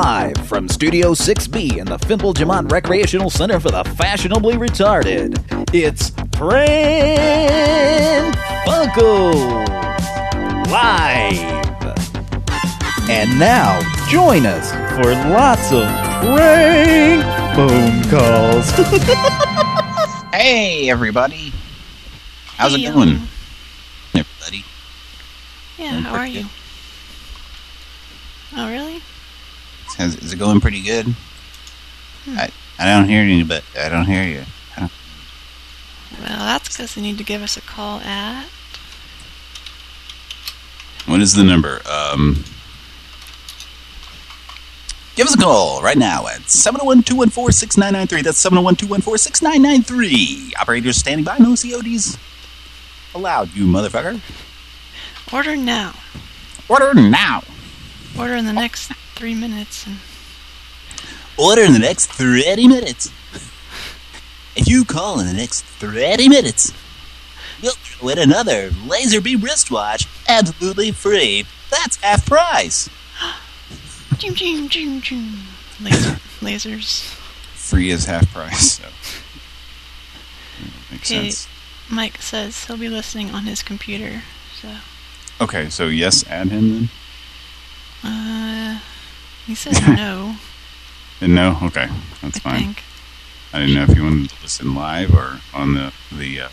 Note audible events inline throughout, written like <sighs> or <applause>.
Live from Studio 6B in the Fimple Jamont Recreational Center for the Fashionably Retarded, it's Pran Funkels Live. And now, join us for lots of prank phone calls. <laughs> Hey, everybody. How's Hey, it going? um, Everybody. Yeah, how are pretty you? Oh, really? Is, is it going pretty good? Hmm. I, I don't hear you, but I don't hear you. Don't- Well, that's because you need to give us a call at... What is the number? Um, give us a call right now at 701-214-6993. That's 701-214-6993. Operators standing by. No CODs allowed, you motherfucker. Order now. Order now. Order in the next three minutes. And Order in the next 30 minutes. If you call in the next 30 minutes, you'll win another Laser Beam wristwatch absolutely free. That's half price. <gasps> Ching, ching, ching, ching. Laser, lasers. Free is half price. So. Makes Okay. sense. Mike says he'll be listening on his computer. So, Okay, so yes, add him then? uh, he says no, And <laughs> no? Okay, that's I fine. think. I didn't know if you wanted to listen live or on the the uh,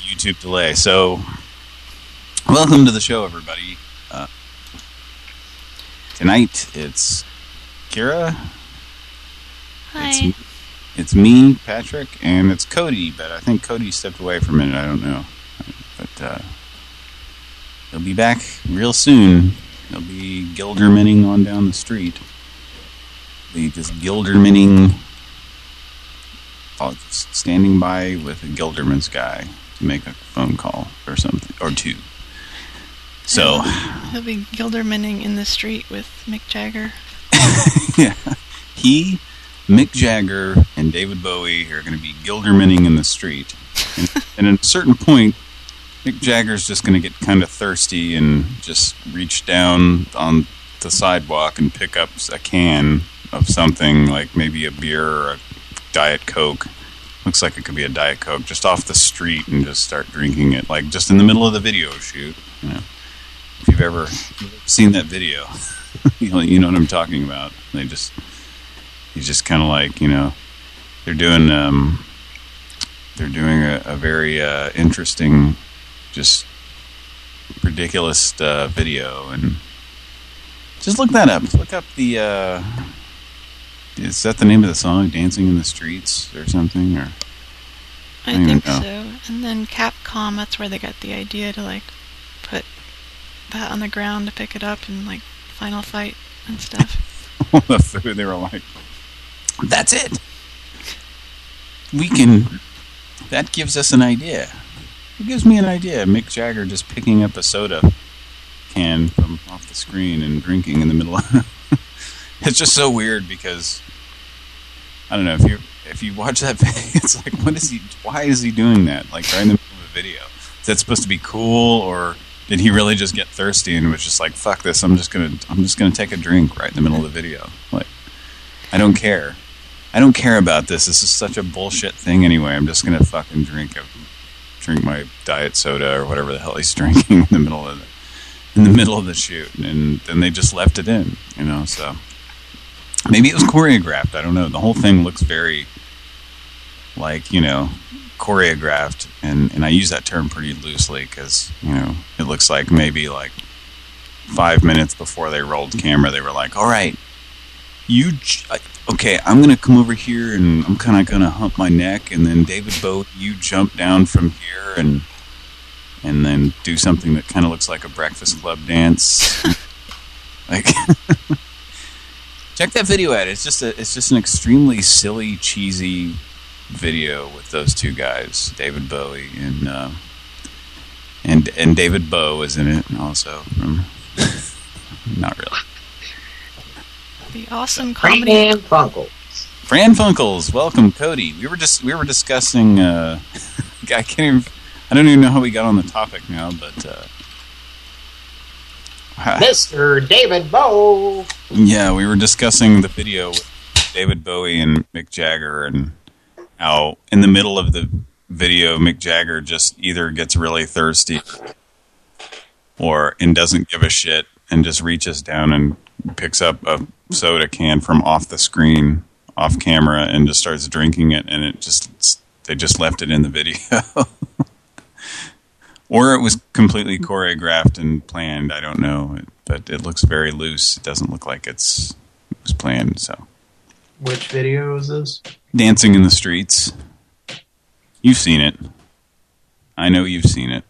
YouTube delay. So, welcome to the show, everybody. Uh, tonight it's Kira, Hi. It's, it's me, Patrick, and it's Cody. But I think Cody stepped away for a minute. I don't know, but uh, he'll be back real soon. He'll be Gildermaning on down the street. Be just Gildermaning standing by with a Gilderman's guy to make a phone call or something, or two. So, He'll be Gildermaning in the street with Mick Jagger. <laughs> yeah, he, Mick Jagger, and David Bowie are going to be Gildermaning in the street. And, and at a certain point, Mick Jagger's just going to get kind of thirsty and just reach down on the sidewalk and pick up a can of something, like maybe a beer or a Diet Coke. Looks like it could be a Diet Coke, just off the street and just start drinking it, like just in the middle of the video shoot. You know, if you've ever seen that video, <laughs> you know, what I'm talking about. They just, he's just kind of like, you know, they're doing, um, they're doing a, a very uh, interesting, just ridiculous uh, video, and just look that up. Look up the. Uh, is that the name of the song? "Dancing in the Streets" or something? Or I don't think so. And then Capcom, that's where they got the idea to like put that on the ground to pick it up and like final fight and stuff. <laughs> all the food. They were like, "That's it. We can." That gives us an idea. It gives me an idea. Mick Jagger just picking up a soda can from off the screen and drinking in the middle. Of <laughs> It's just so weird because I don't know if you if you watch that <laughs> video, it's like, what is he? Why is he doing that? Like right in the middle of the video. Is that supposed to be cool or? Did he really just get thirsty and was just like, "Fuck this! I'm just gonna, I'm just gonna take a drink right in the middle of the video." Like, I don't care. I don't care about this. This is such a bullshit thing anyway. I'm just gonna fucking drink a, drink my diet soda or whatever the hell he's <laughs> drinking in the middle of the, in the middle of the shoot, and then they just left it in, you know. So maybe it was choreographed. I don't know. The whole thing mm-hmm. looks very like you know choreographed, and and I use that term pretty loosely because you know it looks like maybe like five minutes before they rolled camera, they were like, "All right, you okay? I'm gonna come over here and I'm kind of gonna hump my neck, and then David Bowie, you jump down from here and and then do something that kind of looks like a Breakfast Club dance." <laughs> like, <laughs> check that video out. It's just a it's just an extremely silly, cheesy video with those two guys, David Bowie and uh, and and David Bowie is in it also from <laughs> not really. The awesome comedy. Pran Funkels. Fran Funkles, welcome Cody. We were just we were discussing uh <laughs> I can't even I don't even know how we got on the topic now, but uh <laughs> Mr. David Bowie. Yeah, we were discussing the video with David Bowie and Mick Jagger and how in the middle of the video Mick Jagger just either gets really thirsty or and doesn't give a shit and just reaches down and picks up a soda can from off the screen, off camera, and just starts drinking it, and it just they just left it in the video. <laughs> or it was completely choreographed and planned. I don't know, but it looks very loose. It doesn't look like it's it was planned. So, which video is this? Dancing in the Streets. You've seen it. I know you've seen it.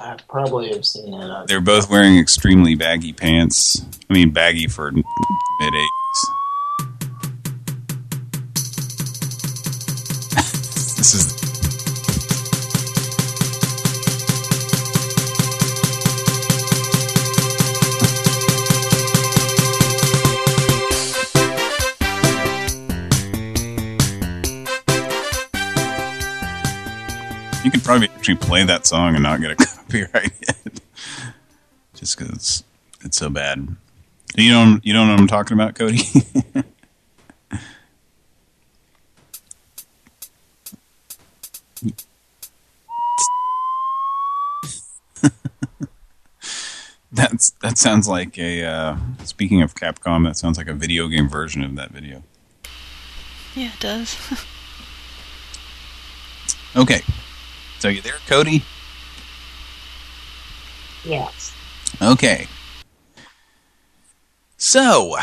I probably have seen it. They're both wearing extremely baggy pants. I mean, baggy for <laughs> mid 80s. this is. You could probably actually play that song and not get a <laughs> copyright hit. Just because it's, it's so bad. You don't you don't know what I'm talking about, Cody? <laughs> That's that sounds like a uh, speaking of Capcom, that sounds like a video game version of that video. Yeah, it does. <laughs> okay. So you there, Cody? Yes. Okay. So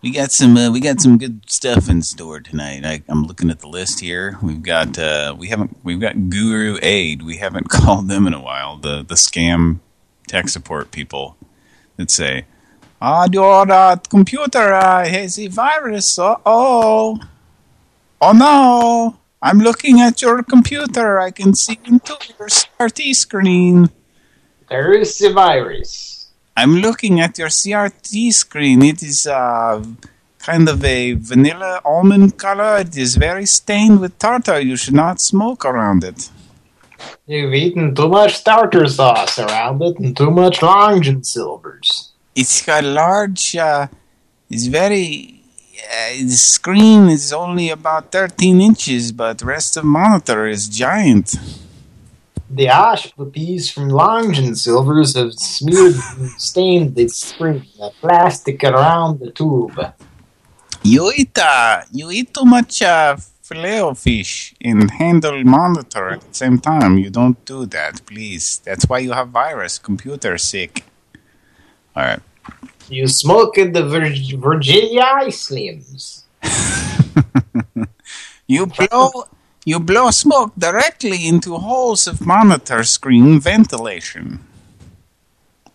we got some uh, we got some good stuff in store tonight. I, am looking at the list here. We've got uh, we haven't we've got Guru Aid. We haven't <laughs> called them in a while. The the scam tech support people that say, "Ah, your uh, computer has a virus. Uh oh, oh no." I'm looking at your computer. I can see into your CRT screen. There is a virus. I'm looking at your CRT screen. It is uh, kind of a vanilla almond color. It is very stained with tartar. You should not smoke around it. You've eaten too much tartar sauce around it and too much Long John Silvers. It's got large, uh, it's very uh, the screen is only about 13 inches, but the rest of the monitor is giant. The ash piece from Long John Silvers have smeared and stained the screen, the plastic around the tube. You eat, uh, you eat too much uh, filet of fish and handle monitor at the same time. You don't do that, please. That's why you have virus, computer sick. All right. You smoke in the Vir Virginia Slims. <laughs> you blow you blow smoke directly into holes of monitor screen ventilation.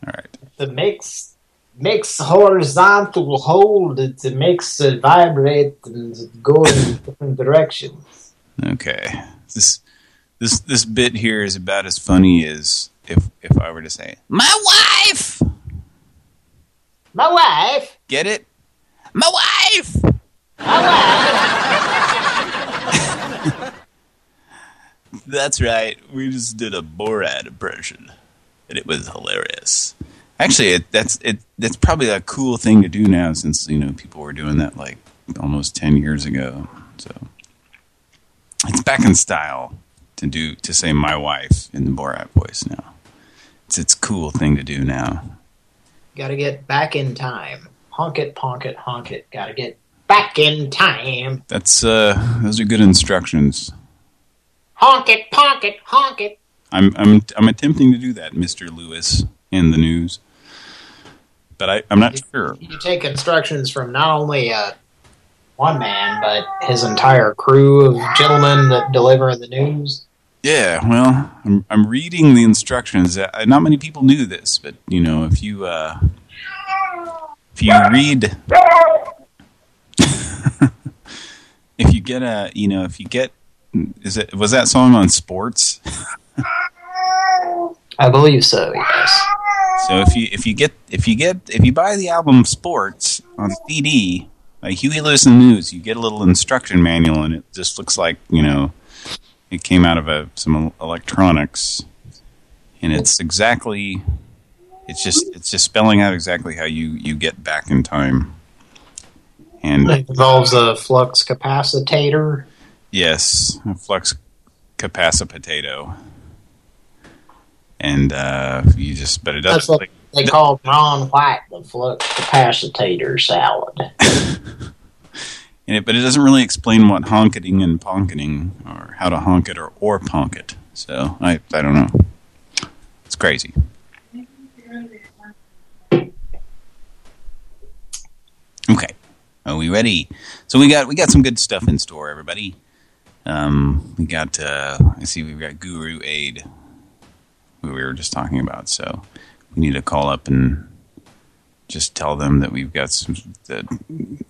All right. It makes makes horizontal hold. It makes it vibrate and go in different directions. Okay. This this this bit here is about as funny as if if I were to say my wife. My wife. Get it? My wife. My wife. <laughs> That's right. We just did a Borat impression, and it was hilarious. Actually, it, that's it. That's probably a cool thing to do now, since you know people were doing that like almost ten years ago. So it's back in style to do to say my wife in the Borat voice now. It's it's a cool thing to do now. Gotta get back in time. Honk it, honk it, honk it. Gotta get back in time. That's, uh, those are good instructions. Honk it, honk it, honk it. I'm, I'm, I'm attempting to do that, Mr. Lewis, in the news. But I, I'm not you, sure. You take instructions from not only, uh, one man, but his entire crew of gentlemen that deliver the news. Yeah, well, I'm I'm reading the instructions. Uh, not many people knew this, but you know, if you uh, if you read, <laughs> if you get a, you know, if you get, is it was that song on sports? I believe so. Yes. So if you if you get if you get if you buy the album Sports on CD, like Huey Lewis and the News, you get a little instruction manual, and it just looks like you know it came out of a, some electronics, and it's exactly It's just it's just spelling out exactly how you you get back in time. And It involves a flux capacitor. yes, a flux capacitor. And uh, you just, but it doesn't. That's what Like, they call Ron White the flux capacitor salad. <laughs> and it, but it doesn't really explain what honketing and ponketing, or how to honk it or or ponk it. So I I don't know. It's crazy. Okay, are we ready? So we got we got some good stuff in store, everybody. Um, we got uh, I see we've got Guru Aid, who we were just talking about. So we need to call up and just tell them that we've got some that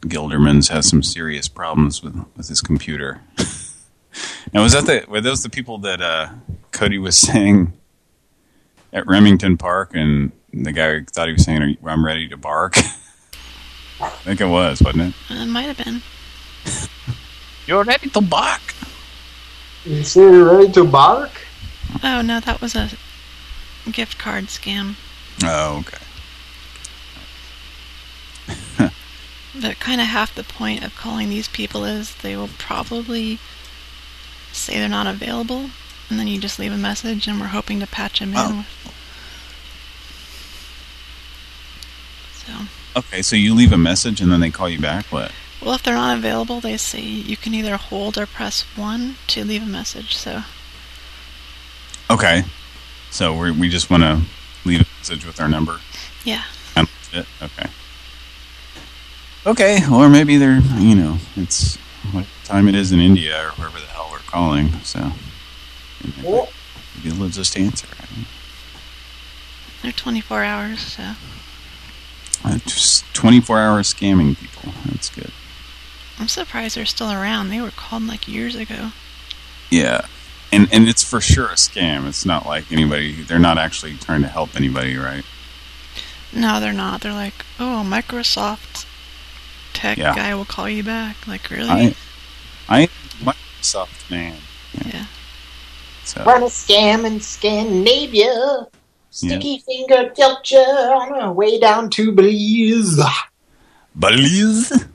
Gilderman's has some serious problems with with his computer. <laughs> now was that the were those the people that uh, Cody was saying at Remington Park and the guy thought he was saying I'm ready to bark? <laughs> I think it was, wasn't it? It might have been. <laughs> You're ready to bark. You say you're ready to bark? Oh no, that was a gift card scam. Oh, okay. <laughs> But kind of half the point of calling these people is they will probably say they're not available, and then you just leave a message, and we're hoping to patch them in. Oh. With... So, Okay, so you leave a message and then they call you back. What? well, if they're not available, they say you can either hold or press one to leave a message. So, Okay, so we we just want to leave a message with our number. yeah. And that's it. Okay. Okay, or maybe they're, you know, it's what time it is in India or wherever the hell we're calling, so maybe, they'll just answer. They're 24 hours, so. Uh, Just 24 hours scamming people. That's good. I'm surprised they're still around. They were called like years ago. Yeah. And and it's for sure a scam. It's not like anybody, they're not actually trying to help anybody, right? No, they're not. They're like, oh, Microsoft tech Yeah. guy will call you back. Like, really? I, I, Microsoft man. yeah. So, Run a scam in Scandinavia. Sticky finger tilt you on our way down to Belize. Belize?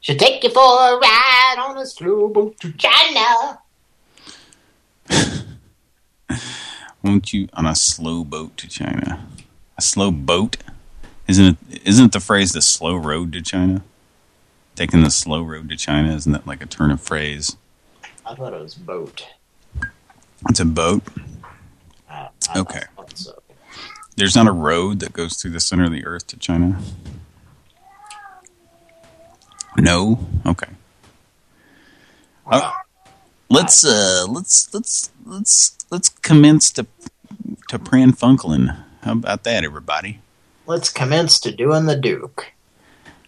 Should take you for a ride on a slow boat to China. <laughs> Won't you on a slow boat to China? A slow boat? Isn't it? Isn't the phrase the slow road to China? Taking the slow road to China isn't that like a turn of phrase? I thought it was boat. It's a boat. I, I Okay. so. There's not a road that goes through the center of the earth to China. No. Okay. Uh, let's uh let's let's let's let's commence to to Pran Funkelin. How about that, everybody? Let's commence to doing the Duke.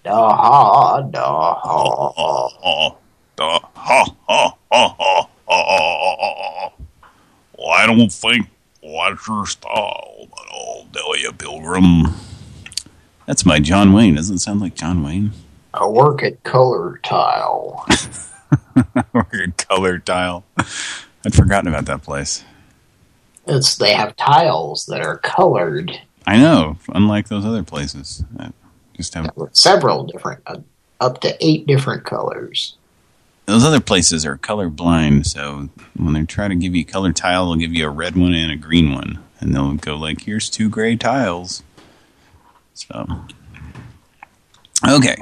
Da ha da ha. oh, ha, ha, ha, ha, ha. Well, I don't think that's your style, but I'll tell you, Pilgrim. That's my John Wayne. Doesn't it sound like John Wayne? I work at Color Tile. <laughs> Weird color tile. I'd forgotten about that place. It's they have tiles that are colored. I know, unlike those other places. that just have with several different, uh, up to eight different colors. those other places are color blind, so when they try to give you color tile, they'll give you a red one and a green one, and they'll go like, "Here's two gray tiles." So, okay.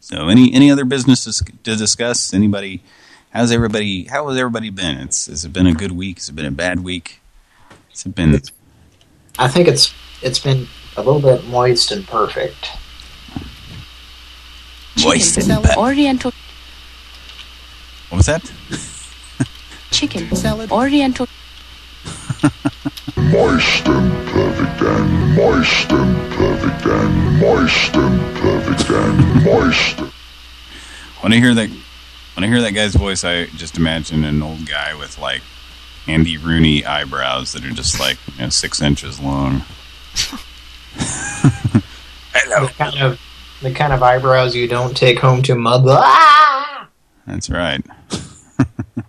So, any any other business to to discuss? Anybody? How's everybody? How has everybody been? It's has it been a good week? Has it been a bad week? Has it been? I think it's it's been a little bit moist and perfect. Moist and salad, bad. Oriental What was that? <laughs> chicken salad, Oriental Moist and perfect and moist and perfect and moist and perfect and moist. When I hear that, when I hear that guy's voice, I just imagine an old guy with like Andy Rooney eyebrows that are just like you know, six inches long. <laughs> Hello. Kind of the kind of eyebrows you don't take home to mother. Ah! That's right. <laughs>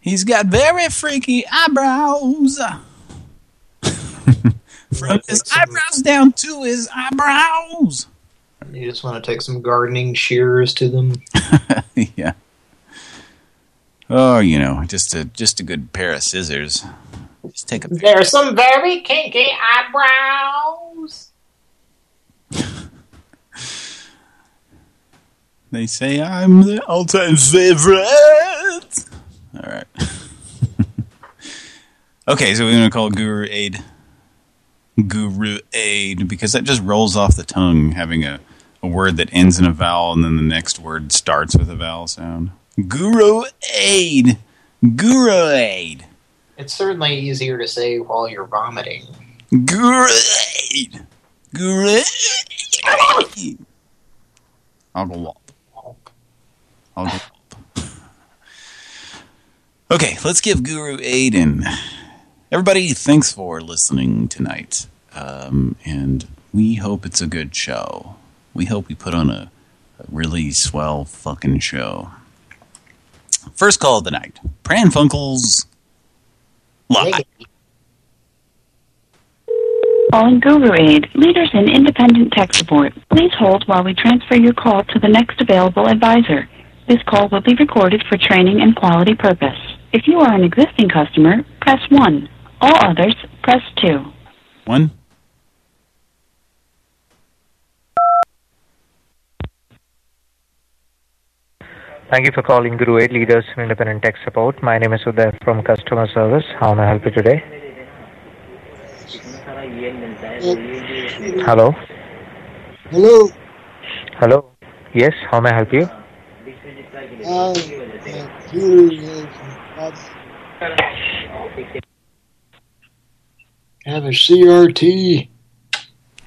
He's got very freaky eyebrows. <laughs> From his eyebrows down to his eyebrows. You just want to take some gardening shears to them. <laughs> yeah. Oh, you know, just a just a good pair of scissors. Just take a pair. There's some very kinky eyebrows. They say I'm the all-time favorite. All right. <laughs> okay, so we're going to call Guru Aid Guru Aid because that just rolls off the tongue having a, a word that ends in a vowel and then the next word starts with a vowel sound. Guru Aid. Guru Aid. It's certainly easier to say while you're vomiting. Guru Aid. Guru Aid. I'll go walk. I'll go. Okay, let's give Guru Aiden. Everybody, thanks for listening tonight. Um, and we hope it's a good show. We hope we put on a, a really swell fucking show. First call of the night. Pran Funkels Live. Calling Guru Aid, leaders in independent tech support. Please hold while we transfer your call to the next available advisor. This call will be recorded for training and quality purpose. If you are an existing customer, press 1. All others, press 2. One. Thank you for calling Guru Aid Leaders in Independent Tech Support. My name is Uday from Customer Service. How may I help you today? Hello? Hello. Hello? Yes, how may I help you? Guru, have a CRT.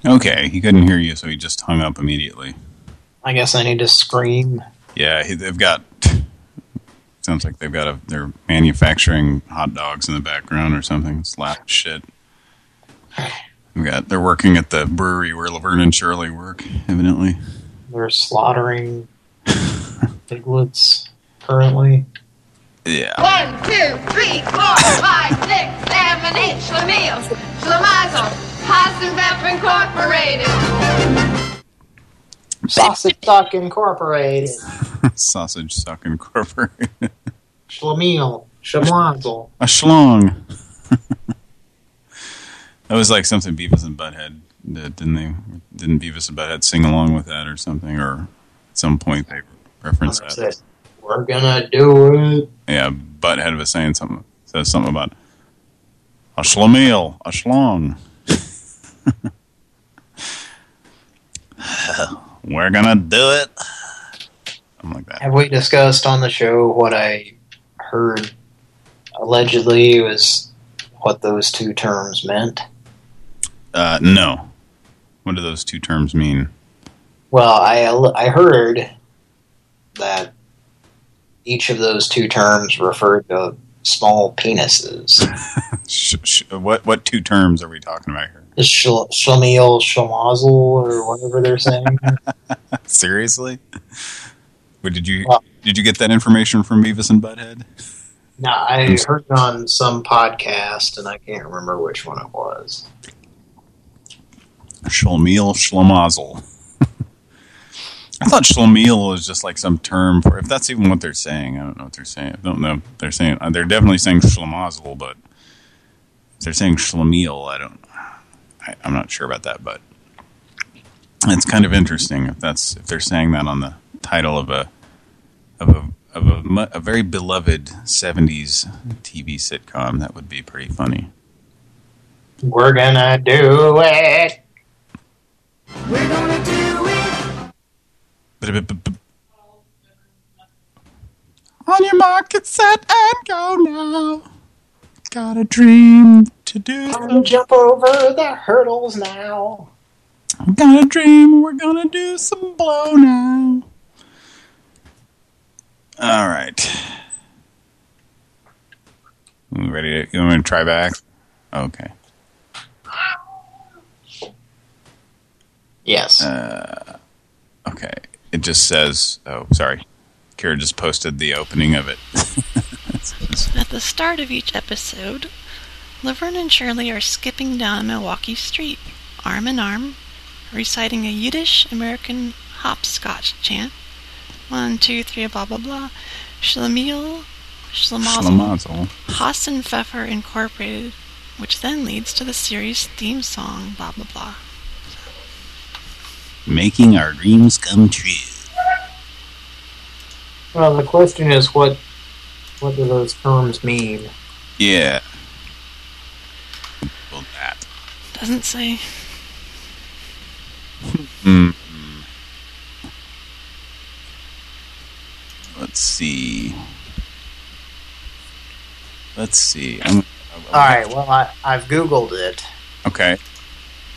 Okay, he couldn't hear you, so he just hung up immediately. I guess I need to scream. Yeah, he, they've got. <laughs> Sounds like they've got a. They're manufacturing hot dogs in the background or something. It's loud shit. We got. They're working at the brewery where Laverne and Shirley work, evidently. They're slaughtering <laughs> piglets currently. Yeah. One, two, three, four, five, six, seven, eight, Schlemiel, Schlemazel, Haas and Incorporated. Sausage Suck Incorporated. <laughs> Sausage Suck Incorporated. Schlemiel. Schmazel. A schlong. <laughs> that was like something Beavis and Butthead did, didn't they? Didn't Beavis and Butthead sing along with that or something? Or at some point they referenced that. Said, We're gonna do it. Yeah, Butthead was saying something. Says something about a schlemiel, a schlong. <laughs> We're gonna do it. Something like that. Have we discussed on the show what I heard allegedly was what those two terms meant? Uh, no. What do those two terms mean? Well, I I heard that each of those two terms referred to small penises. <laughs> what what two terms are we talking about here? Sh Schlemiel, Schlemazel, or whatever they're saying. <laughs> Seriously? What, did you well, did you get that information from Beavis and Butthead? No, I heard it on some podcast, and I can't remember which one it was. Schlemiel, Schlemazel. I thought schlemiel was just like some term for, if that's even what they're saying, I don't know what they're saying. I don't know they're saying, uh, they're definitely saying schlemazel, but if they're saying schlemiel, I don't, I, I'm not sure about that, but it's kind of interesting if that's, if they're saying that on the title of a, of a, of a, a very beloved 70s TV sitcom, that would be pretty funny. We're gonna do it. We're gonna do on your mark, get set, and go now. Got a dream to do. Time jump over the hurdles now. Got a dream, we're gonna do some blow now. All right. Ready to, you want me to try back? Okay. Yes. Uh, okay. It just says, oh, sorry. Kira just posted the opening of it. <laughs> At the start of each episode, Laverne and Shirley are skipping down Milwaukee Street, arm in arm, reciting a Yiddish American hopscotch chant. One, two, three, blah, blah, blah. Schlemazel. Hasenpfeffer Incorporated, which then leads to the series theme song, blah, blah, blah. Making our dreams come true. Well, the question is, what what do those terms mean? Yeah. Well, that. Doesn't say. Mm. Let's see. Let's see. I'm, All right. Well, I, I've googled it, Okay.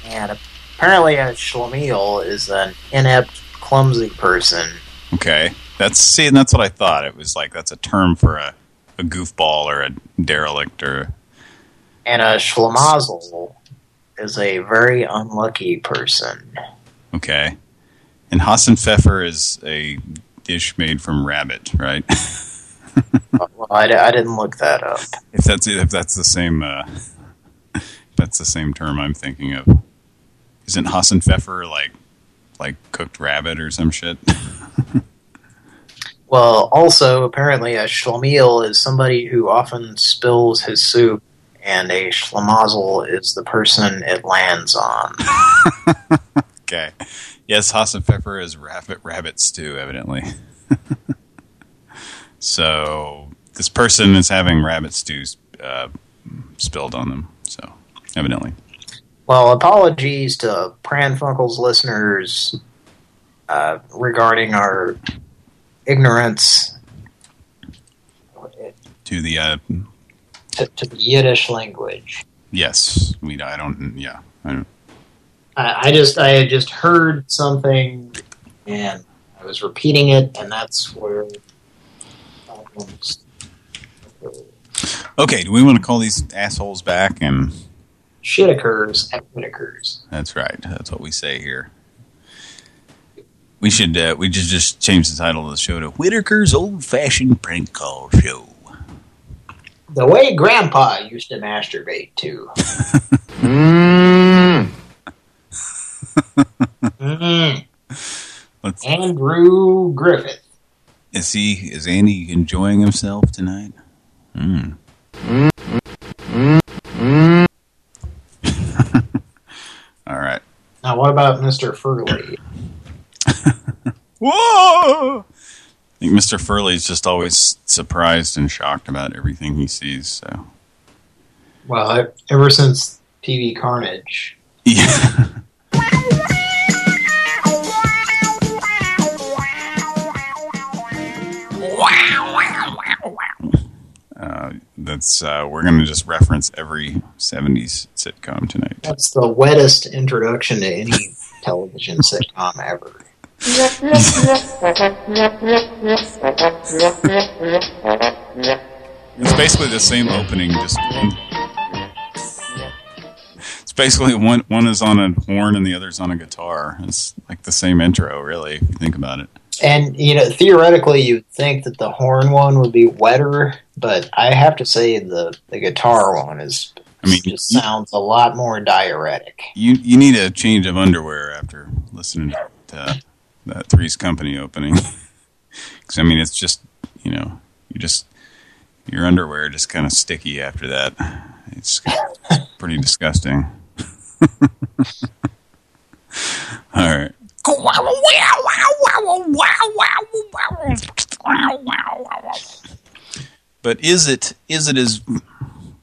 and apparently a schlemiel is an inept, clumsy person. Okay. That's see, and that's what I thought. It was like that's a term for a, a goofball or a derelict or And a schlemazel is a very unlucky person. okay. And Hasenpfeffer is a dish made from rabbit, right? <laughs> well, I, I didn't look that up. if that's if that's the same uh, <laughs> if that's the same term I'm thinking of. Isn't Hasenpfeffer like like cooked rabbit or some shit? <laughs> Well, also, apparently a schlemiel is somebody who often spills his soup, and a schlemazel is the person it lands on. <laughs> okay. Yes, Hasenpfeffer is rabbit rabbit stew, evidently. <laughs> so this person is having rabbit stew uh, spilled on them. So evidently, Well, apologies to Pran Funkel's listeners uh, regarding our ignorance to the uh, to, to the Yiddish language. yes, we I don't yeah I don't, I, I just I had just heard something, and I was repeating it, and that's where problems. okay. Do we want to call these assholes back and? Shit occurs, and it occurs. That's right. That's what we say here. We should uh, we just just change the title of the show to Whitaker's Old Fashioned Prank Call Show. The way Grandpa used to masturbate too. <laughs> Mm. Mm. <laughs> Let's, Andrew Griffith. is he is Andy enjoying himself tonight? Mm. All right. Now, what about Mr. Furley? <laughs> Whoa! I think Mr. Furley's just always surprised and shocked about everything he sees. So Well, I, ever since TV Carnage, yeah. <laughs> that's uh, we're gonna just reference every '70s sitcom tonight. that's the wettest introduction to any television sitcom ever. It's basically the same opening, just it's basically one one is on a horn and the other's on a guitar. It's like the same intro, really, if you think about it. And, you know, theoretically, you'd think that the horn one would be wetter, but I have to say the, the guitar one is I mean, just sounds a lot more diuretic. You you need a change of underwear after listening to uh, that Three's Company opening. <laughs> Because I mean, it's just you know, you just your underwear just kind of sticky after that. It's <laughs> pretty disgusting. <laughs> All right. But is it is it as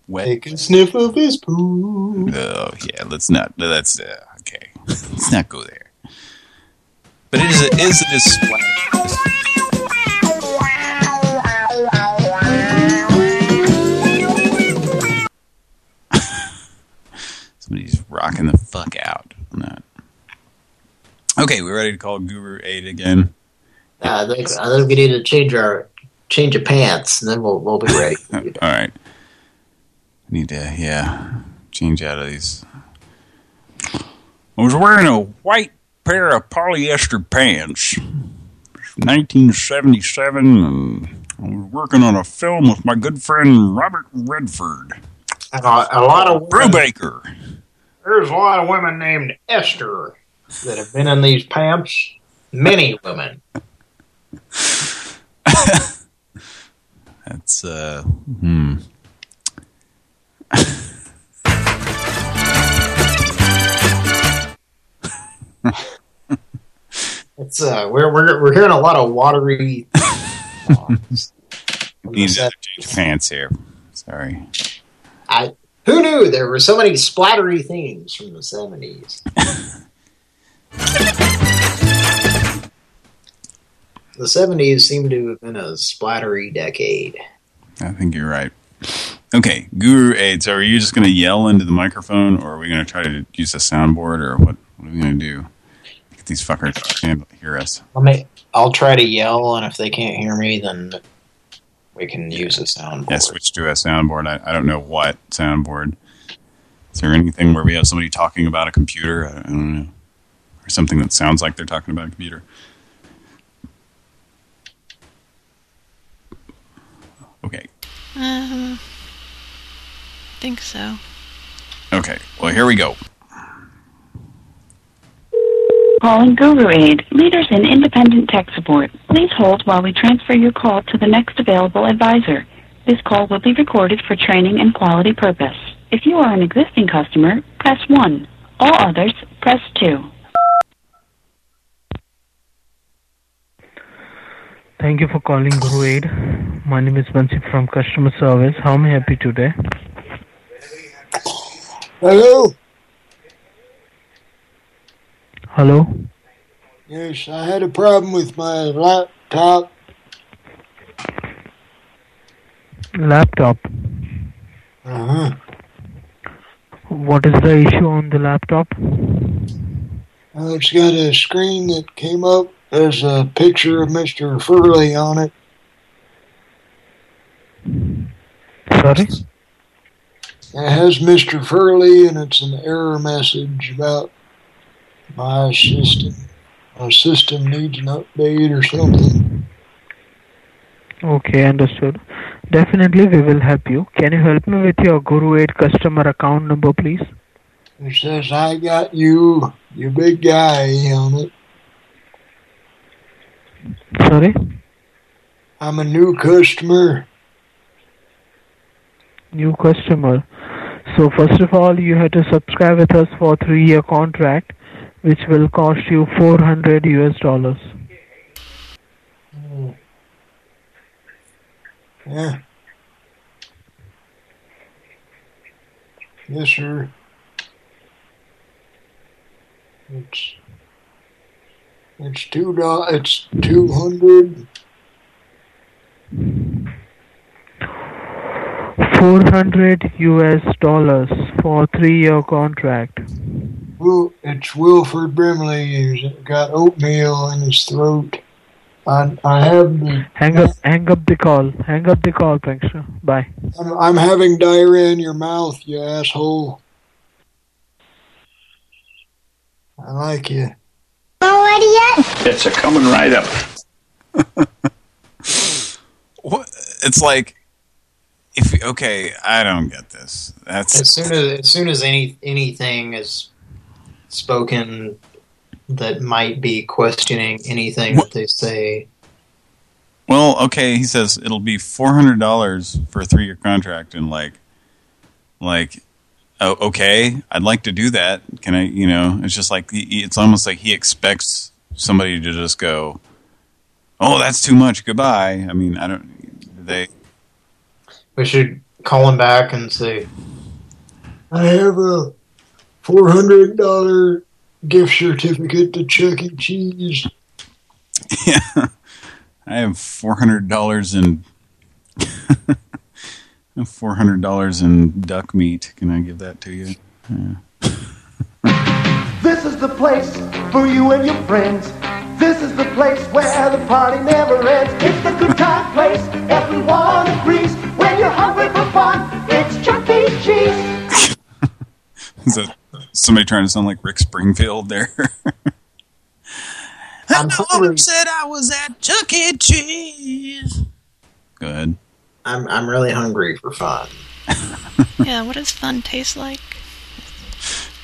wet? Take a sniff of his poo. Oh yeah, let's not. That's uh, okay. <laughs> let's not go there. But is it is it as <laughs> Somebody's rocking the fuck out on that. Okay, we're ready to call Guru Aid again? Uh, I, think, I think we need to change our change of pants, and then we'll we'll be <laughs> ready. All right. I need to, yeah, change out of these. I was wearing a white pair of polyester pants. 1977, and I was working on a film with my good friend Robert Redford. And a, a lot of women, Brubaker. There's a lot of women named Esther that have been in these pamps. Many women. <laughs> That's uh hmm. It's uh, we're we're we're hearing a lot of watery. <laughs> Need to change pants here. Sorry. I who knew there were so many splattery themes from the seventies. <laughs> the seventies seem to have been a splattery decade. I think you're right. Okay, Guru AIDS, are you just going to yell into the microphone, or are we going to try to use a soundboard, or what? What are we going to do? Get these fuckers to hear us. Let me. I'll try to yell, and if they can't hear me, then we can use a soundboard. Yeah, switch to a soundboard. I, I don't know what soundboard. Is there anything where we have somebody talking about a computer? I don't know. Or something that sounds like they're talking about a computer. Okay. Um, think so. Okay. Well, here we go. Calling Guru Aid, leaders in independent tech support. Please hold while we transfer your call to the next available advisor. This call will be recorded for training and quality purpose. If you are an existing customer, press 1. All others, press 2. Thank you for calling Guru Aid. My name is Bansi from customer service. How may I help you today? Hello? Hello? Yes, I had a problem with my laptop. Laptop. Uh-huh. What is the issue on the laptop? Uh, it's got a screen that came up. There's a picture of Mr. Furley on it. Sorry? It has Mr. Furley, and it's an error message about my system. My system needs an update or something. Okay, understood. Definitely we will help you. Can you help me with your Guru Aid customer account number, please? It says, I got you, you big guy on it. Sorry? I'm a new customer. New customer. So first of all, you have to subscribe with us for three-year contract, which will cost you 400 US dollars. Oh. Yeah. Yes, sir. It's it's two do it's two hundred 400 US dollars for three-year contract. Well, it's Wilford Brimley. He's got oatmeal in his throat. I I have the Hang up, hang up the call. Hang up the call, Prankster. Bye. I'm, I'm having diarrhea in your mouth, you asshole. I like you. Already yet? It's a coming right up. <laughs> What? It's like, if okay, I don't get this. That's As soon as as soon as any anything is spoken that might be questioning anything that they say, well, okay. He says it'll be four hundred dollars for a three-year contract, and like, like, oh, okay, I'd like to do that. Can I? You know, it's just like it's almost like he expects somebody to just go, "Oh, that's too much. Goodbye." I mean, I don't. They we should call him back and say, I have a four hundred dollar gift certificate to Chuck E. Cheese. <laughs> Yeah, I have four hundred dollars in <laughs> four hundred dollars in duck meat. Can I give that to you? Yeah. This is the place for you and your friends. This is the place where the party never ends. It's the good time place. Everyone agrees. When you're hungry for fun, it's Chuck E. Cheese. <laughs> Is that somebody trying to sound like Rick Springfield there? <laughs> I'm hungry. said I was at Chuck E. Cheese. Go ahead. I'm I'm really hungry for fun. <laughs> yeah, what does fun taste like?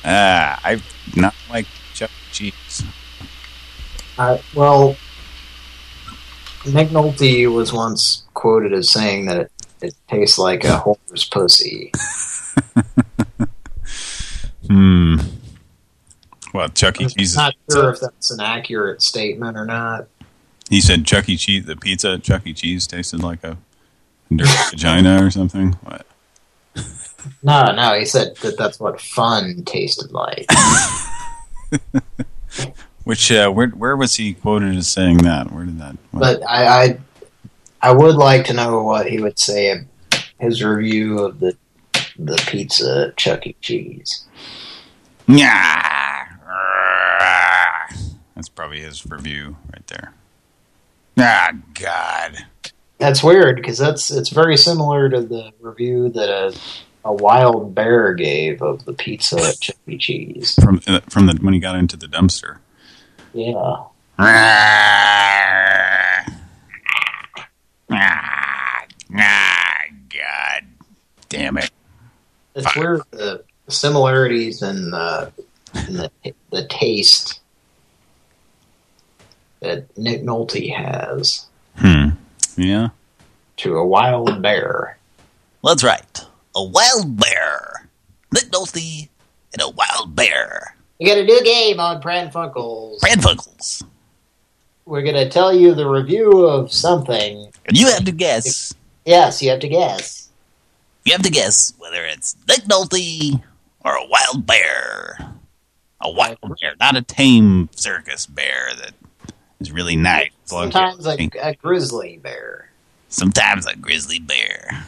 Ah, I not like Chuck E. Cheese. Uh, well, Nick Nolte was once quoted as saying that it, it tastes like a whore's pussy. <laughs> Hmm. Well, Chuck E. I'm Cheese. not sure if that's an accurate statement or not. He said Chuck E. Cheese, the pizza at Chuck E. Cheese tasted like a dirty <laughs> vagina or something. What? No, no, he said that that's what fun tasted like. <laughs> Which uh, where where was he quoted as saying that? Where did that? what- But I, I, I would like to know what he would say his review of the the pizza Chuck E. Cheese. Yeah. That's probably his review right there. Ah, God. That's weird because that's it's very similar to the review that a a wild bear gave of the pizza at Chuck E. Cheese. From uh, from the when he got into the dumpster. Yeah. Ah, God damn it. It's weird the similarities in the in the the taste that Nick Nolte has Hmm. Yeah. to a wild bear. That's right. A wild bear. Nick Nolte and a wild bear. We got a new game on Pran Funkels. Pran Funkels. We're gonna tell you the review of something. And you have to guess. Yes, you have to guess. You have to guess whether it's Nick Nolte or a wild bear. A wild bear, not a tame circus bear that is really nice. Sometimes a, a grizzly bear. Sometimes a grizzly bear.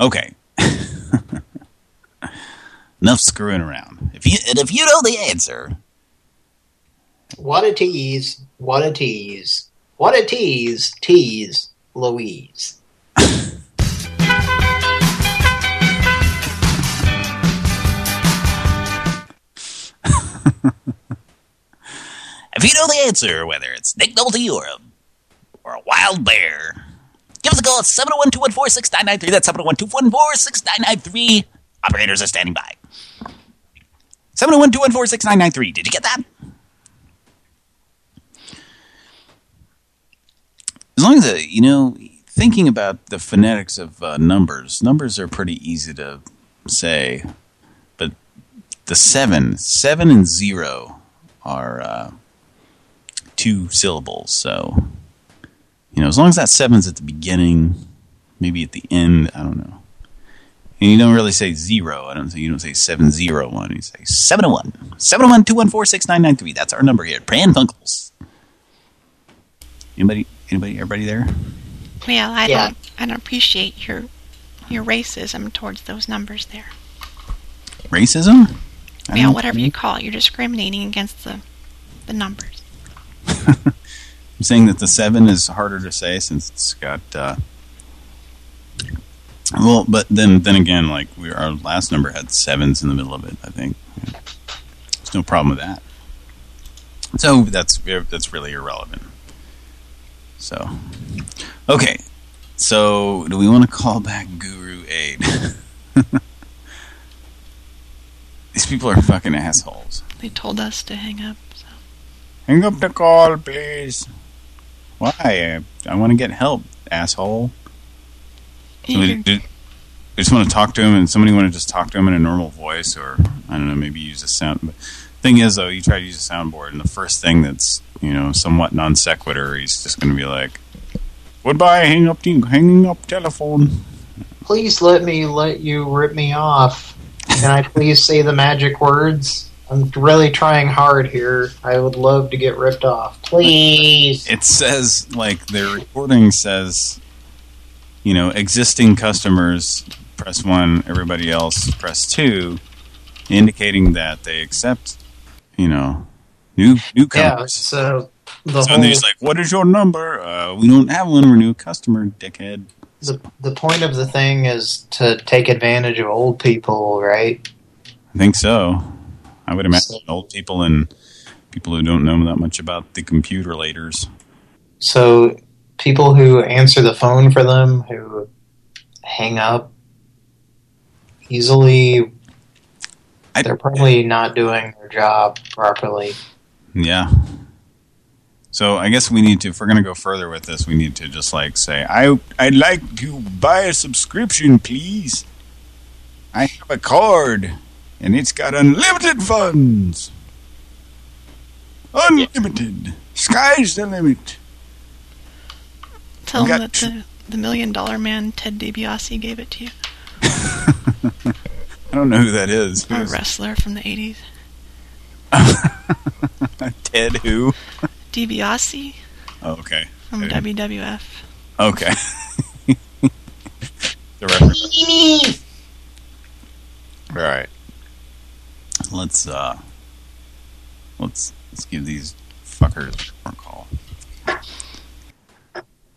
Okay. <laughs> Enough screwing around. If you and if you know the answer, What a tease! What a tease! What a tease! Tease Louise. <laughs> if you know the answer, whether it's Nick Nolte or a or a wild bear, give us a call at 701-214-6993. That's 701-214-6993. Operators are standing by. 701-214-6993. Did you get that? As long as, uh, you know, thinking about the phonetics of uh, numbers, numbers are pretty easy to say. But the seven, seven and zero are uh, two syllables. So, you know, as long as that seven's at the beginning, maybe at the end, I don't know. And you don't really say zero. I don't say you don't say seven zero one. You say seven oh one. Seven oh one two one four six nine nine three. That's our number here. Pran Funkels. Anybody anybody everybody there? Well, I Yeah. don't I don't appreciate your your racism towards those numbers there. Racism? I Yeah, don't- whatever you call it, you're discriminating against the the numbers. <laughs> I'm saying that the seven is harder to say since it's got uh well, but then then again, like we our last number had sevens in the middle of it, I think. There's no problem with that. So that's that's really irrelevant. So okay. So do we want to call back Guru Aid? <laughs> These people are fucking assholes. They told us to hang up. Hang up the call, please. Why? I, I want to get help, asshole. Somebody, You're- I just want to talk to him, and somebody want to just talk to him in a normal voice, or I don't know, maybe use a sound. But thing is, though, you try to use a soundboard, and the first thing that's you know somewhat non sequitur, he's just going to be like, "Goodbye, hang up, te- hanging up telephone." Please let me let you rip me off. Can I please say the magic words? I'm really trying hard here. I would love to get ripped off. Please. It says like their recording says, you know, existing customers press one, everybody else press two, indicating that they accept, you know, new Yeah, newcomers. so the so whole he's like, "What is your number? Uh, we don't have one. We're new customer, dickhead." the, the point of the thing is to take advantage of old people, right? I think so. I would imagine old people and people who don't know that much about the computer laters. So people who answer the phone for them, who hang up easily. They're probably not doing their job properly. Yeah. So I guess we need to, if we're going to go further with this, we need to just like say, I, I'd like to buy a subscription, please. I have a card, and it's got unlimited funds. Unlimited. Sky's the limit. Tell We him that the, the million dollar man, Ted DiBiase, gave it to you. <laughs> I don't know who that is. A wrestler from the 80s. <laughs> Ted who? DiBiase Oh, okay. from WWF. Okay. <laughs> the reference. All right. Let's uh let's let's give these fuckers a call.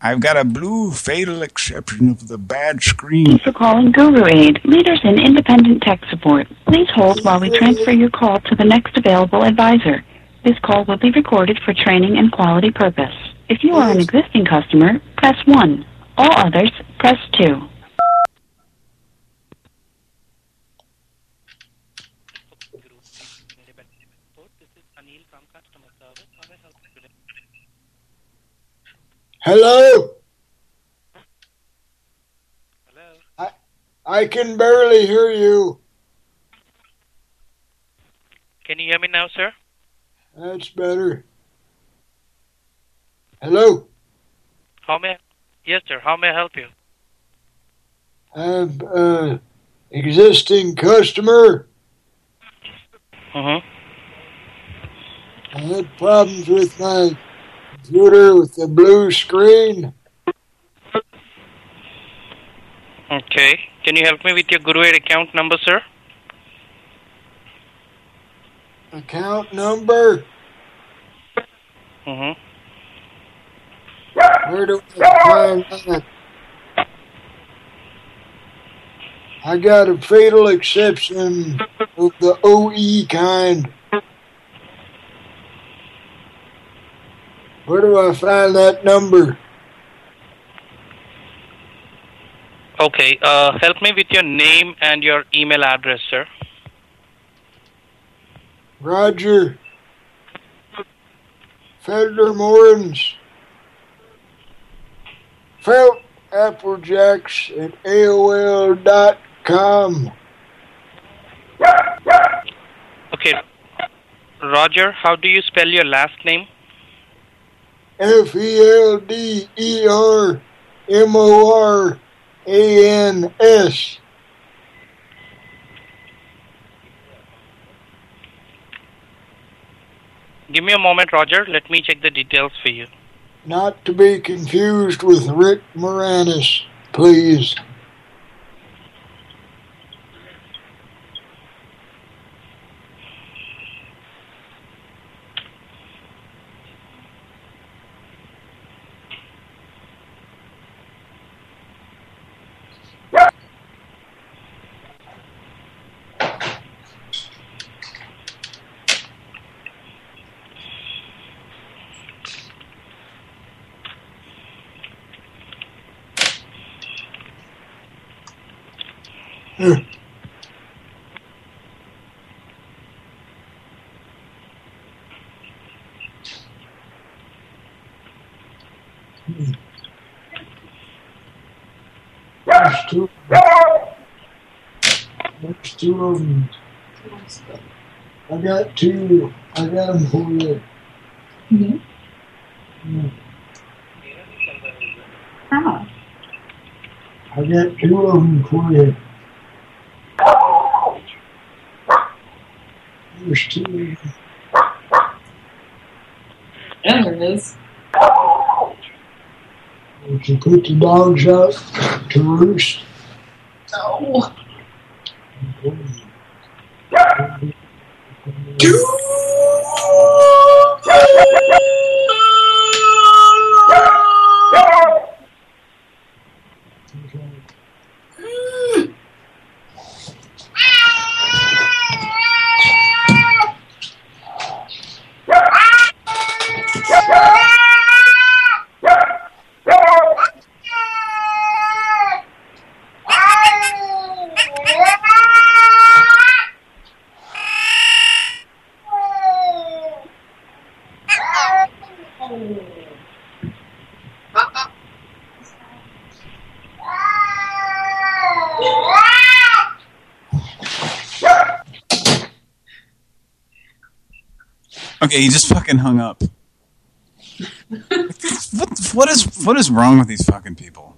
I've got a blue fatal exception of the bad screen. Thanks for calling Guru Aid, leaders in independent tech support. Please hold while we transfer your call to the next available advisor. This call will be recorded for training and quality purpose. If you are an existing customer, press 1. All others, press 2. Hello? Hello? I, I can barely hear you. Can you hear me now, sir? That's better. Hello? How may? Yes, sir. How may I help you? I'm uh existing customer. Uh-huh. I had problems with my computer with the blue screen. Okay. Can you help me with your Guru Aid account number, sir? Account number. Uh-huh. Where do I find that? I got a fatal exception of the OE kind. Where do I find that number? Okay. Uh, help me with your name and your email address, sir. Roger. Federer Morans. Felt Applejacks at AOL dot com. Okay. Roger, how do you spell your last name? F E L D E R M O R A N S. Give me a moment, Roger. Let me check the details for you. Not to be confused with Rick Moranis, please. There's two. There's two of them. I got two. I got them for you. Mm. How? I got two of them for you. There's two. 'em. There it is. If you put the dogs out to roost, Oh. Okay, he just fucking hung up. what what is what is wrong with these fucking people?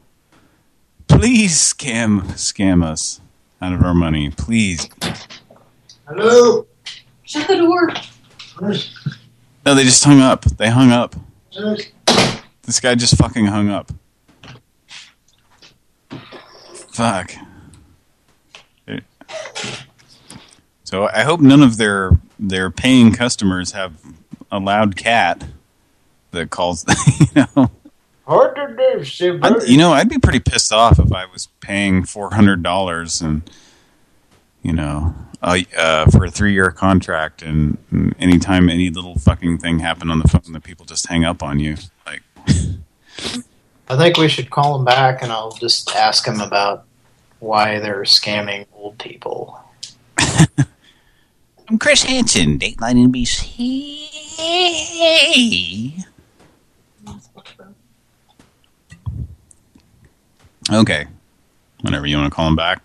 Please scam scam us out of our money, please. Hello? Shut the door. No, they just hung up. They hung up. This guy just fucking hung up. Fuck. So I hope none of their their paying customers have a loud cat that calls. <laughs> You know, Hard to do. I'd, you know, I'd be pretty pissed off if I was paying four hundred dollars and you know uh, uh, for a three year contract, and, and anytime any little fucking thing happened on the phone, that people just hang up on you. Like, I think we should call him back and I'll just ask him about why they're scamming old people. <laughs> I'm Chris Hansen, Dateline NBC. okay, whenever you want to call him back.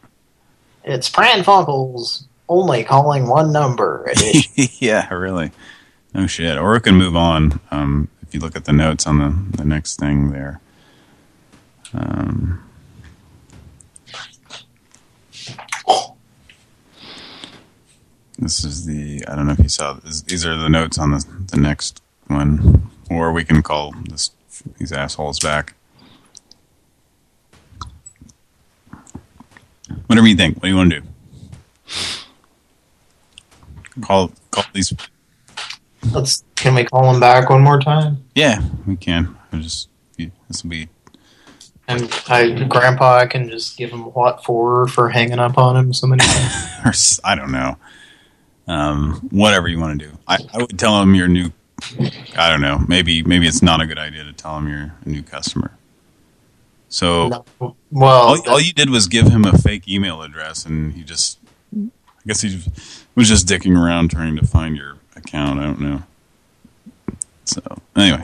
It's Pran Funkels only calling one number. <laughs> yeah, really. No shit. Or we can move on. Um, if you look at the notes on the the next thing there. Um, this is the. I don't know if you saw. This, these are the notes on the the next one, or we can call this these assholes back. Whatever you think. What do you want to do? Call call these. Let's. Can we call them back one more time? Yeah, we can. I just this will be And I, Grandpa, I can just give him what for for hanging up on him so many times. <laughs> or I don't know. Um, whatever you want to do. I, I would tell him you're new. I don't know. Maybe maybe it's not a good idea to tell him you're a new customer. So well, all, all you did was give him a fake email address, and he just, I guess he was just dicking around trying to find your account. I don't know. So anyway,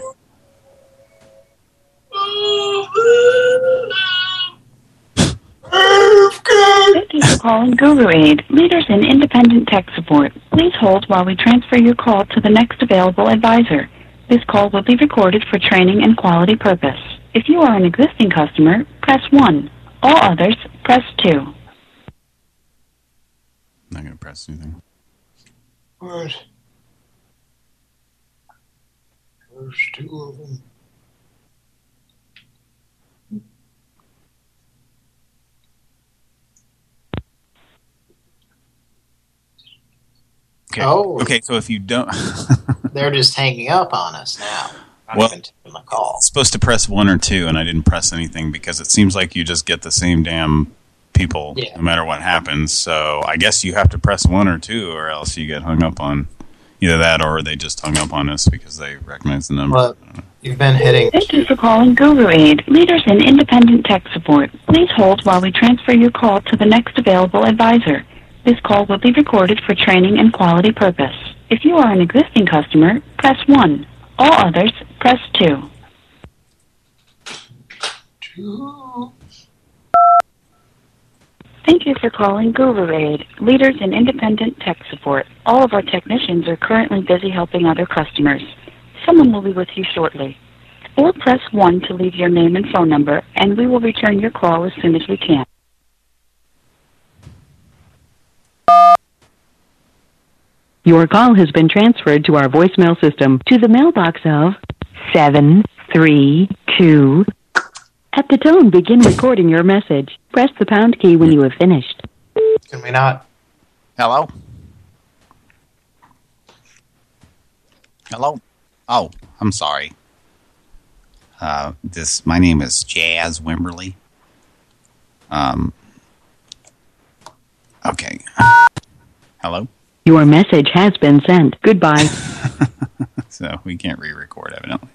Thank you for calling Guru Aid, leaders in independent tech support. Please hold while we transfer your call to the next available advisor. This call will be recorded for training and quality purpose. If you are an existing customer, press 1. All others, press 2. I'm not gonna press anything. What? There's two of them. Okay. Oh. Okay. So if you don't, <laughs> They're just hanging up on us now. Not Well- even taking the call. supposed to press one or two, and I didn't press anything because it seems like you just get the same damn people Yeah. no matter what happens. So I guess you have to press one or two, or else you get hung up on. Either that, or they just hung up on us because they recognize the number. Well, you've been hitting. Thank you for calling Guru Aid, leaders in independent tech support. Please hold while we transfer your call to the next available advisor. This call will be recorded for training and quality purpose. If you are an existing customer, press 1. All others, press 2. Two. Thank you for calling Guru Aid, leaders in independent tech support. All of our technicians are currently busy helping other customers. Someone will be with you shortly. Or press 1 to leave your name and phone number, and we will return your call as soon as we can. Your call has been transferred to our voicemail system to the mailbox of 732. At the tone, begin recording your message. Press the pound key when you have finished. Can we not? Hello? Hello? Oh, I'm sorry. Uh, this, my name is Jazz Wimberly. Um, okay. Hello? Your message has been sent. Goodbye. <laughs> so we can't re-record evidently.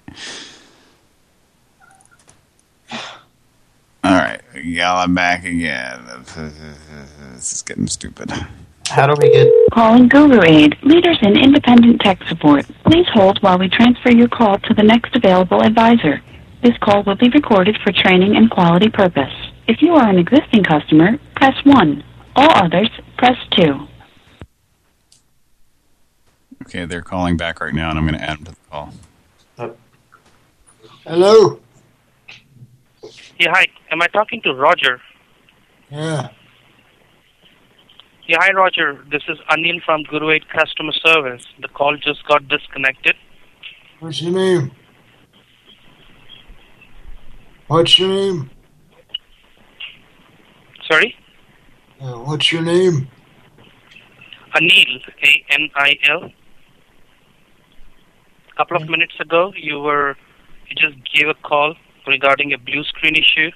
All right, y'all, I'm back again. This is getting stupid. How do we get... Calling Guru Aid, leaders in independent tech support. Please hold while we transfer your call to the next available advisor. This call will be recorded for training and quality purpose. If you are an existing customer, press 1. All others, press 2. Okay, they're calling back right now, and I'm going to add them to the call. Uh, hello? Yeah, hi. Am I talking to Roger? Yeah. Yeah, hi, Roger. This is Anil from Guru Aid Customer Service. The call just got disconnected. What's your name? What's your name? Sorry? Uh, what's your name? Anil, A-N-I-L. A couple of minutes ago, you were you just gave a call regarding a blue screen issue.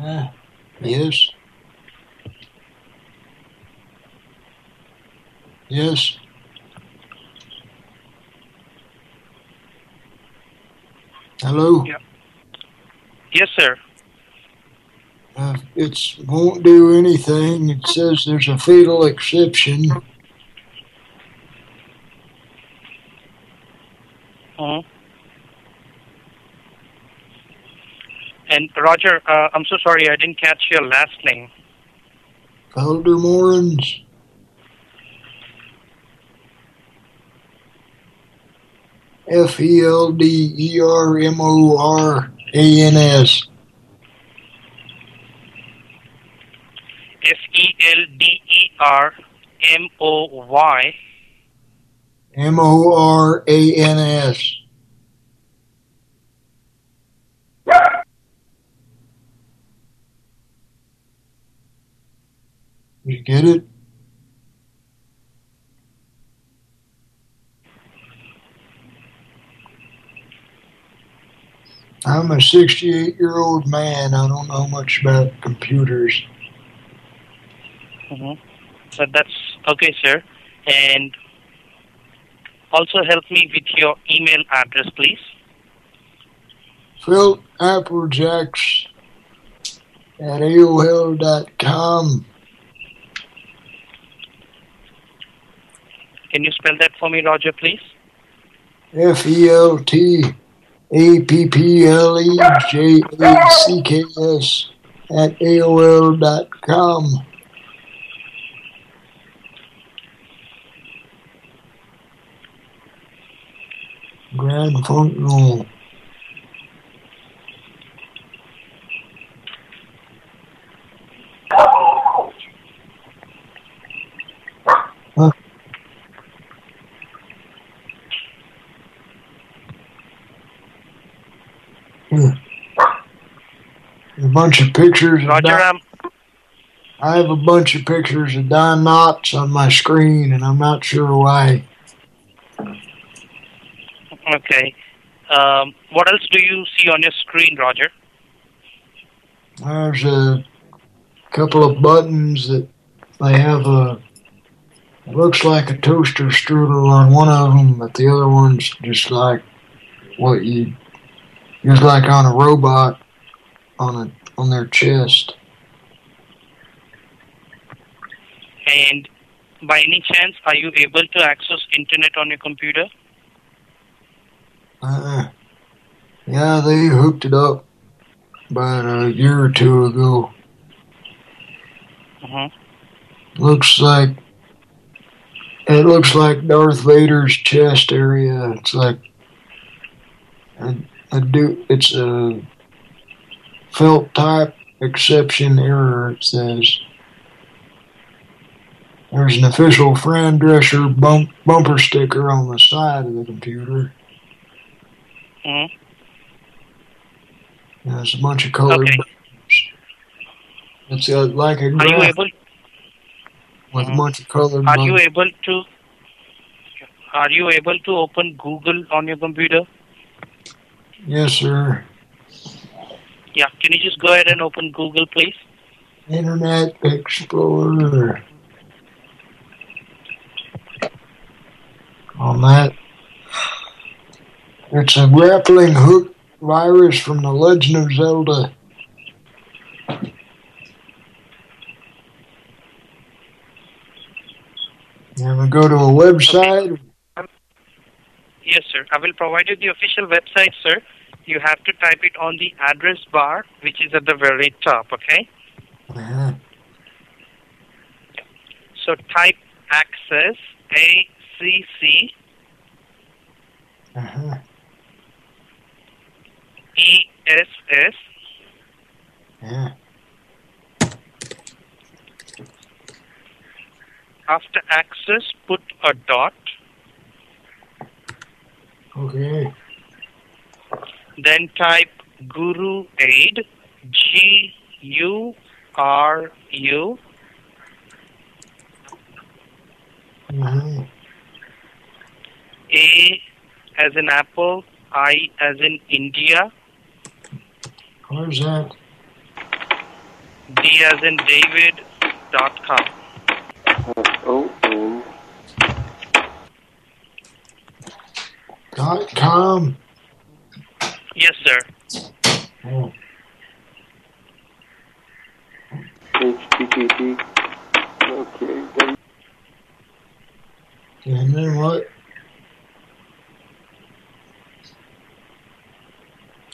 Uh, yes. Yes. Hello? Yeah. Yes, sir. Uh, it won't do anything. It says there's a fatal exception. Uh-huh. And Roger, uh, I'm so sorry, I didn't catch your last name. Feldermorans. F E L D E R M O Y. M O R A N S. You get it? I'm a 68 year old man. I don't know much about computers. Mm-hmm. So that's okay, sir. And also help me with your email address, please. Phil Applejacks at AOL.com. Can you spell that for me, Roger, please? F E L T A P P L E J A C K S at AOL.com. Grand Funk Roll. Hmm. A bunch of pictures. Roger, um, I have a bunch of pictures of Don Knotts on my screen, and I'm not sure why. Okay. Um, what else do you see on your screen, Roger? There's a couple of buttons that they have a. Looks like a toaster strudel on one of them, but the other one's just like what you. Just like on a robot on a on their chest. And by any chance, are you able to access internet on your computer? Uh, yeah, they hooked it up about a year or two ago. Uh-huh. Looks like it looks like Darth Vader's chest area. It's like a, a do. It's a felt type exception error. It says there's an official Fran Drescher bump, bumper sticker on the side of the computer. Hmm There's a bunch of colored Okay. buttons. It's uh, like a Are you able? with a bunch of colored Are you able to? Are you able to open Google on your computer? Yes, sir. Yeah. Can you just go ahead and open Google, please? Internet Explorer. On that. It's a grappling hook virus from the Legend of Zelda. go to a website? Yes, sir. I will provide you the official website, sir. You have to type it on the address bar, which is at the very top, okay? Uh-huh. So type access, A-C-C, Uh-huh. E-S-S, Yeah. after access, put a dot, Okay. then type Guru Aid, G-U-R-U, Uh-huh. A as in apple, I as in India, Where's that? D as in David, dot com. O-N. Dot com. Yes, sir. Oh. HTTP. Okay. And then what?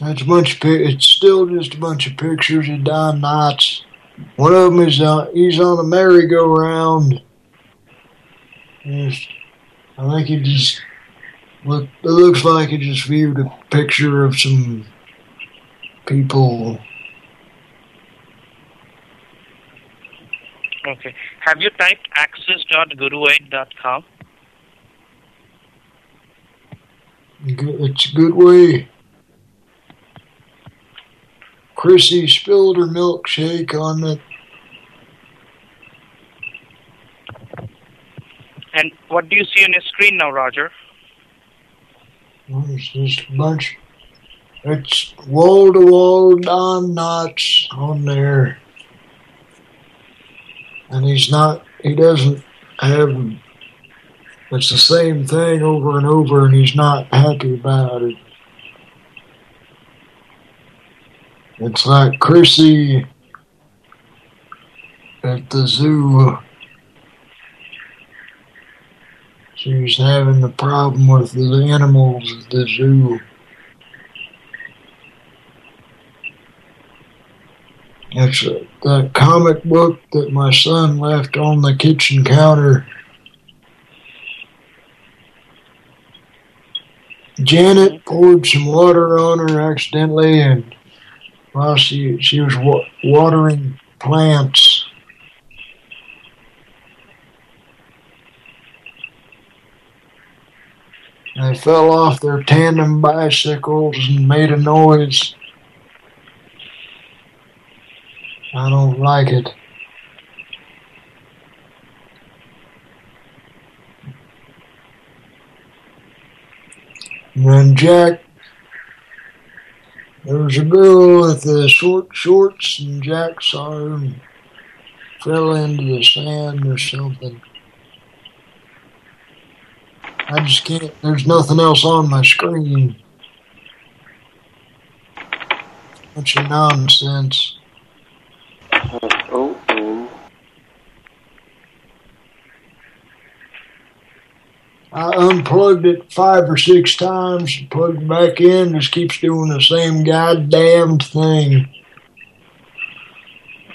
That's a bunch of It's still just a bunch of pictures of Don Knotts. One of them is uh, he's on a merry-go-round. I think he just look. It looks like he just viewed a picture of some people. Okay. Have you typed access.guruaid.com? It's a good way. Chrissy spilled her milkshake on the And what do you see on your screen now, Roger? There's just a bunch. It's wall to wall Don Knotts on there. And he's not, he doesn't have, it's the same thing over and over and he's not happy about it. It's like Chrissy at the zoo. She's having a problem with the animals at the zoo. It's a, that comic book that my son left on the kitchen counter. Janet poured some water on her accidentally, and while she she was wa watering plants. They fell off their tandem bicycles and made a noise. I don't like it. And then Jack, there was a girl with the short shorts and Jack saw her and fell into the sand or something. I just can't, there's nothing else on my screen. Bunch of nonsense. O-N. I unplugged it five or six times, plugged it back in, just keeps doing the same goddamn thing.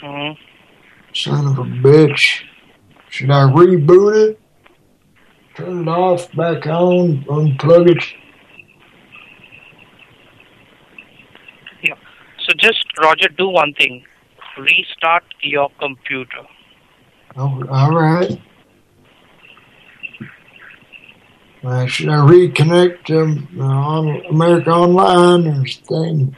Mhm. Son of a bitch. Should I reboot it? Turn it off, back on, unplug it? Yeah. So just, Roger, do one thing. Restart your computer. Oh, all right. Uh, should I reconnect um, uh, on America Online or thing?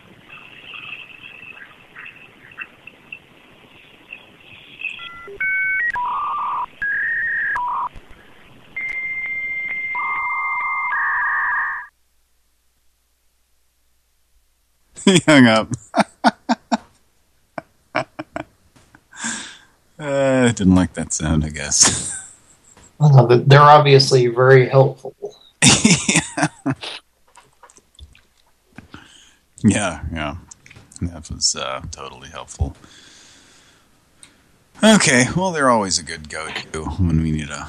he <laughs> hung up. <laughs> uh, didn't like that sound, I guess. <laughs> Uh, they're obviously very helpful. <laughs> Yeah, yeah. That was uh, totally helpful. Okay, well, they're always a good go-to when we need a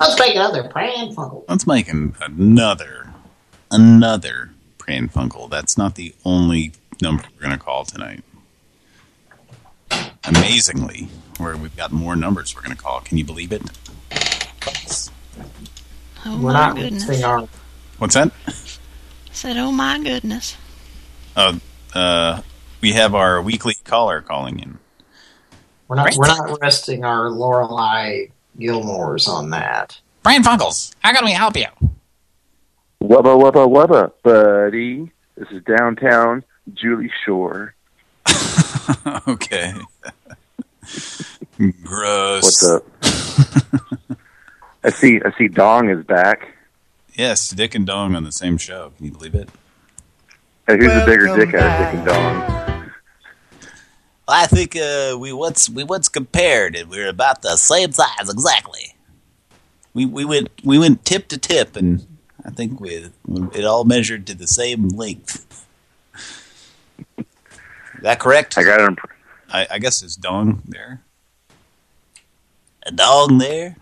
Let's make another Pran Funkel. Let's make an, another, another Pran Funkel. That's not the only number we're going to call tonight. Amazingly, where we've got more numbers we're going to call. Can you believe it? Oh We're my not goodness. listing our What's that? Said, oh my goodness. Uh, uh, we have our weekly caller calling in. we're not Right. we're not resting our Lorelei Gilmores on that. Pran Funkels, how can we help you? Wubba wubba wubba, buddy. This is downtown Julie Shore. <laughs> okay. <laughs> Gross. What's up? I see. I see. Dong is back. Yes, Dick and Dong on the same show. Can you believe it? Hey, who's the bigger Welcome dick out of Dick and Dong? I think uh, we once we once compared and we were about the same size exactly. We we went we went tip to tip, and I think we it all measured to the same length. Is that correct? I got him. I, I guess it's Dong there. A dog there.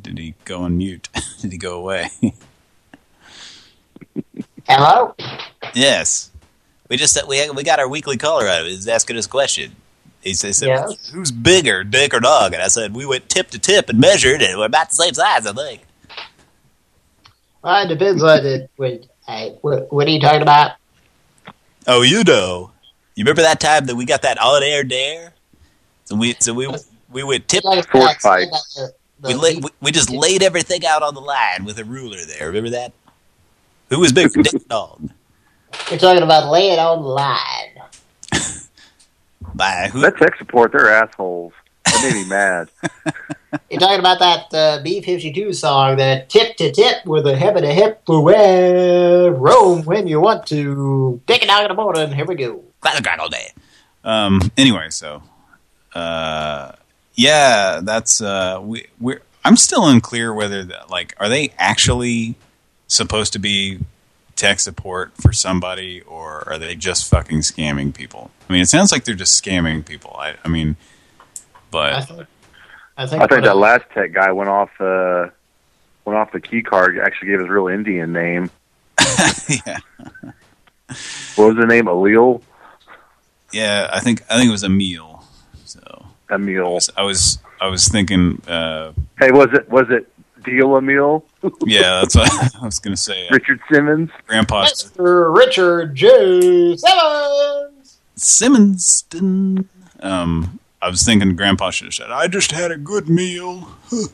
Did he go on mute? <laughs> Did he go away? Hello? yes. We just said we we got our weekly caller out. He's asking us a question. He said, Yes. "Who's bigger, dick or dog?" And I said, "We went tip to tip and measured, and we're about the same size, I think." Well, it depends on it. What, what are you talking about? Oh, you know. You remember that time that we got that on air dare? So we so we we went tip. Sword fight. We, lay, we we just laid everything out on the line with a ruler there. Remember that? Who was bigger, <laughs> dick dog? You're talking about laying on the line. <laughs> By who? That tech support, they're assholes. That made me mad. <laughs> You're talking about that uh, B-52 song, that tip to tip with a hip and a hip, where roam when you want to. Take it out in the morning, here we go. Classic rock all day. Um. Anyway, so, uh, yeah, that's uh, we we're. I'm still unclear whether that, like are they actually supposed to be tech support for somebody or are they just fucking scamming people? I mean, it sounds like they're just scamming people. I, I mean, I but I think, I think that last tech guy went off. Uh, went off the key card. Actually, gave his real Indian name. <laughs> yeah, What was the name? Allele. Yeah, I think I think it was a meal. So I Emil. was I was, I was thinking, uh, Hey, was it was it Deal Emil? yeah, that's what <laughs> I was gonna say. Richard Simmons. Grandpa Mr. Richard J. Simmons. Simmonston. Um, I was thinking Grandpa should have said, "I just had a good meal.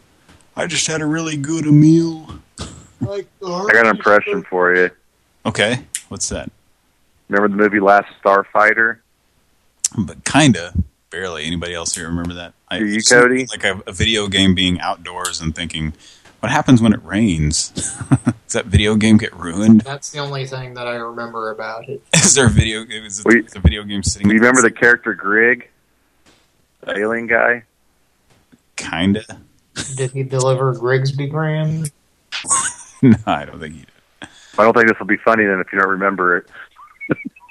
<laughs> I just had a really good a meal." <laughs> Like I got an impression for you. Okay, what's that? Remember the movie Last Starfighter? But kinda, barely. Anybody else here remember that? I, Do you, it's Cody? Like a, a video game being outdoors and thinking, "What happens when it rains? <laughs> Does that video game get ruined? That's the only thing that I remember about it. <laughs> Is there a video? Is it, We- is a video game sitting? Do you remember the character Grig? The alien guy? Kinda. Did he deliver Grigsby Graham? <laughs> no, I don't think he did. I don't think this will be funny then if you don't remember it.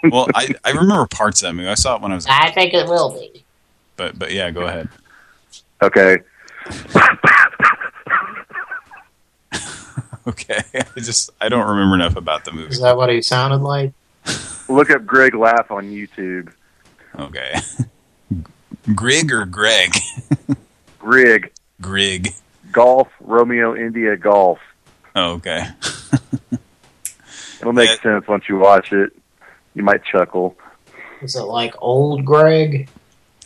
Well, I I remember parts of that movie. I saw it when I was, I think it will be. but but yeah, go ahead. Okay. <laughs> Okay, I just I don't remember enough about the movie. Is that what he sounded like? Look up Greg Laugh on YouTube. Okay, <laughs> Grig or Greg? <laughs> Grig. Grig. Golf, Romeo, India, Golf. Oh, okay. It'll make sense once you watch it. You might chuckle. Is it like old Greg?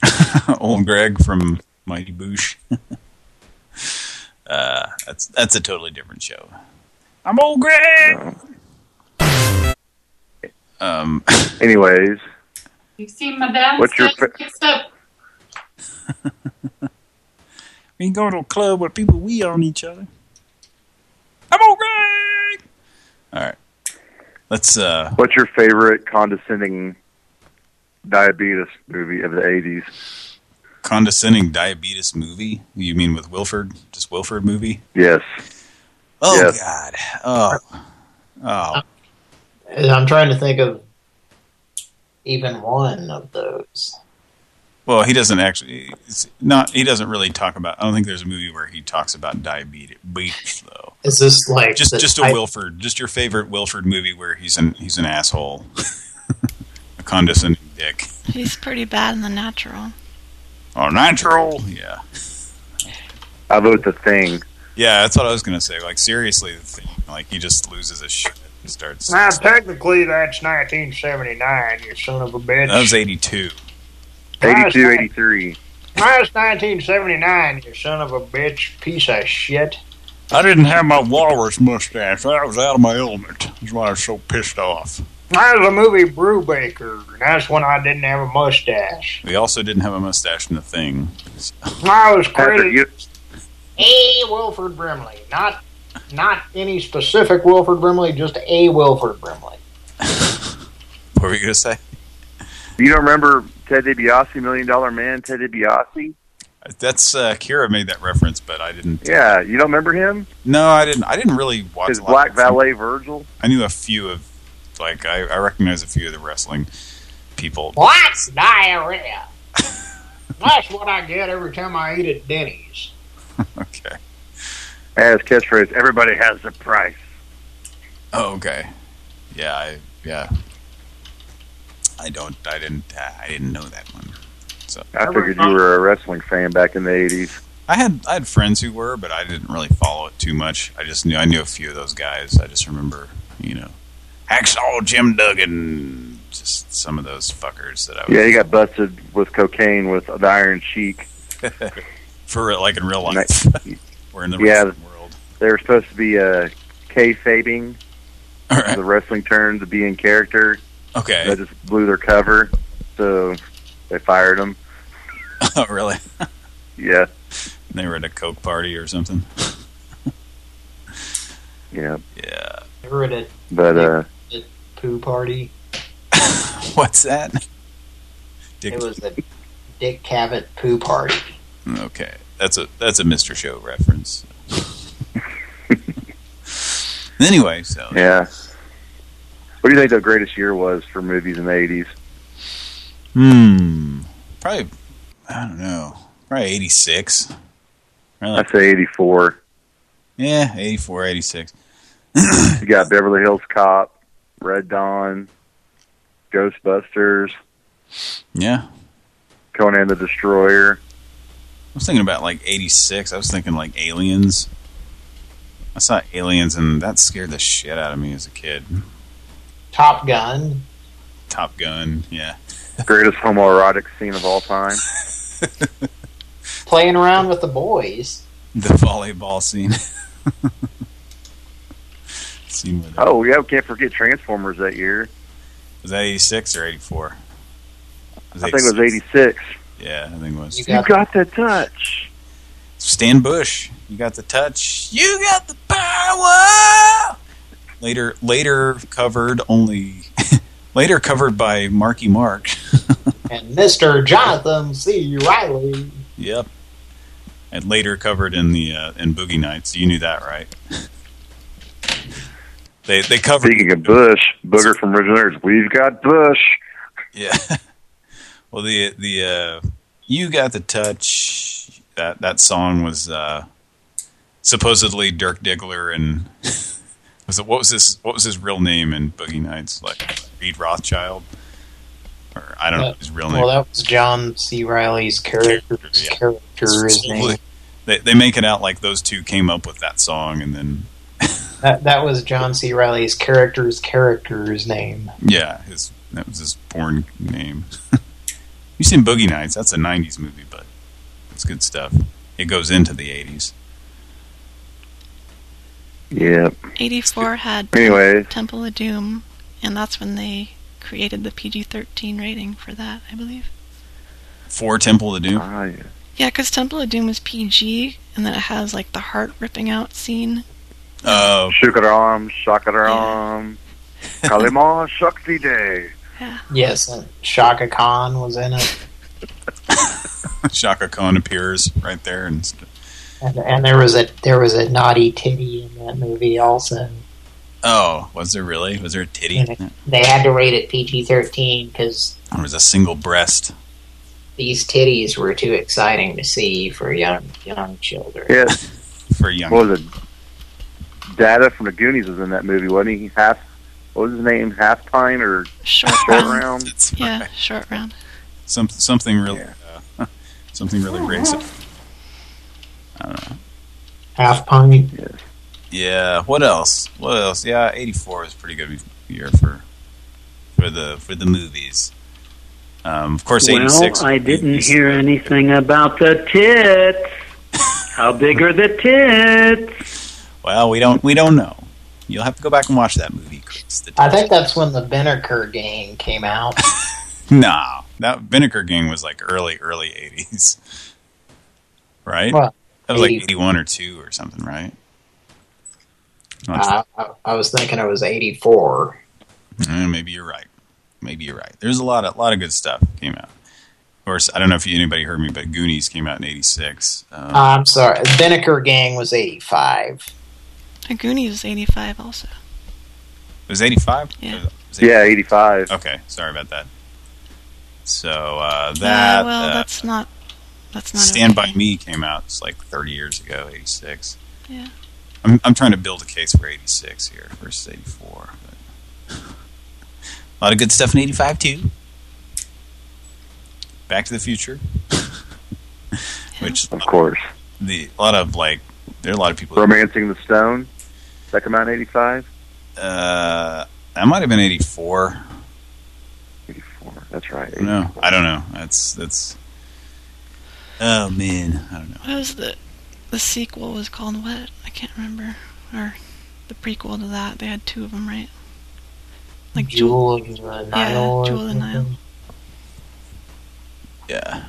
<laughs> Old Greg from Mighty Boosh. <laughs> uh, that's that's a totally different show. I'm old Greg. Um. <laughs> Anyways, You see, Madame What's your said up. We can go to a club where people wee on each other. I'm old Greg. All right. Let's. uh what's your favorite condescending diabetes movie of the 80s? condescending diabetes movie. You mean with Wilford? Just Wilford movie? Yes. Oh Yes. God. Oh. Oh. I'm trying to think of even one of those. Well, he doesn't actually. It's not. He doesn't really talk about. I don't think there's a movie where he talks about diabetes, though. Is this like Just just a Wilford, just your favorite Wilford movie where he's an he's an asshole, <laughs> a condescending dick. He's pretty bad in the natural. Oh, natural. Yeah, I vote the thing. yeah. That's what I was gonna say. Like seriously, the thing. Like he just loses his shit. and Starts. Now, technically, that's 1979, you son of a bitch. That was 82. 82, 83. That's 1979, you son of a bitch, piece of shit. I didn't have my walrus mustache. I was out of my element. That's why I was so pissed off. That was a movie Brubaker, and that's when I didn't have a mustache. We also didn't have a mustache in the thing. I was crazy. A. Wilford Brimley, not not any specific Wilford Brimley, just a Wilford Brimley. <laughs> What were you gonna say? You don't remember Ted DiBiase, Million Dollar Man, Ted DiBiase? That's uh, Kira made that reference, but I didn't. Yeah, you don't remember him? No, I didn't. I didn't really watch. His a lot Black of- Valet Virgil? I knew a few of, like, I, I recognize a few of the wrestling people. What's diarrhea? That's what I get every time I eat at Denny's. <laughs> okay. As catchphrase, everybody has a price. Oh, okay. Yeah, I yeah. I don't. I didn't. Uh, I didn't know that one. So I figured you were a wrestling fan back in the 80s. I had I had friends who were, but I didn't really follow it too much. I just knew I knew a few of those guys. I just remember, you know, Hacksaw Jim Duggan, just some of those fuckers that I was Yeah, he got busted with cocaine with the Iron Sheik. <laughs> for real, like in real life. <laughs> We're in the yeah, wrestling world. they were supposed to be uh, kayfabing the wrestling term to be in character. Okay. They just blew their cover, so they fired him. <laughs> oh, really? <laughs> Yeah, They were at a coke party or something. <laughs> yeah. Yeah. They were at a But uh, poo party. What's that? Dick. It was the Dick Cavett poo party. Okay, that's a that's a Mr. Show reference. anyway, so yeah. What do you think the greatest year was for movies in the 80s? hmm, probably I don't know, probably eighty six. I'd say 84. Yeah, 84, 86. You got Beverly Hills Cop, Red Dawn, Ghostbusters, Yeah, Conan the Destroyer. I was thinking about like 86. I was thinking like Aliens. I saw Aliens and that scared the shit out of me as a kid. Top Gun. Top Gun, yeah. <laughs> Greatest homoerotic scene of all time. <laughs> Playing around with the boys. The volleyball scene. <laughs> scene with Oh, yeah, we can't forget Transformers that year. Was that 86 or 84? I think it was 86. Yeah, I think it was. You got the touch. Stan Bush, you got the touch. You got the power. Later, later covered only, <laughs> later covered by Marky Mark. <laughs> And Mr. Jonathan C. Reilly. yep. And later covered in the uh, in Boogie Nights. You knew that, right? <laughs> they they covered. Speaking of Bush, Booger from Original Nerds, we've got Bush. Yeah. well, the the uh, you got the touch. That that song was uh, supposedly Dirk Diggler and was it what was his what was his real name in Boogie Nights? Like Reed Rothchild, or I don't know Uh, his real name. Well, that was John C. Reilly's character's character's name. They they make it out like those two came up with that song, and then <laughs> That that was John C. Reilly's character's character's name. yeah, his that was his born name. <laughs> you seen Boogie Nights? That's a '90s movie, but it's good stuff. It goes into the '80s. Yeah. 84 had Anyways. Temple of Doom, and that's when they created the PG-13 rating for that, I believe. For Temple of Doom. Ah, yeah. Yeah, because Temple of Doom is PG, and then it has like the heart ripping out scene. Oh. Shukaram, Shakaram, Kali Ma <laughs> Shakti De. Yes, and Chaka Khan was in it, Chaka Khan appears right there, and st- and, and there was a there was a naughty titty in that movie also. oh, was there really? Was there a titty? And it- They had to rate it PG thirteen because There was a single breast. these titties were too exciting to see for young young children. Yeah. For young. What was it? Data from the Goonies was in that movie, wasn't he? Half. What was his name? Half Pine or Short, Short round. Round? Yeah, short round. Some something really uh, <laughs> something really racist. I don't know. Half pint. Yeah. What else? What else? Yeah, '84 is a pretty good year for for the for the movies. Um, of course, '86. Well, I didn't hear anything about the tits. How big are the tits? Well, we don't we don't know. You'll have to go back and watch that movie, Chris. I think that's when the Binneker gang came out. <laughs> <laughs> No, that Vinegar Gang was like early, early 80s. Right? Well, that was like 81 or 2 or something, right? I, I, I was thinking it was 84. Eh, maybe you're right. Maybe you're right. There's a lot of lot of good stuff came out. Of course, I don't know if anybody heard me, but Goonies came out in 86. Um, I'm sorry. Binneker gang was 85. The Goonies is 85 also. it was 85? Yeah. It was Yeah, 85. Okay, sorry about that. So, uh, Uh, that... well, uh, that's not. That's not. Stand okay. By Me came out it's like 30 years ago, 86. Yeah. I'm, I'm trying to build a case for 86 here versus 84. But <laughs> a lot of good stuff in 85 too. Back to the Future. <laughs> Which, Of course. the a lot of like, there are a lot of people. Romancing the Stone. That come out in 85? Uh, that might have been 84. 84. That's right. No, I don't know. That's that's. Oh man, I don't know. What was the the sequel was called what? I can't remember. Or the prequel to that. They had two of them, right? Like Jewel of the Yeah, Nile. or Jewel of the Nile. Yeah.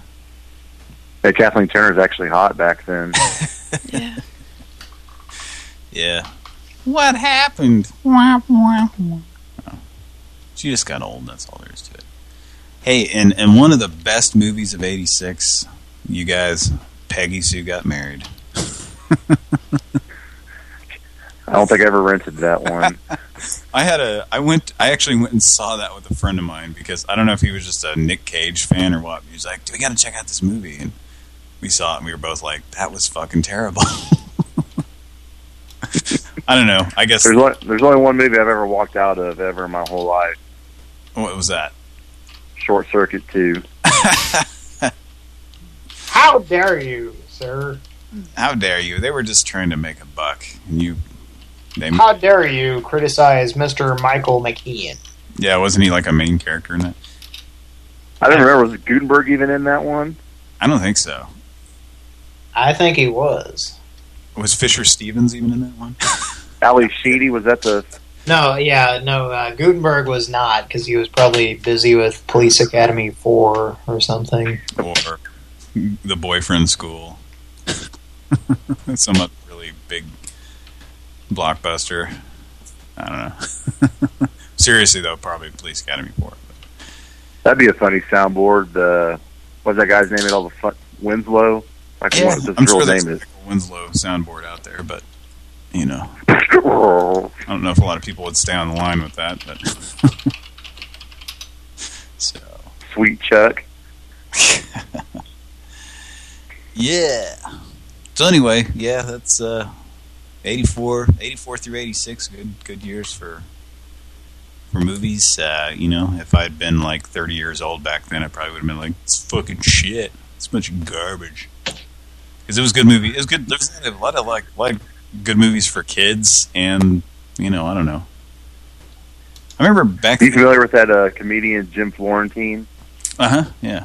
Yeah, Kathleen Turner's actually hot back then. <laughs> yeah. Yeah. What happened? Oh. She just got old, that's all there is to it. Hey, and, and one of the best movies of 86, you guys, Peggy Sue Got Married. I don't think I ever rented that one. <laughs> I had a, I went, I actually went and saw that with a friend of mine because I don't know if he was just a Nick Cage fan or what. He was like, "Do we got to check out this movie. And we saw it and we were both like, that was fucking terrible. <laughs> I don't know. I guess. There's only, there's only one movie I've ever walked out of ever in my whole life. What was that? Short Circuit 2. <laughs> How dare you, sir? How dare you? They were just trying to make a buck. And you, they, How dare you criticize Mr. Michael McKean? yeah, wasn't he like a main character in that? I don't remember. Was Guttenberg even in that one? I don't think so. I think he was. Was Fisher Stevens even in that one? <laughs> Ally Sheedy, was that the... No, yeah, no, uh, Guttenberg was not, because he was probably busy with Police Academy 4 or something. or the boyfriend school. <laughs> Some other really big blockbuster. I don't know. <laughs> Seriously though, probably Police Academy 4. That'd be a funny soundboard. Uh, what's that guy's name? It all the fun, Winslow. Like what his I'm real sure there's name a is. Michael Winslow soundboard out there, but you know, <laughs> I don't know if a lot of people would stay on the line with that, but so Sweet Chuck. Yeah. So anyway, yeah, that's uh 84, 84 through 86, good good years for for movies. Uh, you know, if I'd been like 30 years old back then, I probably would have been like, it's fucking shit. It's a bunch of garbage. Because it was a good movie. It was good. There's a lot of like like good movies for kids, and you know, I don't know. I remember back. Are you familiar with that uh, comedian Jim Florentine? Uh huh. Yeah.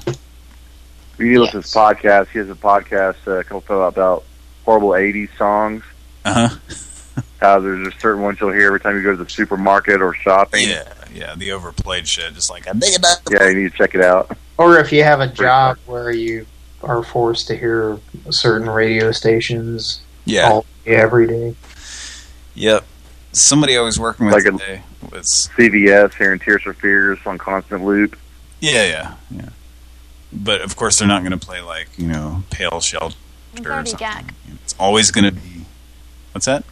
You need to listen to his podcast. He has a podcast, uh, a couple about horrible '80s songs. Uh huh. <laughs> How there's a certain ones you'll hear every time you go to the supermarket or shopping. Yeah, yeah. The overplayed shit, just like I'm big about. Yeah, you need to check it out. Or if you have a job where you are forced to hear certain radio stations Yeah. all day, every day. Yep. Somebody I was working with Like a- today was CVS hearing Tears for Fears on constant loop. yeah, yeah, yeah. But of course, they're not going to play like you know Pale Shelter or something. Jack. It's always going to be. What's that?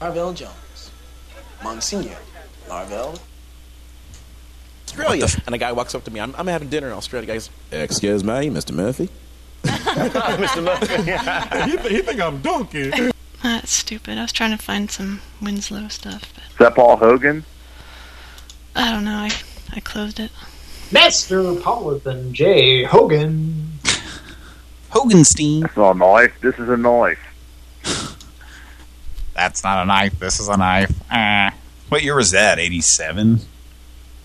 Larvell Jones. Monsignor. Larvell. Australia. And a guy walks up to me. I'm, I'm having dinner in Australia. The guy goes, "Excuse me, Mr. Murphy." <laughs> Mr. Murphy. <laughs> he, th- he think I'm donkey. <laughs> That's stupid. I was trying to find some Winslow stuff, but Is that Paul Hogan? I don't know. I I closed it. Metropolitan J. Hogan. Hoganstein. That's not a knife. This is a knife. <laughs> That's not a knife. This is a knife. Ah. What year was that? 87?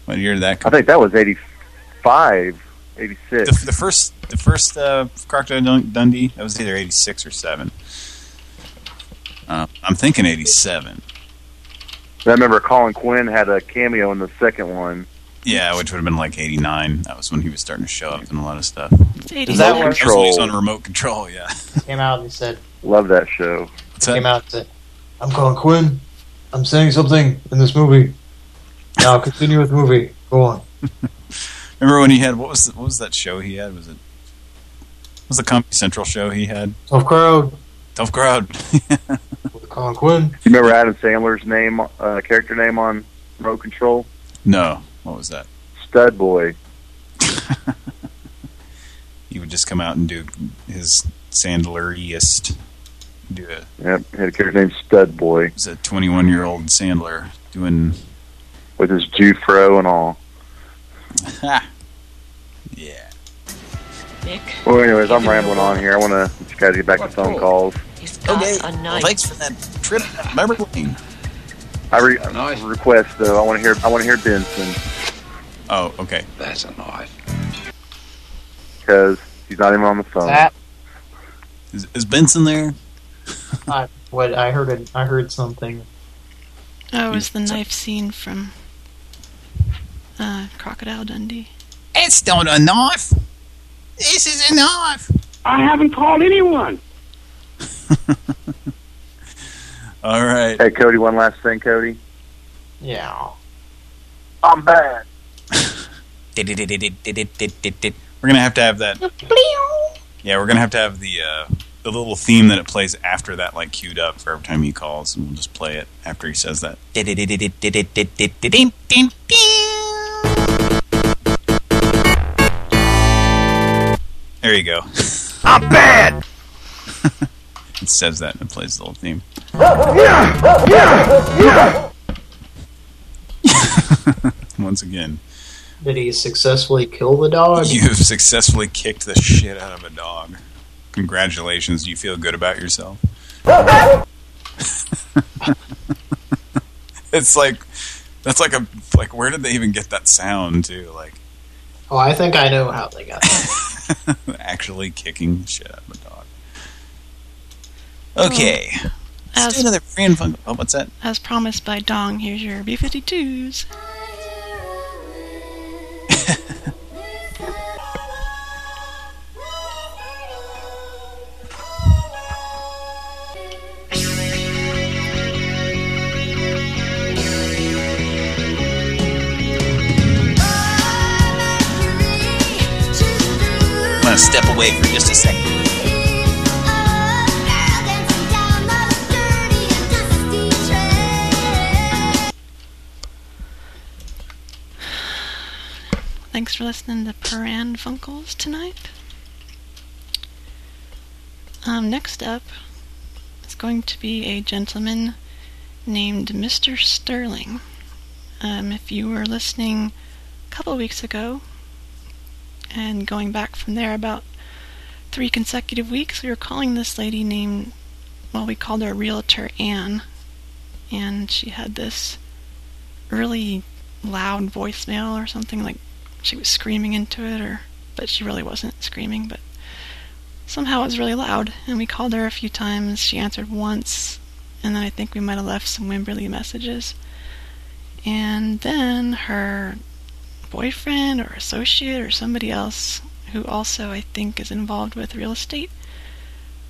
What year did that I think that was 85, 86. The, the first, the first uh, Crocodile Dun- Dundee. That was either 86 or 7. Uh, I'm thinking 87. I remember Colin Quinn had a cameo in the second one. Yeah, which would have been like 89. That was when he was starting to show up in a lot of stuff. Is that That when was when he was on remote control? Yeah. <laughs> came out and he said, Love that show. came out and said, I'm Colin Quinn. I'm saying something in this movie. Now continue with the movie. Go on. <laughs> Remember when he had what was the, what was that show he had? Was it what was the Comedy Central show he had? Tough crowd. Tough crowd. <laughs> With Colin Quinn. You remember Adam Sandler's name, uh, character name on Remote Control? no, what was that? Stud Boy. <laughs> He would just come out and do his Sandleriest. Do a Yep, had a character named Stud Boy. was a 21 year old Sandler doing. With his Jufro and all. <laughs> yeah. Nick, Well, anyways, I'm rambling on here. I want to let you guys get back to phone calls. Okay. a Well, thanks for that trip. Remember Lane. I re- request though. I want to hear. I want to hear Benson Oh, okay. That's a knife. because he's not even on the phone. that, Is, is Benson there? <laughs> I, what, I heard it, I heard something. Oh, it was the knife scene from uh, Crocodile Dundee. It's not a knife. This is a knife. I haven't called anyone. <laughs> All right. Hey, Cody. One last thing, Cody. Yeah. I'm bad. We're gonna have to have that. Yeah, we're gonna have to have the uh, the little theme that it plays after that, like queued up for every time he calls, and we'll just play it after he says that. There you go. I'm bad. <laughs> It says that and it plays the little theme. Yeah, yeah, yeah. <laughs> Once again, Did he successfully kill the dog? <laughs> you have successfully kicked the shit out of a dog. Congratulations. Do you feel good about yourself? <laughs> it's like that's like a like where did they even get that sound too? Like Oh, I think I know how they got that. <laughs> actually kicking the shit out of a dog. Okay. Oh. Let's As, do another free and fun. Oh, what's that? as promised by Dong, here's your B-52s. Gonna step away for just a second. Thanks for listening to Pran Funkels tonight. Um, next up is going to be a gentleman named Mr. Sterling. Um, if you were listening a couple weeks ago and going back from there about three consecutive weeks, we were calling this lady named, well, we called her Realtor Anne. And she had this really loud voicemail or something like she was screaming into it or but she really wasn't screaming but somehow it was really loud. And we called her a few times. She answered once. And then i think we might have left some wimberly messages. And then her boyfriend or associate or somebody else who also i think is involved with real estate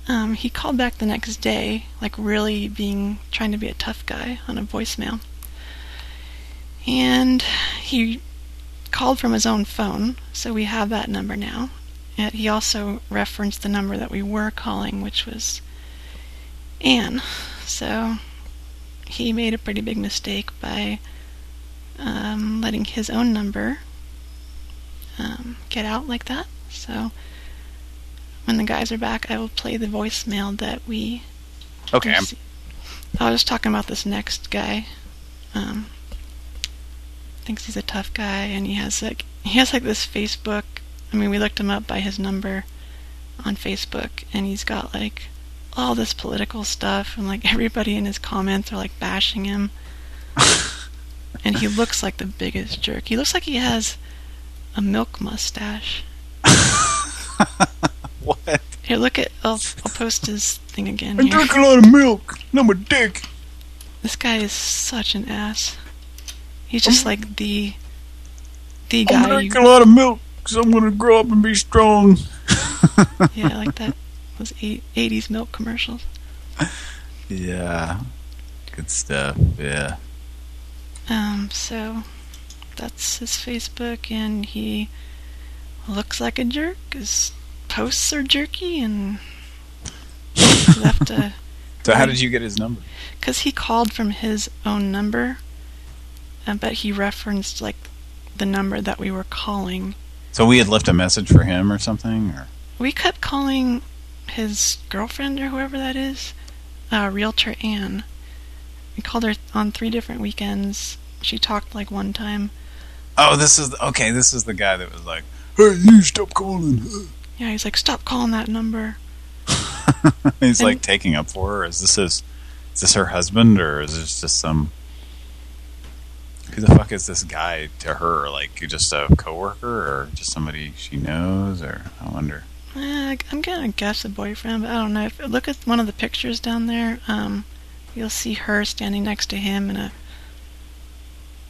um, he called back the next day like really being trying to be a tough guy on a voicemail and he called from his own phone, so we have that number now. And he also referenced the number that we were calling, which was Anne. So he made a pretty big mistake by um, letting his own number um, get out like that. So when the guys are back, I will play the voicemail that we. Okay. I'm, I was just talking about this next guy. Um, thinks he's a tough guy, and he has like he has like this Facebook. I mean, we looked him up by his number on Facebook, and he's got like all this political stuff, and like <laughs> everybody in his comments are like bashing him. <laughs> and he looks like the biggest jerk. He looks like he has a milk mustache. <laughs> what? Here, look at. I'll, I'll post his thing again. I here. drink a lot of milk. and I'm a dick. This guy is such an ass. He's just Um, like the the I'm guy. drinking You, a lot of milk because I'm going to grow up and be strong. <laughs> yeah, like that. Those eight, 80s milk commercials. Yeah. Good stuff. Yeah. Um, so that's his Facebook, and he looks like a jerk. His posts are jerky, and left <laughs> a. So how did you get his number? Because he called from his own number, uh, but he referenced like the number that we were calling. So we had left a message for him or something? or We kept calling his girlfriend or whoever that is, uh, Realtor Ann. We called her on three different weekends. She talked like one time. Oh, this is... Okay, this is the guy that was like, Hey, you stop calling. Yeah, he's like, stop calling that number. <laughs> He's And- like taking up for her. Is this his... Is this her husband or is this just some... Who the fuck is this guy to her? Like, just a coworker or just somebody she knows? Or I wonder. Eh, I'm gonna guess a boyfriend, but I don't know. If look at one of the pictures down there, um, you'll see her standing next to him in a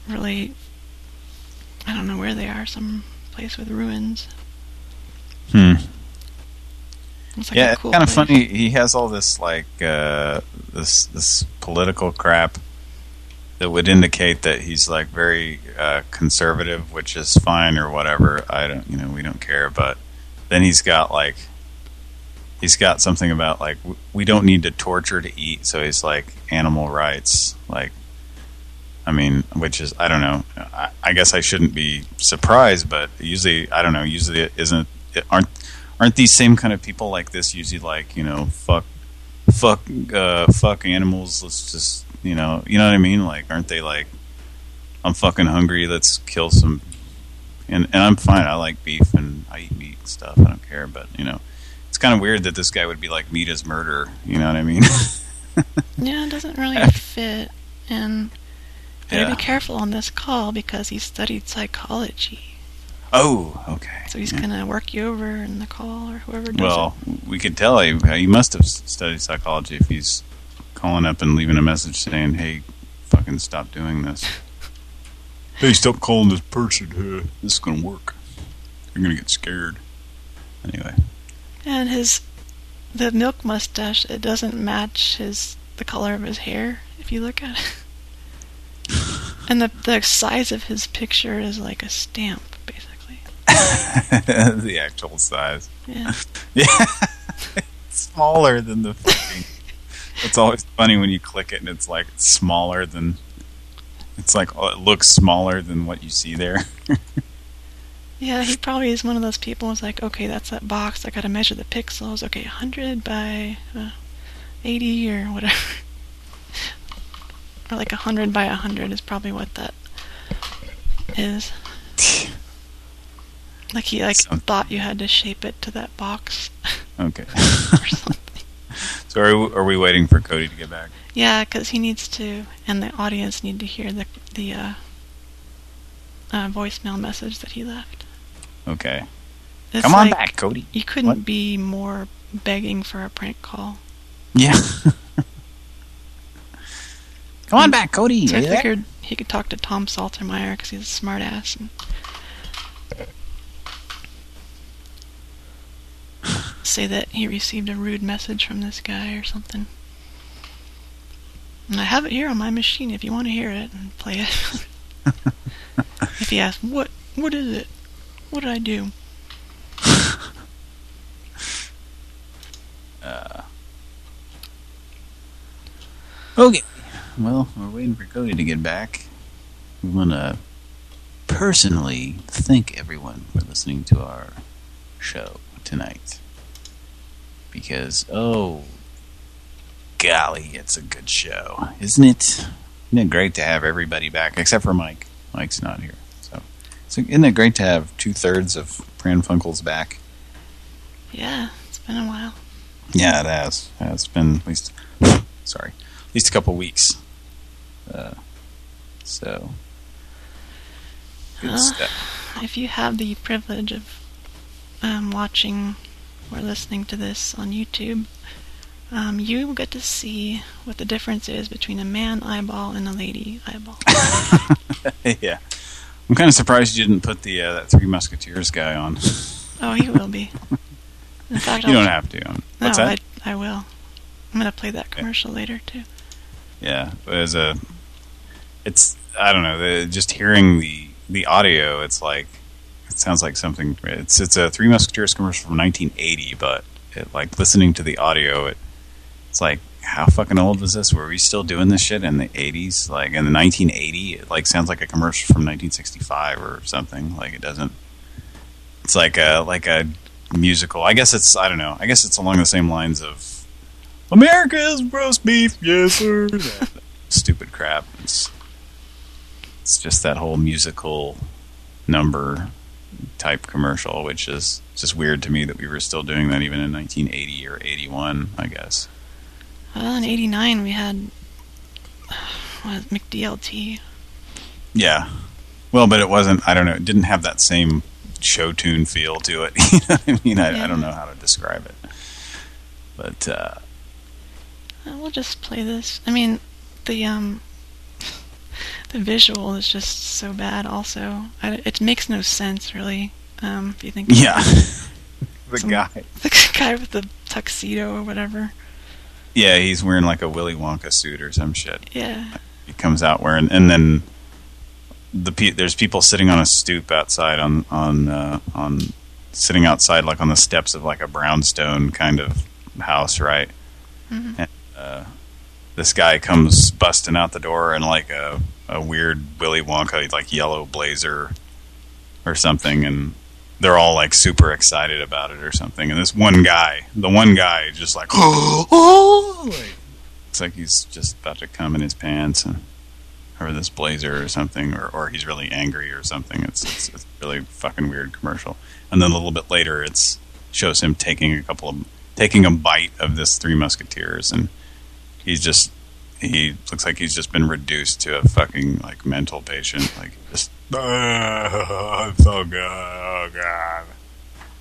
really, I don't know where they are, some place with ruins. Hmm. Like yeah, cool it's kind of funny. He has all this like uh, this this political crap that would indicate that he's like very uh, conservative, which is fine or whatever. I don't, you know, we don't care. But then he's got like he's got something about like we don't need to torture to eat. So he's like animal rights, like. I mean, which is I don't know. I, I guess I shouldn't be surprised, but usually I don't know. Usually it isn't it aren't aren't these same kind of people like this usually like you know fuck fuck uh, fuck animals? Let's just you know you know what I mean? Like aren't they like I'm fucking hungry. Let's kill some. And and I'm fine. I like beef and I eat meat and stuff. I don't care. But you know, it's kind of weird that this guy would be like meat is murder. You know what I mean? <laughs> Yeah, it doesn't really <laughs> fit, and gotta Yeah. be careful on this call because he studied psychology. oh, okay. So he's gonna work you over in the call or whoever does Well, we could tell he, he must have studied psychology if he's calling up and leaving a message saying, "Hey, fucking stop doing this." <laughs> hey, stop calling this person. Uh, this is gonna work. You're gonna get scared. Anyway, it. And his the milk mustache it doesn't match his the color of his hair if you look at it. <laughs> and the the size of his picture is like a stamp, basically. <laughs> the actual size. Yeah. <laughs> yeah, it's smaller than the. It's always funny when you click it and it's like smaller than. It's like oh, it looks smaller than what you see there. Yeah, he probably is one of those people who's like, okay, that's that box. I gotta measure the pixels. Okay, 100 by uh, 80 or whatever. <laughs> or like 100 by 100 is probably what that is. <laughs> like he like thought you had to shape it to that box. <laughs> Okay. or something. so are we, are we waiting for Cody to get back? yeah, because he needs to, and the audience need to hear the the uh, uh, voicemail message that he left. Okay. It's Come on like, back, Cody. You couldn't What? be more begging for a prank call. Yeah. <laughs> Come on back, Cody. So I figured he could talk to Tom Saltermeyer because he's a smart ass and <laughs> say that he received a rude message from this guy or something. And I have it here on my machine if you want to hear it and play it. <laughs> <laughs> if he asks, what, what is it? What did I do? <laughs> Uh, okay. Well, we're waiting for Cody to get back. We want to personally thank everyone for listening to our show tonight. Because, oh, golly, it's a good show, isn't it? Isn't it great to have everybody back, except for Mike. Mike's not here. So, so isn't it great to have two-thirds of Pran Funkels back? Yeah, it's been a while. Yeah, it has. It's been at least, sorry, at least a couple weeks. Uh, so, good Well, stuff. if you have the privilege of um, watching or listening to this on YouTube, um, you will get to see what the difference is between a man eyeball and a lady eyeball. <laughs> yeah. I'm kind of surprised you didn't put the uh, that Three Musketeers guy on. oh, he will be. In fact, you I'll- don't have to. Um, No, that? I, I will. I'm going to play that commercial later, too. Yeah, as a, it's I don't know. The, just hearing the the audio, it's like it sounds like something. It's it's a Three Musketeers commercial from 1980, but it, like listening to the audio, it it's like how fucking old was this? Were we still doing this shit in the 80s? Like in the 1980, it like sounds like a commercial from 1965 or something. Like it doesn't. It's like a like a musical. I guess it's I don't know. I guess it's along the same lines of America's roast beef, yes sir. <laughs> Stupid crap. It's it's just that whole musical number type commercial, which is just weird to me that we were still doing that even in 1980 or 81, I guess. Well, in 89, we had <sighs> what, McDLT. Yeah. Well, but it wasn't, I don't know, it didn't have that same show tune feel to it. <laughs> you know I mean? I, I don't know how to describe it. But, uh, Uh, We'll just play this. I mean, the um, <laughs> the visual is just so bad. Also, I, it makes no sense really. Um, if you think. Yeah. <laughs> the Some- guy. the guy with the tuxedo or whatever. Yeah, he's wearing like a Willy Wonka suit or some shit. Yeah. He comes out wearing, and then the pe there's people sitting on a stoop outside on on uh, on sitting outside like on the steps of like a brownstone kind of house, right? Mhm. And, uh, this guy comes busting out the door in like a a weird Willy Wonka like yellow blazer or something, and they're all like super excited about it or something. And this one guy, the one guy, just like oh, like, looks like he's just about to come in his pants and or this blazer or something, or or he's really angry or something. It's it's, it's really fucking weird commercial. And then a little bit later, it's shows him taking a couple of taking a bite of this Three Musketeers, and he's just he looks like he's just been reduced to a fucking like mental patient, like just oh, it's so good, oh god.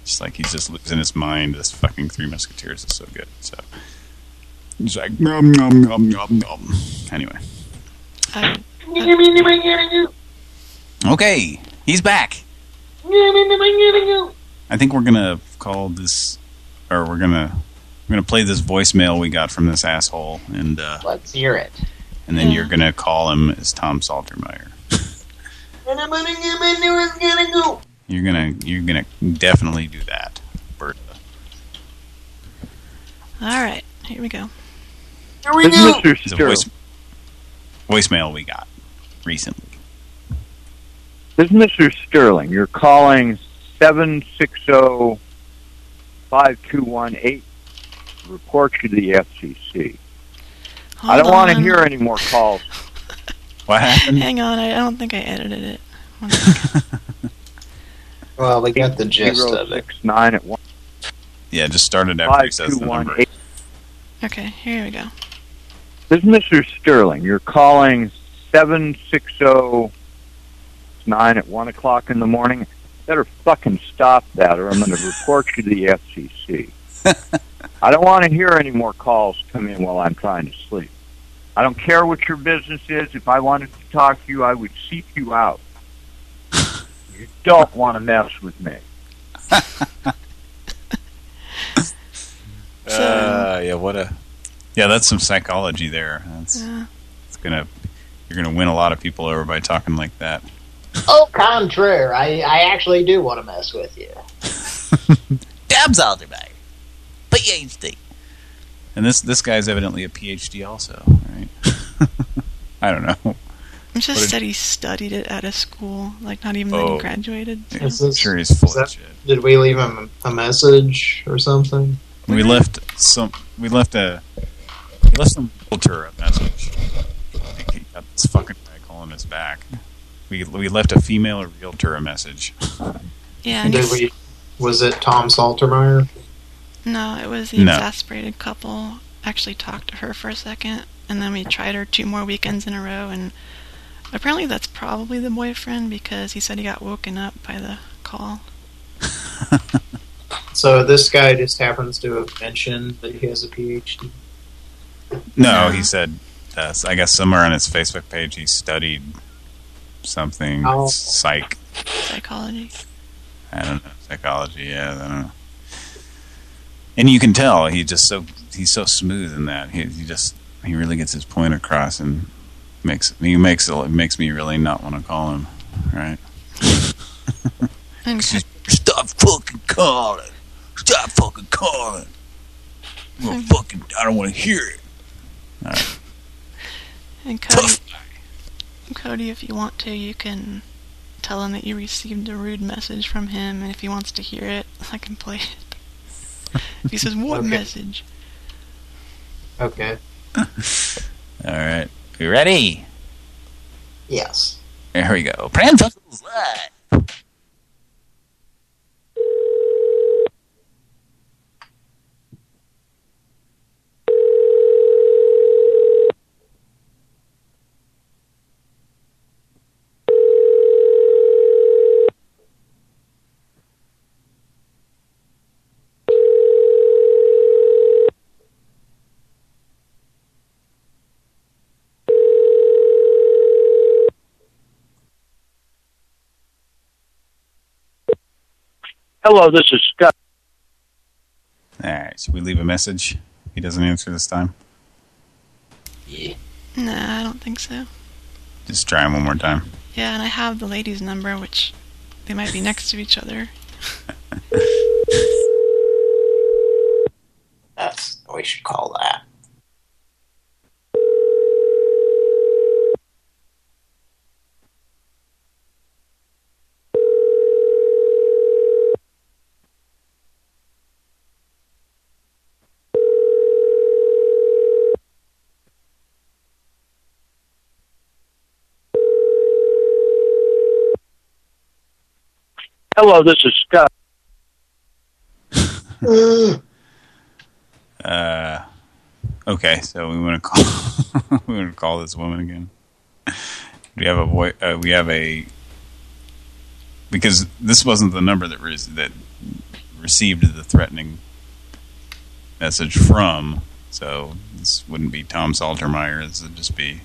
Just like he's just losing his mind. This fucking Three Musketeers is so good. So he's like nom nom nom nom nom. Anyway, um, okay, he's back. <laughs> I think we're gonna call this, or we're gonna we're gonna play this voicemail we got from this asshole, and uh, Let's hear it. and then you're gonna call him as Tom Saltermeyer. <laughs> You're gonna you're gonna definitely do that, Bertha. All right, here we go. Here we This is go. It's a voice, voicemail we got recently. This is Mr. Sterling. You're calling 760-5218. Report you to the FCC. I don't want to hear any more calls. <laughs> What happened? Hang on, I, I don't think I edited it. <laughs> Well, we got the gist of it. Nine at one. Yeah, just started after he says the number. Okay, here we go. This is Mr. Sterling. You're calling 760 9 at 1 o'clock in the morning. Better fucking stop that or I'm going to report you to the FCC. <laughs> I don't want to hear any more calls come in while I'm trying to sleep. I don't care what your business is. If I wanted to talk to you, I would seek you out. <laughs> You don't want to mess with me. <laughs> Uh, yeah, what a yeah. That's some psychology there. That's Yeah. it's gonna you're gonna win a lot of people over by talking like that. <laughs> Au contraire, I, I actually do want to mess with you. Tom Saltermeyer. PhD. And this this guy's evidently a PhD also, right? <laughs> I don't know. It just What said he studied it at a school, like not even that Oh. he graduated. so- Is this- Sure, he's full that- shit. Did we leave him a message or something? We left some. We left a. We left some realtor a message. I think he got this fucking guy calling us back. We we left a female realtor a message. Yeah, and Did we? Was it Tom Saltermeyer? No, it was the No. exasperated couple. Actually talked to her for a second, and then we tried her two more weekends in a row, and apparently that's probably the boyfriend because he said he got woken up by the call. <laughs> So this guy just happens to have mentioned that he has a PhD. No, he said. Uh, I guess somewhere on his Facebook page he studied something Oh. psych. Psychology. I don't know psychology. Yeah, I don't know. And you can tell he just so he's so smooth in that he he just he really gets his point across and makes he makes it makes me really not want to call him. Right? <laughs> And Stop fucking calling. Stop fucking calling. I'm fucking, I don't want to hear it. All right. And Cody, Cody, if you want to, you can tell him that you received a rude message from him, and if he wants to hear it, I can play it. If <laughs> he says, what Okay. message? Okay. <laughs> All right. You ready? Yes. There we go. Pran Funkels Live. Hello, this is Scott. All right. Should we leave a message? He doesn't answer this time. Yeah. Nah, I don't think so. Just try him one more time. Yeah, and I have the lady's number, which they might be next to each other. <laughs> That's what we should call that. Hello, this is Scott. <laughs> Uh, okay, so we want to call <laughs> we want to call this woman again. We have a voice. Uh, we have a because this wasn't the number that re that received the threatening message from. So this wouldn't be Tom Saltermeyer. This would just be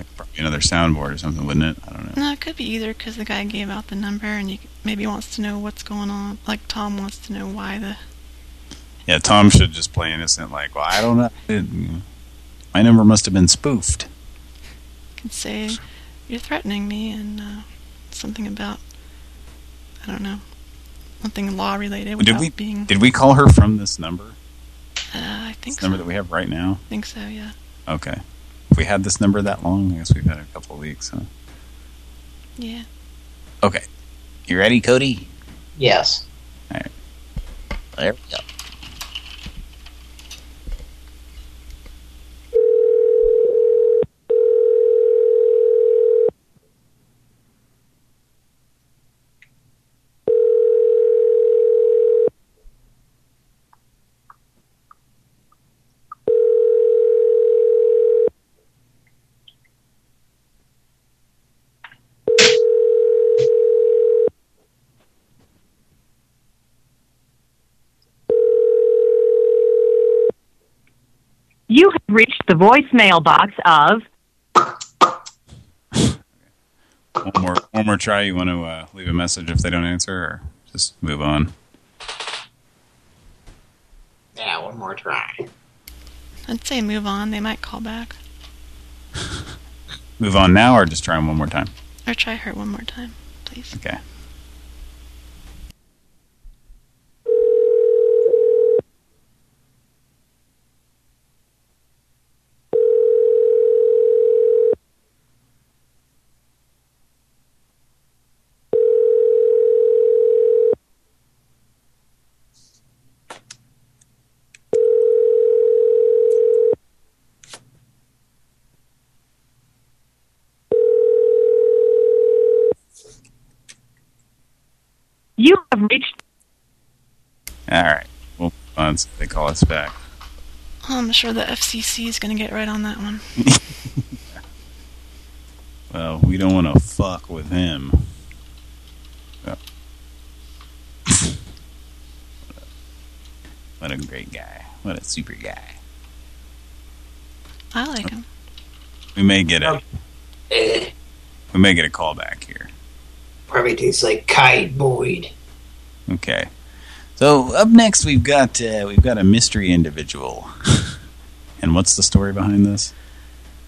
like probably another soundboard or something, wouldn't it? I don't know. No, it could be either because the guy gave out the number and you maybe wants to know what's going on. Like Tom wants to know why the. Yeah, Tom should just play innocent. Like, well, I don't know. It- my number must have been spoofed. Could say you're threatening me and uh, something about I don't know something law related Did we being. did we call her from this number? Uh, I think This so. number that we have right now. I think so. Yeah. Okay. If we had this number that long, I guess we've had a couple of weeks. Huh? Yeah. Okay. You ready, Cody? Yes. All right. There we go. Reached the voicemail box of One more, one more try. You want to uh, leave a message if they don't answer, or just move on? Yeah, one more try. I'd say move on. They might call back <laughs> Move on now, or just try them one more time? or try her one more time, please. Okay. You have reached. All right. Well, once they call us back. Oh, I'm sure the FCC is going to get right on that one. <laughs> Well, we don't want to fuck with him. Oh. <laughs> what a great guy. What a super guy. I like him. We may get a um, we may get a call back here. Probably tastes like Kite Boyd. Okay. So up next we've got uh, we've got a mystery individual. <laughs> and what's the story behind this?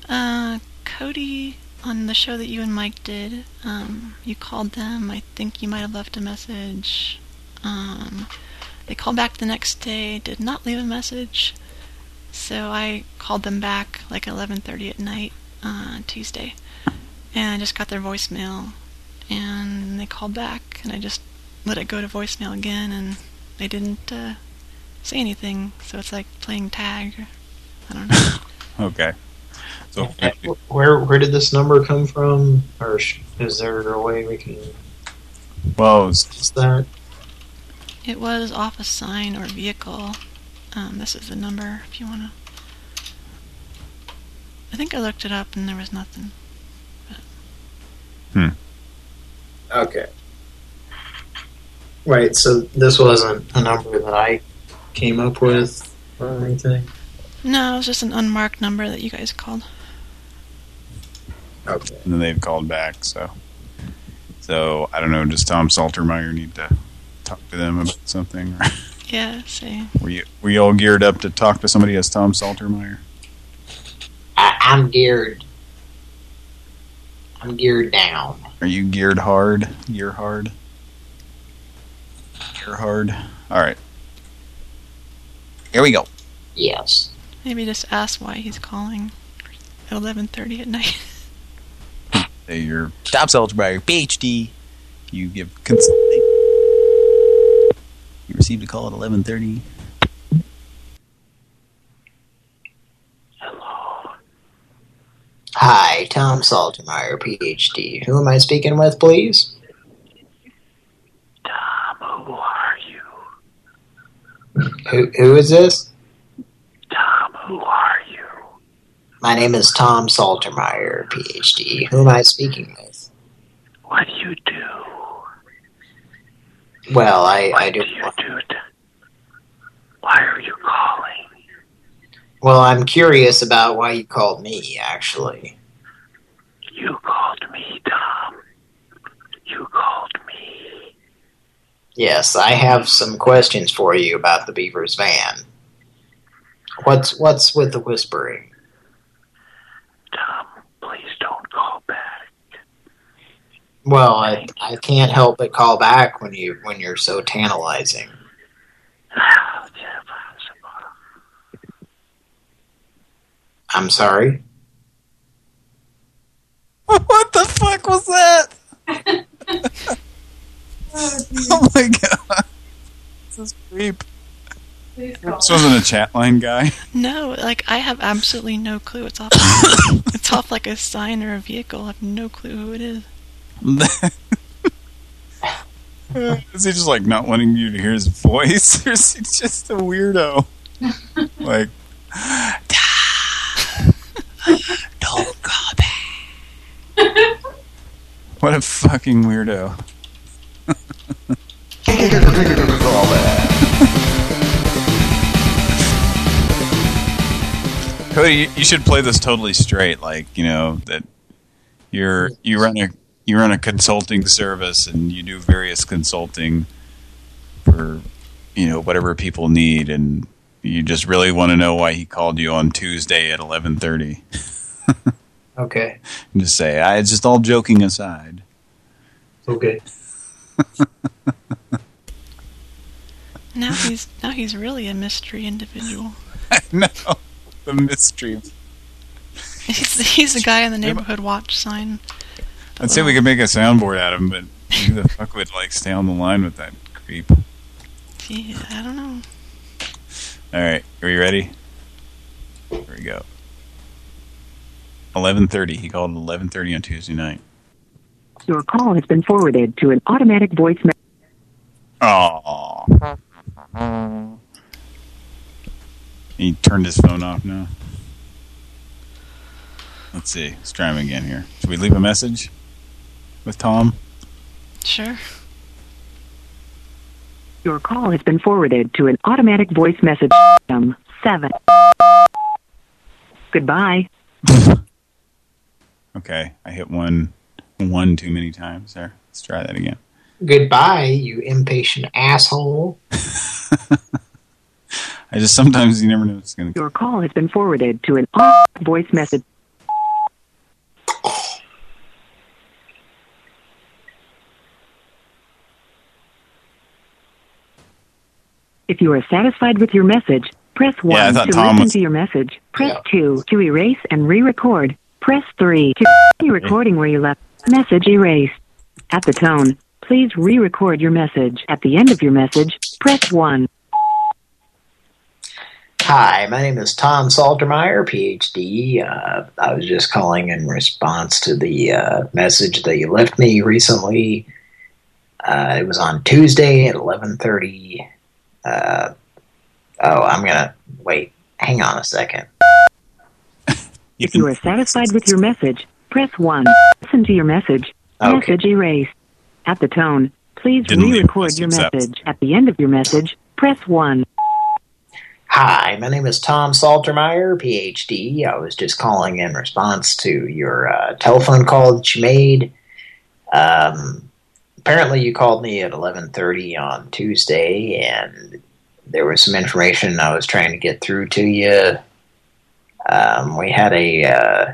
Uh, Cody, on the show that you and Mike did, um, you called them. I think you might have left a message. Um, they called back the next day, did not leave a message. So I called them back like 11:30 at night uh, Tuesday, and I just got their voicemail, and they called back, and I just let it go to voicemail again, and they didn't uh, say anything. So it's like playing tag. I don't know. <laughs> Okay. So Where where did this number come from? Or is there a way we can well, it's- use that? It was off a sign or vehicle. Um, this is the number if you want to. I think I looked it up and there was nothing. Hmm. Okay. Right, so this wasn't a number that I came up with or anything? No, it was just an unmarked number that you guys called. Okay. and then they've called back, so so I don't know, does Tom Saltermeyer need to talk to them about something? Yeah, see. were you were you all geared up to talk to somebody as Tom Saltermeyer? I, I'm geared. I'm geared down. Are you geared hard? Gear hard? Gear hard? Alright. Here we go. Yes. Maybe just ask why he's calling at 11:30 at night. <laughs> Hey, you're Tom Saltermeyer, PhD. You give consulting. You received a call at 11.30. Hi, Tom Saltermeyer, PhD. Who am I speaking with, please? Tom, who are you? Who Who is this? Tom, who are you? My name is Tom Saltermeyer, PhD. Who am I speaking with? What do you do? Well, I, What I do. you do? To... Why are you calling? Well, I'm curious about why you called me, actually. You called me, Tom. You called me. Yes, I have some questions for you about the Beaver's van. What's what's with the whispering? Tom, please don't call back. Well, I I can't help but call back when you when you're so tantalizing. I'm sorry. <laughs> What the fuck was that? <laughs> oh my god. This is creep. This wasn't a chat line guy. No, like I have absolutely no clue. It's off. <laughs> it's off like a sign or a vehicle. I have no clue who it is. <laughs> is he just like not wanting you to hear his voice? <laughs> Or is he just a weirdo? like, Don't call back. what a fucking weirdo. <laughs> Cody, you, you should play this totally straight. Like, you know, that you're you run a you run a consulting service and you do various consulting for you know whatever people need, and you just really want to know why he called you on Tuesday at eleven thirty. Okay. <laughs> Just say, I just all joking aside. Okay. Now he's now he's really a mystery individual. <laughs> no, the mystery. He's he's the guy in the neighborhood watch sign. I'd say we could make a soundboard out of him, but who the fuck would like stay on the line with that creep? Gee, I don't know. All right, are you ready? Here we go. 11:30. He called at 11:30 on Tuesday night. Your call has been forwarded to an automatic voice message. Aww. He turned his phone off now. Let's see. Let's try him again here. Should we leave a message with Tom? Sure. Your call has been forwarded to an automatic voice message system. Seven. Goodbye. <laughs> okay, I hit one one too many times there. Let's try that again. Goodbye, you impatient asshole. <laughs> I just sometimes you never know what's going to Your call has been forwarded to an automatic voice message. If you are satisfied with your message, press 1 Yeah, to Tom listen was- to your message. Press 2 to erase and re-record. Press 3 to <laughs> continue recording where you left. Message erased. At the tone, please re-record your message. At the end of your message, press 1. Hi, my name is Tom Saltermeyer, PhD. Uh, I was just calling in response to the uh, message that you left me recently. Uh, it was on Tuesday at 11.30. Uh, oh, I'm going to... Wait, hang on a second. If <laughs> you are satisfied with your message, press 1. Listen to your message. Okay. Message erased. At the tone, please Didn't re-record your accept. message. At the end of your message, press 1. Hi, my name is Tom Saltermeyer, PhD. I was just calling in response to your uh, telephone call that you made. Um, apparently, you called me at 11:30 on Tuesday, and there was some information I was trying to get through to you. Um, we had a uh,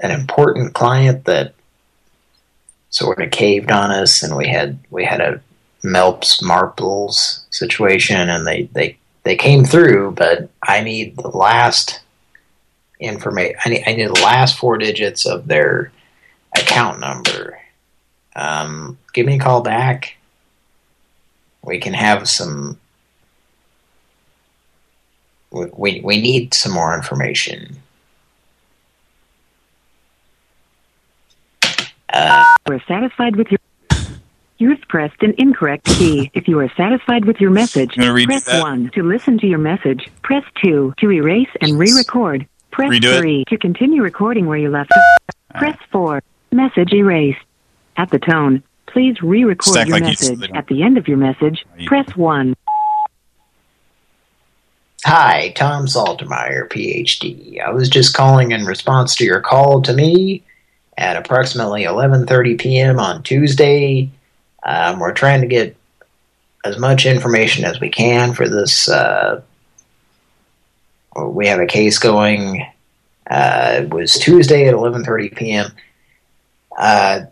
an important client that sort of caved on us, and we had we had a Melps Marples situation, and they they they came through, but I need the last information. I need I need the last four digits of their account number. Um, give me a call back. We can have some. We we, we need some more information. Uh, You are satisfied with your... You've pressed an incorrect key. If you are satisfied with your message, You wanna redo press that? 1 to listen to your message. Press 2 to erase and re-record. Press Redo it. 3 to continue recording where you left off. Press 4. Message erased. At the tone, please re-record your like message. they don't- At the end of your message, press 1. Hi, Tom Saltermeyer, PhD. I was just calling in response to your call to me at approximately 11:30 p.m. on Tuesday. Um, we're trying to get as much information as we can for this. Uh, we have a case going. Uh, it was Tuesday at 11:30 p.m. Uh,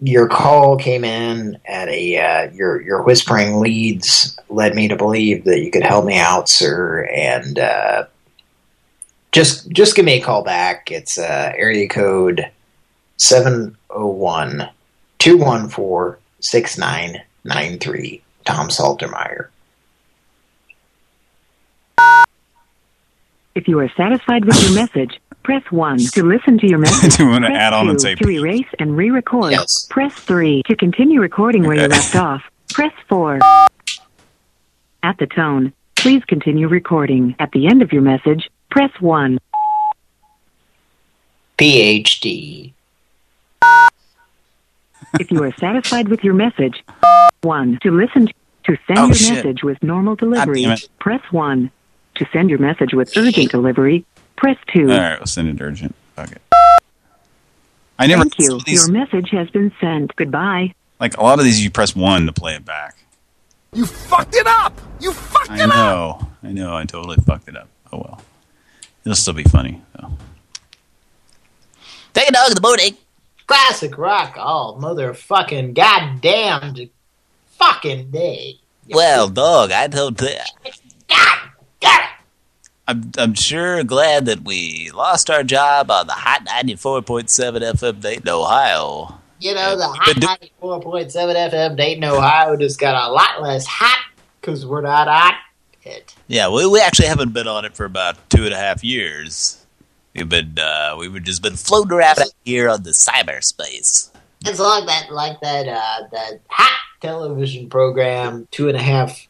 your call came in at a uh, your your whispering leads led me to believe that you could help me out, sir, and uh, just just give me a call back. It's uh, area code 701 214 6993. Tom Saltermeyer. If you are satisfied with your message, press 1 to listen to your <laughs> message. Do you wanna press add on and 2 say to erase and re-record. Yes. Press 3 to continue recording where you left off. Press 4. At the tone, please continue recording. At the end of your message, press 1. PhD. If you are satisfied with your message, 1 to listen to, to send Oh, your shit. message with normal delivery. Press 1 to send your message with urgent delivery. Press 2. All right, we'll send it urgent. Okay. I never Thank you. these, Your message has been sent. Goodbye. like a lot of these. You press one to play it back. You fucked it up! You fucked it up. I know. I know. I totally fucked it up. Oh well. It'll still be funny though. Take a dog in the morning. Classic rock all motherfucking goddamn fucking day. Well, dog, I told you. I'm, I'm sure glad that we lost our job on the Hot 94.7 FM Dayton, Ohio. You know, the hot 94.7 FM Dayton, Ohio just got a lot less hot because we're not on it. Yeah, we, we actually haven't been on it for about two and a half years. We've been uh, we've just been floating around out here on the cyberspace. It's like that, like that, uh, that hot television program, Two and a Half.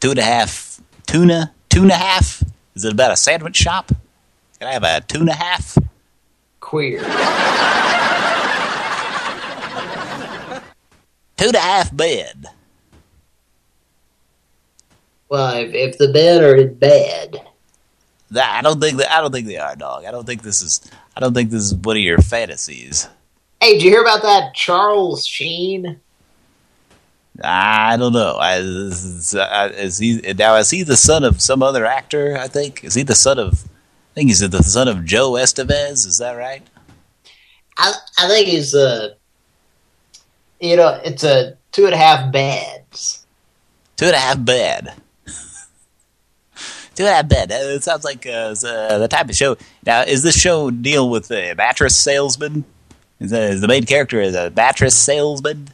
Two and a half tuna, two and a half? Is it about a sandwich shop? Can I have a two and a half? Queer. <laughs> two and a half bed. Well, if, if the bed are in bed. That I don't think that I don't think they are, dog. I don't think this is I don't think this is one of your fantasies. Hey, did you hear about that Charles Sheen? I don't know. I, is, uh, is he now? Is he the son of some other actor? I think is he the son of? I think he's the son of Joe Estevez. Is that right? I I think he's uh you know it's a two and a half beds. Two and a half bed. A half bed. It sounds like uh, uh, the type of show. Now, is this show deal with a mattress salesman? Is, that, is the main character is a mattress salesman?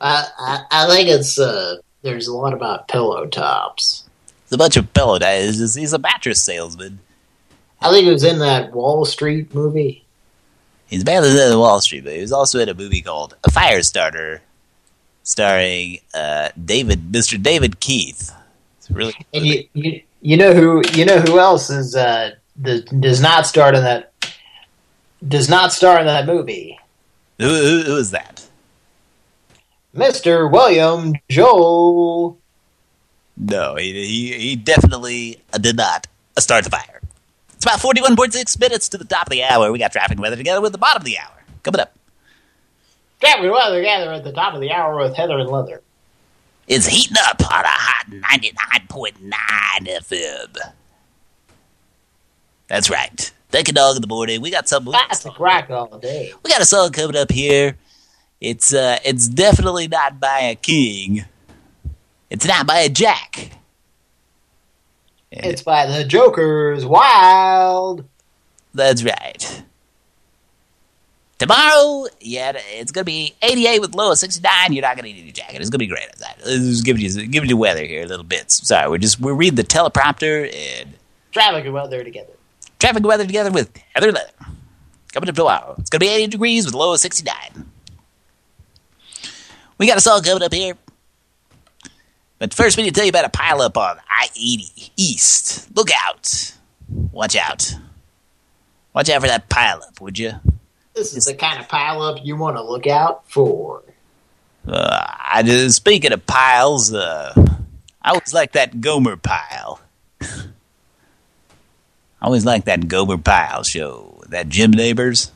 I, I, I think it's uh there's a lot about pillow tops. It's a bunch of pillow ties. He's a mattress salesman. I think it was in that Wall Street movie. He's badly in the Wall Street, but he was also in a movie called A Firestarter, starring uh, David, Mr. David Keith. It's really and you, you you know who you know who else is uh the, does not start in that does not star in that movie. Who, who, who is that? Mr. William Joel. No, he he, he definitely did not start the fire. It's about 41.6 minutes to the top of the hour. We got traffic weather together with the bottom of the hour. Coming up. Traffic weather together at the top of the hour with Heather and Leather. It's heating up on a hot 99.9 FM. That's right. Thank you, dog in the morning. We got something. Classic rock all day. We got a song coming up here. It's uh, it's definitely not by a king. It's not by a jack. It's by the Joker's Wild. That's right. Tomorrow, yeah, it's gonna be 88 with low of 69. You're not gonna need a jacket. It's gonna be great outside. Let's just give you give you weather here little bits. Sorry, we're just we're reading the teleprompter and traffic and weather together. Traffic and weather together with Heather Leather. Coming up tomorrow. It's gonna be 80 degrees with low of 69. We got a song coming up here. But first, we need to tell you about a pileup on I-80 East. Look out. Watch out. Watch out for that pileup, would you? This is the kind of pileup you want to look out for. Uh, I just, speaking of piles, uh, I always like that Gomer Pyle. <laughs> I always like that Gomer Pyle show. That Jim Nabors.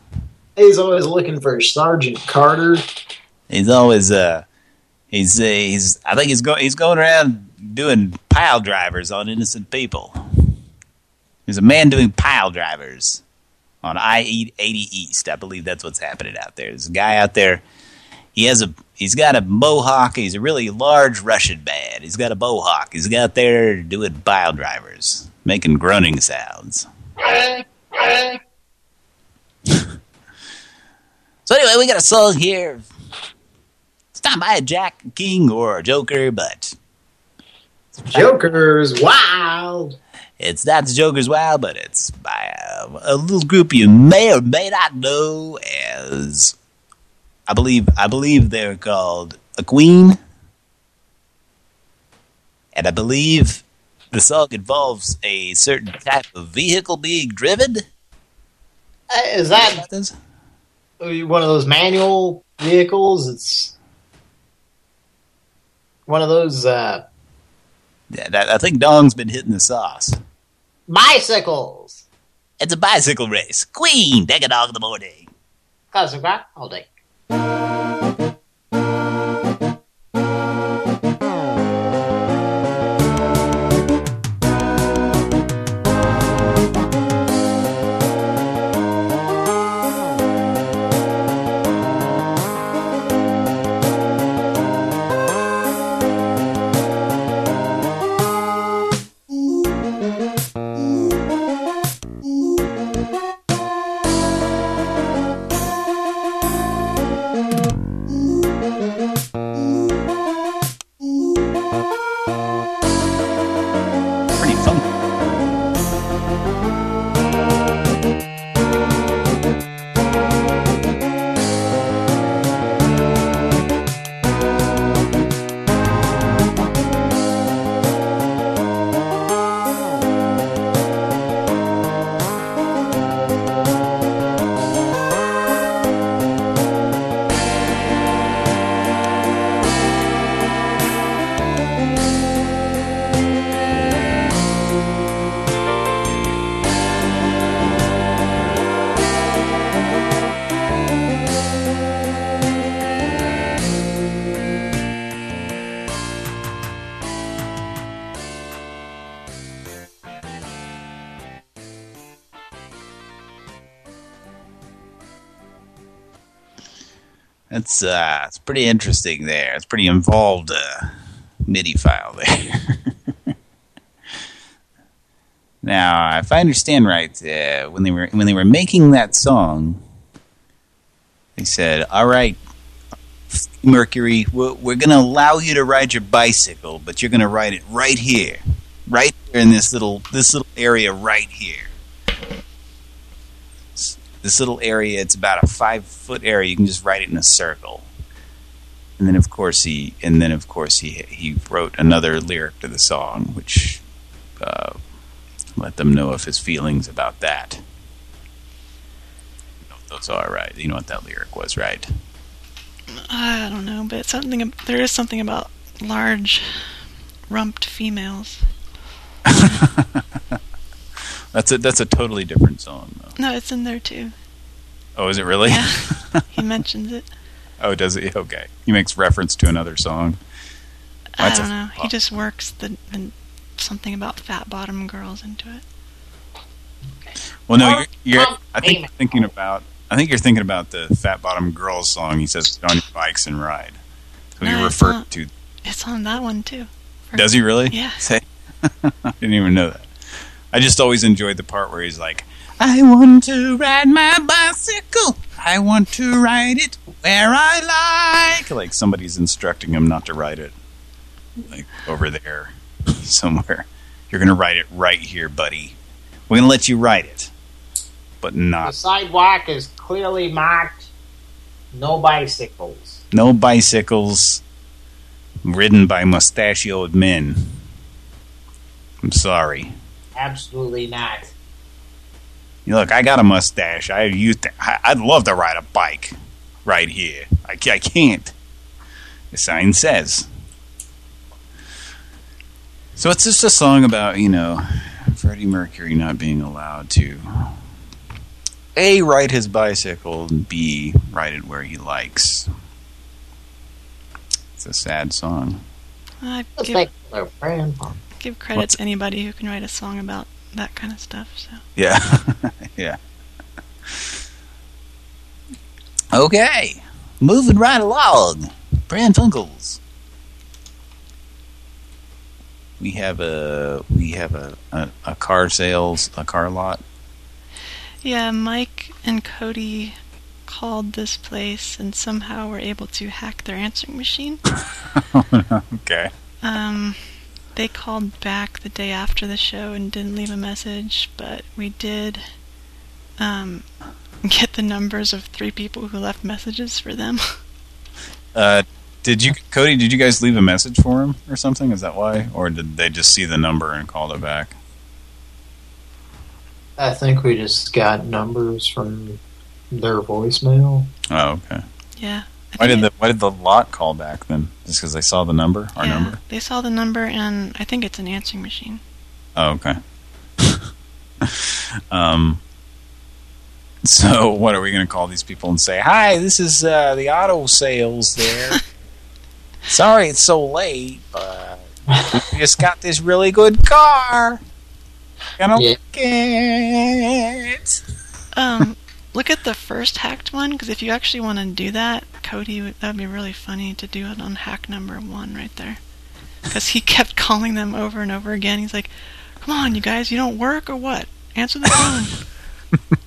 He's always looking for Sergeant Carter. He's always uh he's uh, he's I think he's going he's going around doing pile drivers on innocent people. There's a man doing pile drivers on I-80 East. I believe that's what's happening out there. There's a guy out there. He has a he's got a mohawk. He's a really large Russian man. He's got a mohawk. He's got there doing pile drivers, making groaning sounds. <laughs> so anyway, we got a song here. It's not by a Jack King or a Joker, but Joker's Wild. It's not the Joker's Wild, but it's by a, a, little group you may or may not know as I believe I believe they're called a Queen. And I believe the song involves a certain type of vehicle being driven. Uh, is that one of those manual vehicles? It's one of those. Uh, I think Dong's been hitting the sauce. Bicycles. It's a bicycle race. Queen, take a dog in the morning. Classic rock all day. That's uh, it's pretty interesting there. It's pretty involved uh, MIDI file there. <laughs> now, if I understand right, uh, when they were when they were making that song, they said, "All right, Mercury, we're, we're going to allow you to ride your bicycle, but you're going to ride it right here, right here in this little this little area right here." This little area. It's about a five foot area. You can just write it in a circle. And then of course he, and then of course he he wrote another lyric to the song, which uh, let them know of his feelings about that. You know those are right. You know what that lyric was, right? I don't know, but something there is something about large rumped females. <laughs> That's a that's a totally different song, though. No, it's in there too. Oh, is it really? Yeah. <laughs> he mentions it. Oh, does he? Okay. He makes reference to another song. I don't know. He just works the, the something about fat bottom girls into it. Well, no, you're, you're I think you're thinking about. I think you're thinking about the fat bottom girls song. He says, "Get on your bikes and ride." So No, you refer to. It's on that one too. Does he really? Yeah. Say, I <laughs> didn't even know that. I just always enjoyed the part where he's like, I want to ride my bicycle. I want to ride it where I like. Like somebody's instructing him not to ride it. Like over there <laughs> somewhere. You're going to ride it right here, buddy. We're going to let you ride it. But not. The sidewalk is clearly marked. No bicycles. No bicycles ridden by mustachioed men. I'm sorry. Absolutely not. You Look, I got a mustache. I used to, I, I'd love to ride a bike right here. I, I can't. The sign says. So it's just a song about, you know, Freddie Mercury not being allowed to A, ride his bicycle, and B, ride it where he likes. It's a sad song. I Let's give, make a friend. Give credit to anybody who can write a song about that kind of stuff. So Yeah. <laughs> yeah. Okay. Moving right along. Pran Funkels. We have a we have a, a, a car sales a car lot. yeah, Mike and Cody called this place and somehow were able to hack their answering machine. <laughs> okay. Um, they called back the day after the show and didn't leave a message, but we did um, <laughs> get the numbers of three people who left messages for them. <laughs> Uh did you Cody did you guys leave a message for him or something? Is that why or did they just see the number and called it back? I think we just got numbers from their voicemail. Oh, okay. Yeah. Why did the why did the lot call back then? Just because they saw the number, our yeah, number? They saw the number and I think it's an answering machine. Oh, okay. <laughs> um. So, <laughs> what are we going to call these people and say? Hi, this is uh, the auto sales there. <laughs> Sorry it's so late, but we just got this really good car. Gonna Yeah. look it. Um, look at the first hacked one because if you actually want to do that, Cody, that would be really funny to do it on hack number one right there. Because he <laughs> kept calling them over and over again. He's like, "Come on, you guys, you don't work or what? Answer the phone."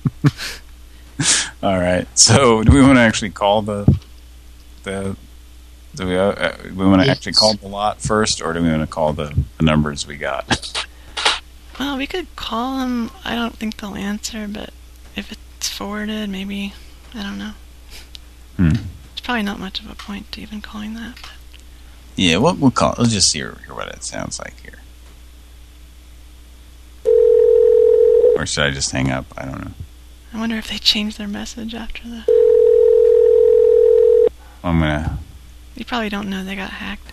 <laughs> All right. So, do we want to actually call the the do we uh, uh, we want to actually call the lot first, or do we want to call the, the numbers we got? well, we could call them. I don't think they'll answer, but if it's forwarded, maybe I don't know. Hmm. It's probably not much of a point to even calling that. But Yeah, we'll, we'll call. Let's just hear, hear what it sounds like here. Or should I just hang up? I don't know. I wonder if they changed their message after the. I'm gonna. You probably don't know they got hacked.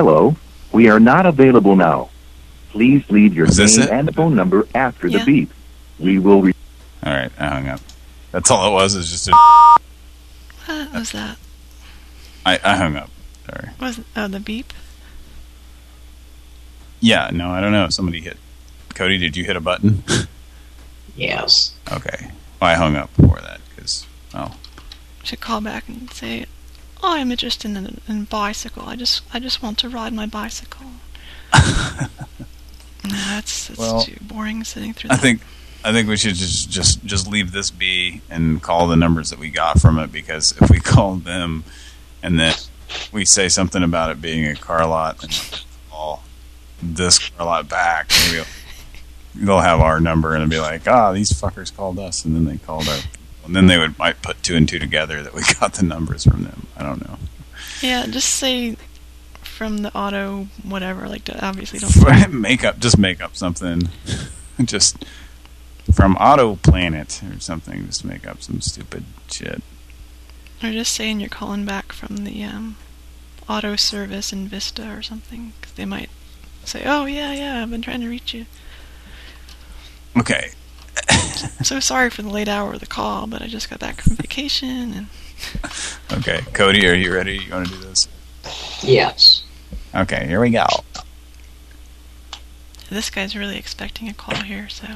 Hello, we are not available now. Please leave your Is name it? and phone number after Yeah. the beep. We will. Re- All right, I hung up. That's all it was. Is just a. <sighs> What was that? I, I hung up. Sorry. Was oh the beep? Yeah, no, I don't know. Somebody hit. Cody, did you hit a button? <laughs> Yes. okay. Well, I hung up before that because, Oh. Should call back and say, "Oh, I'm interested in in bicycle. I just I just want to ride my bicycle." <laughs> nah, that's that's Well, too boring sitting through I think I think we should just just just leave this be and call the numbers that we got from it because if we <laughs> call them and then we say something about it being a car lot and call this car lot back, maybe they'll have our number and it'll be like, ah, these fuckers called us, and then they called our, and then they would might put two and two together that we <laughs> got the numbers from them. I don't know. Yeah, just say from the auto whatever. Like, to- obviously don't. <laughs> make up, just make up something, <laughs> just from Auto Planet or something. Just make up some stupid shit. Or just saying you're calling back from the um, auto service in Vista or something. 'cause they might say, "Oh yeah, yeah, I've been trying to reach you." Okay. <laughs> so sorry for the late hour of the call, but I just got back from vacation and <laughs> Okay, Cody, are you ready? You want to do this? Yes. Okay, here we go. this guy's really expecting a call here. So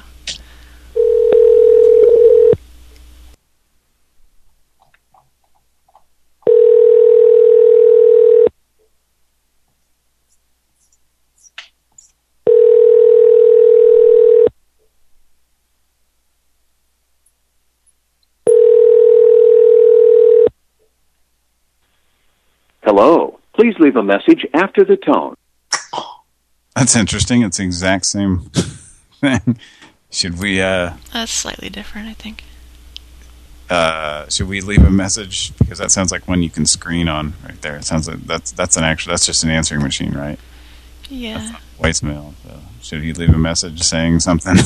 Hello. Please leave a message after the tone. That's interesting. It's the exact same <laughs> thing. Should we uh that's slightly different, I think. uh should we leave a message because that sounds like one you can screen on right there. It sounds like that's that's an actual that's just an answering machine, right? Yeah, Voicemail. So should he leave a message saying something?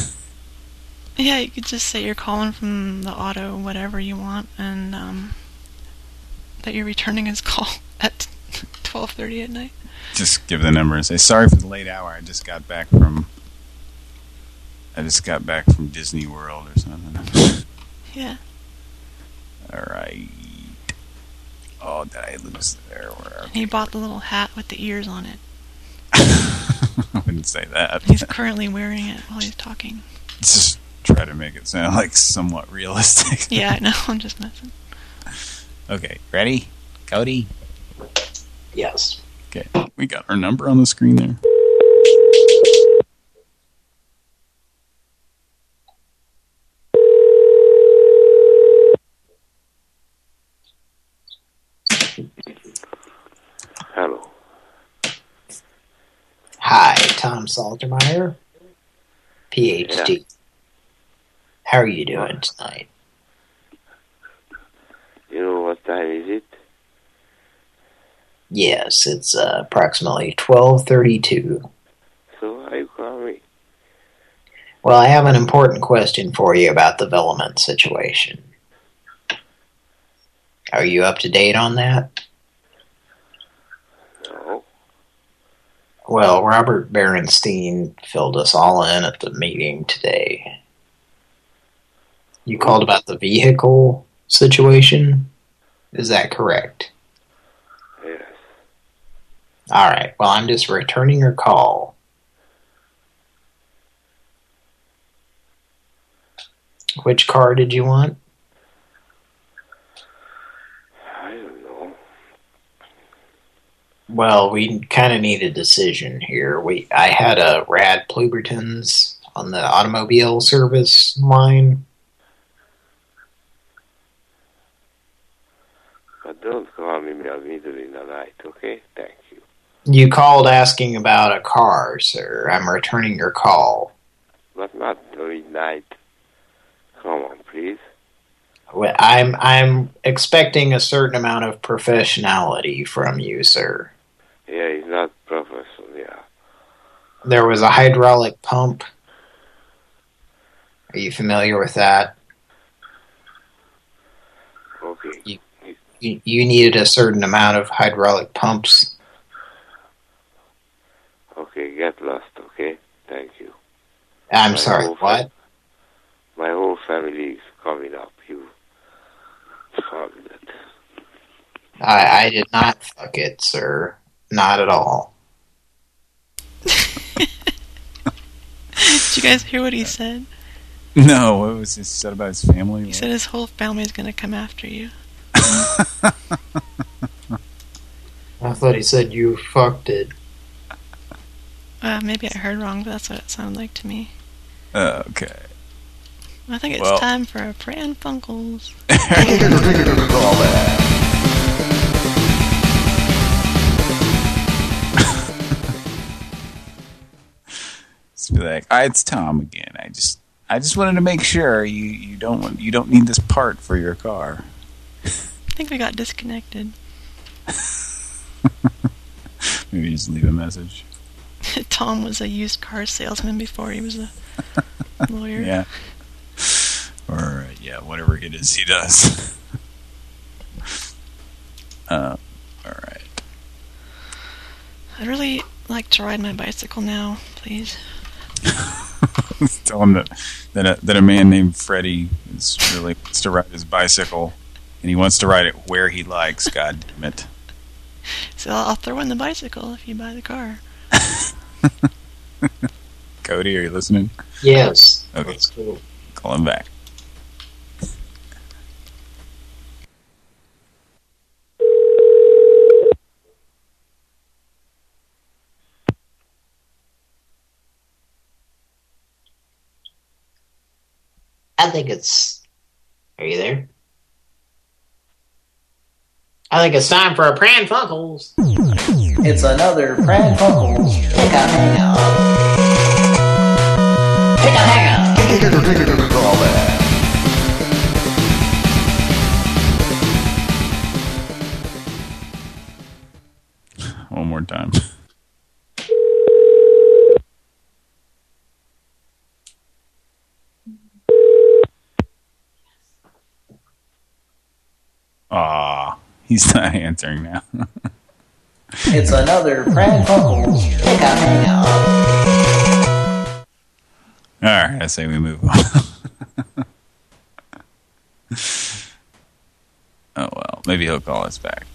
<laughs> yeah. You could just say you're calling from the auto, whatever you want, and um, that you're returning his call <laughs> at <laughs> 12:30 at night. just give the number and say sorry for the late hour. I just got back from I just got back from Disney World or something. <laughs> Yeah. All right. Oh, did I lose there? Where? He bought the little hat with the ears on it. <laughs> I wouldn't say that. He's currently wearing it while he's talking. just try to make it sound like somewhat realistic. Yeah, I know. I'm just messing. Okay, ready? Cody? Yes. Okay, we got our number on the screen there. Hello. Hi, Tom Saltermeyer, PhD. How are you doing tonight? You know what time is it? Yes, it's uh, approximately 12:32. So why you call me? Well, I have an important question for you about the Velleman situation. Are you up to date on that? No. Well, Robert Berenstein filled us all in at the meeting today. You called about the vehicle situation? Is that correct? All right. Well, I'm just returning your call. Which car did you want? I don't know. Well, we kind of need a decision here. We I had a Rad Plubertons on the automobile service line. But don't call me middle in the night, okay? Thank you. Called asking about a car, sir. I'm returning your call. But not midnight. Come on, please. Well, I'm I'm expecting a certain amount of professionality from you, sir. Yeah, he's not professional, yeah. There was a hydraulic pump. Are you familiar with that? Okay. You, you, you needed a certain amount of hydraulic pumps. Okay, get lost, okay? Thank you. I'm My sorry, what? My whole family is coming up. You found that. I, I did not fuck it, sir. Not at all. Did you guys hear what he said? No, what was he said about his family? He said his whole family's gonna come after you. <laughs> I thought he said you fucked it. Uh, maybe I heard wrong, but that's what it sounded like to me. okay. I think it's Well- time for a Pran Funkels. Just <laughs> be like, "Ah, it's Tom again. I just, I just wanted to make sure you, you don't want, you don't need this part for your car. I think we got disconnected. <laughs> Maybe just leave a message. <laughs> Tom was a used car salesman before he was a <laughs> lawyer. Yeah. Or yeah, whatever it is he does. <laughs> uh, all right. I'd really like to ride my bicycle now, please. Tell him that that a, that a man named Freddie is really wants to ride his bicycle, and he wants to ride it where he likes. God damn it! So I'll throw in the bicycle if you buy the car. <laughs> Cody, are you listening? Yes. Okay. Let's go. Call him back. I think it's... Are you there? I think it's time for a Pran Funkels. It's another Pran Funkels. Pick a hangout. Pick a hangout. One more time. Ah, he's not answering now. <laughs> It's another Pran Funkels. Pick a hangout. All right, I say we move on. <laughs> oh well, maybe he'll call us back.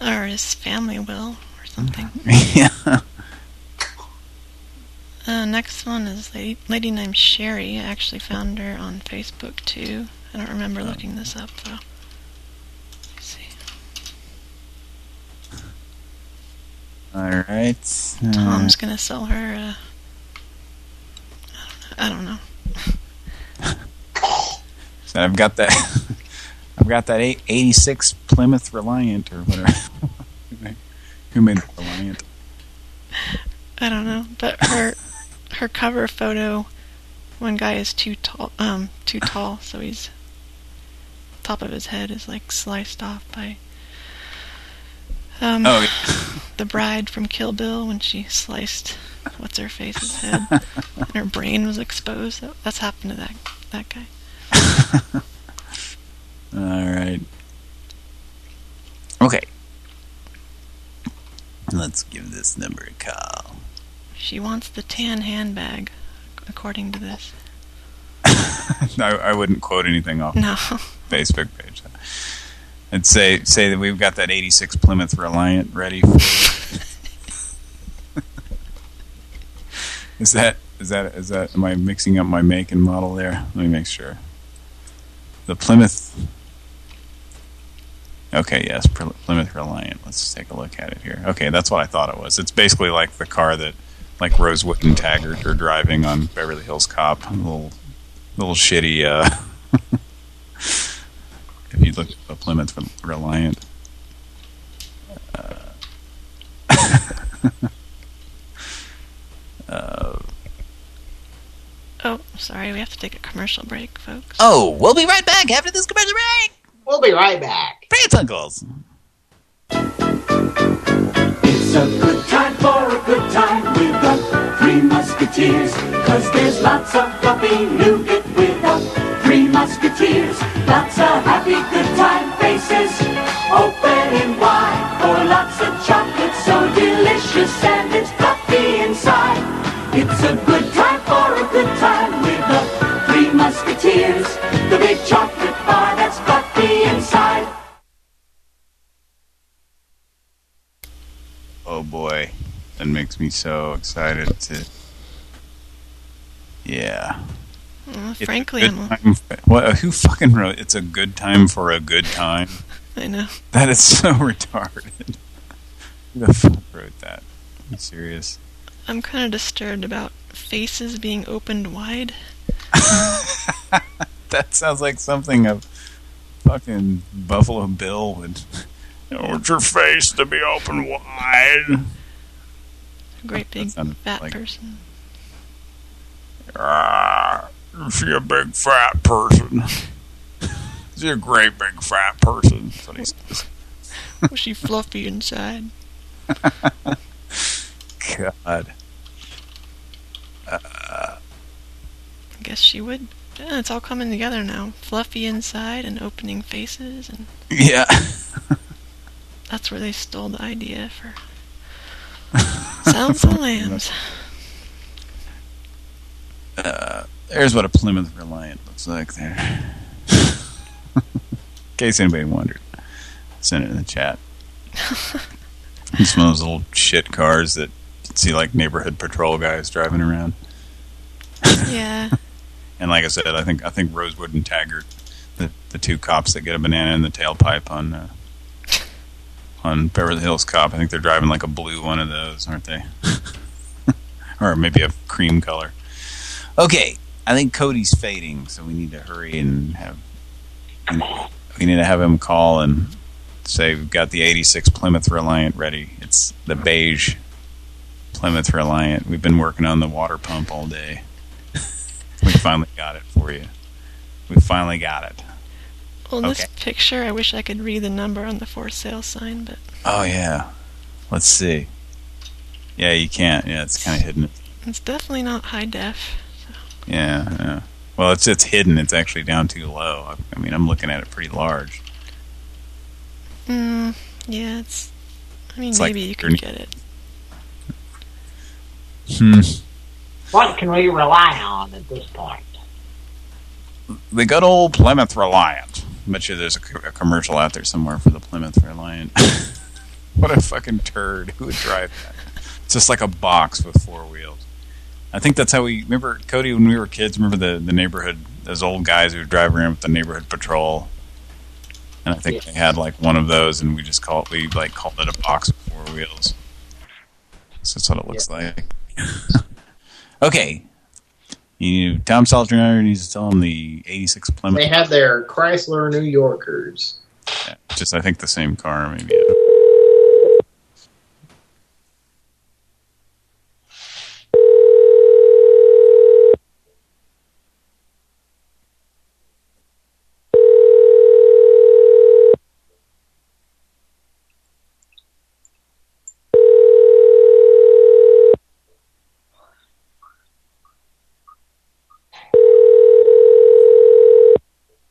Or his family will, or something. <laughs> yeah. Uh, next one is a lady named Sherry. I actually found her on Facebook too. I don't remember looking this up though. Let's see. All right. uh, Tom's gonna sell her. Uh, I don't know. <laughs> So I've got that. <laughs> I've got that eight, 86 Plymouth Reliant or whatever. <laughs> Who made Reliant? I don't know. But her her cover photo, one guy is too tall. Um, too tall, so he's top of his head is like sliced off by. Um, Oh, <laughs> the bride from Kill Bill when she sliced what's her face's head, and her brain was exposed. That's happened to that that guy. <laughs> All right. Okay. Let's give this number a call. She wants the tan handbag, according to this. <laughs> I, I wouldn't quote anything off No. Facebook page. I'd say say that we've got that 86 Plymouth Reliant ready. For <laughs> is that is that is that am I mixing up my make and model there? Let me make sure. The Plymouth. Okay, yes, Plymouth Reliant. Let's take a look at it here. Okay, that's what I thought it was. It's basically like the car that like Rosewood and Taggart are driving on Beverly Hills Cop. A little little shitty uh <laughs> if you look at the Plymouth Reliant. Uh, <laughs> uh, Oh, sorry, we have to take a commercial break, folks. Oh, we'll be right back after this commercial break. We'll be right back. Pran Funkels. It's a good time for a good time with the Three Musketeers. Cause there's lots of fluffy nougat with the Three Musketeers. Lots of happy good time. Faces open and wide for lots of chocolate so delicious and it's fluffy inside. It's a good time for a good time with the Three Musketeers, the big chocolate bar that's fluffy inside. Oh boy, that makes me so excited to. Yeah. Well, frankly, I'm. time who fucking wrote? It's a good time for a good time. I know. That is so <laughs> retarded. Who the fuck wrote that? Are you serious? I'm kind of disturbed about faces being opened wide. <laughs> That sounds like something of fucking Buffalo Bill would. I want your face to be open wide. A great big fat like- person. Ah, she a big fat person? <laughs> is she a great big fat person? That's what he says. Was she fluffy inside? God. Uh, I guess she would. Yeah, it's all coming together now. Fluffy inside and opening faces, and yeah. that's where they stole the idea for Sounds of Lambs. <laughs> Uh, there's what a Plymouth Reliant looks like there. <laughs> in case anybody wondered. Send it in the chat. <laughs> it's one of those little shit cars that you see like neighborhood patrol guys driving around. Yeah. <laughs> And like I said, I think I think Rosewood and Taggart, the the two cops that get a banana in the tailpipe on uh, on Beverly Hills Cop, I think they're driving like a blue one of those, aren't they? or maybe a cream color. Okay, I think Cody's fading, so we need to hurry and have we need to have him call and say we've got the 86 Plymouth Reliant ready. It's the beige Plymouth Reliant. We've been working on the water pump all day. <laughs> we finally got it for you. We finally got it. Well, this picture, I wish I could read the number on the for sale sign, but Oh yeah. Let's see. Yeah, you can't. Yeah, it's kind of hidden. it's definitely not high def. Yeah, yeah. Well, it's it's hidden. It's actually down too low. I, I mean, I'm looking at it pretty large. Mm, yeah, it's. I mean, It's like maybe you could get it. Hmm. What can we rely on at this point? The good old Plymouth Reliant. I bet you there's a, a commercial out there somewhere for the Plymouth Reliant. <laughs> what a fucking turd. Who would drive that? It's just like a box with four wheels. I think that's how we... Remember, Cody, when we were kids, remember the, the neighborhood... Those old guys who would drive around with the neighborhood patrol? And I think they had like one of those and we just call it... We like called it a box with four wheels. So that's what it looks like. <laughs> okay. You, Tom Salter needs to tell him the 86 Plymouth... They have their Chrysler New Yorkers. Yeah, just I think the same car, maybe.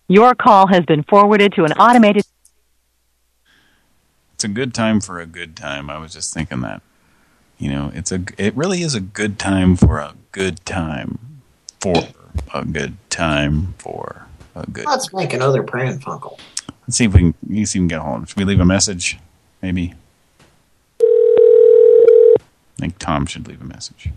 Your call has been forwarded to an automated. It's a good time for a good time. I was just thinking that. You know, it's a it really is a good time for a good time for a good time for a good. Let's make another Pran Funkel. Let's see if we can. You see if we can get a hold. of him. Should we leave a message? Maybe. I think Tom should leave a message.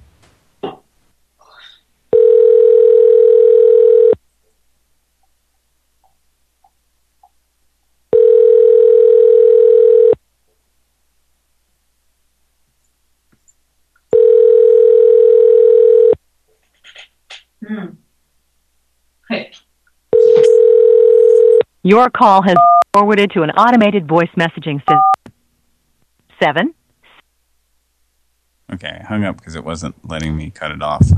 Your call has been forwarded to an automated voice messaging system. Seven. Okay, I hung up because it wasn't letting me cut it off. <laughs>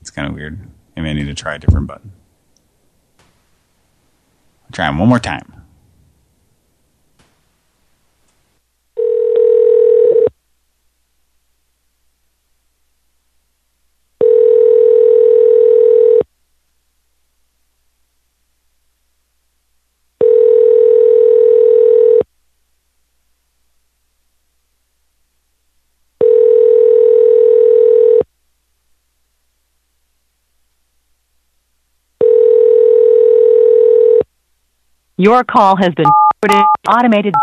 it's kind of weird. I may need to try a different button. I'll try 'em one more time. Your call has been automated.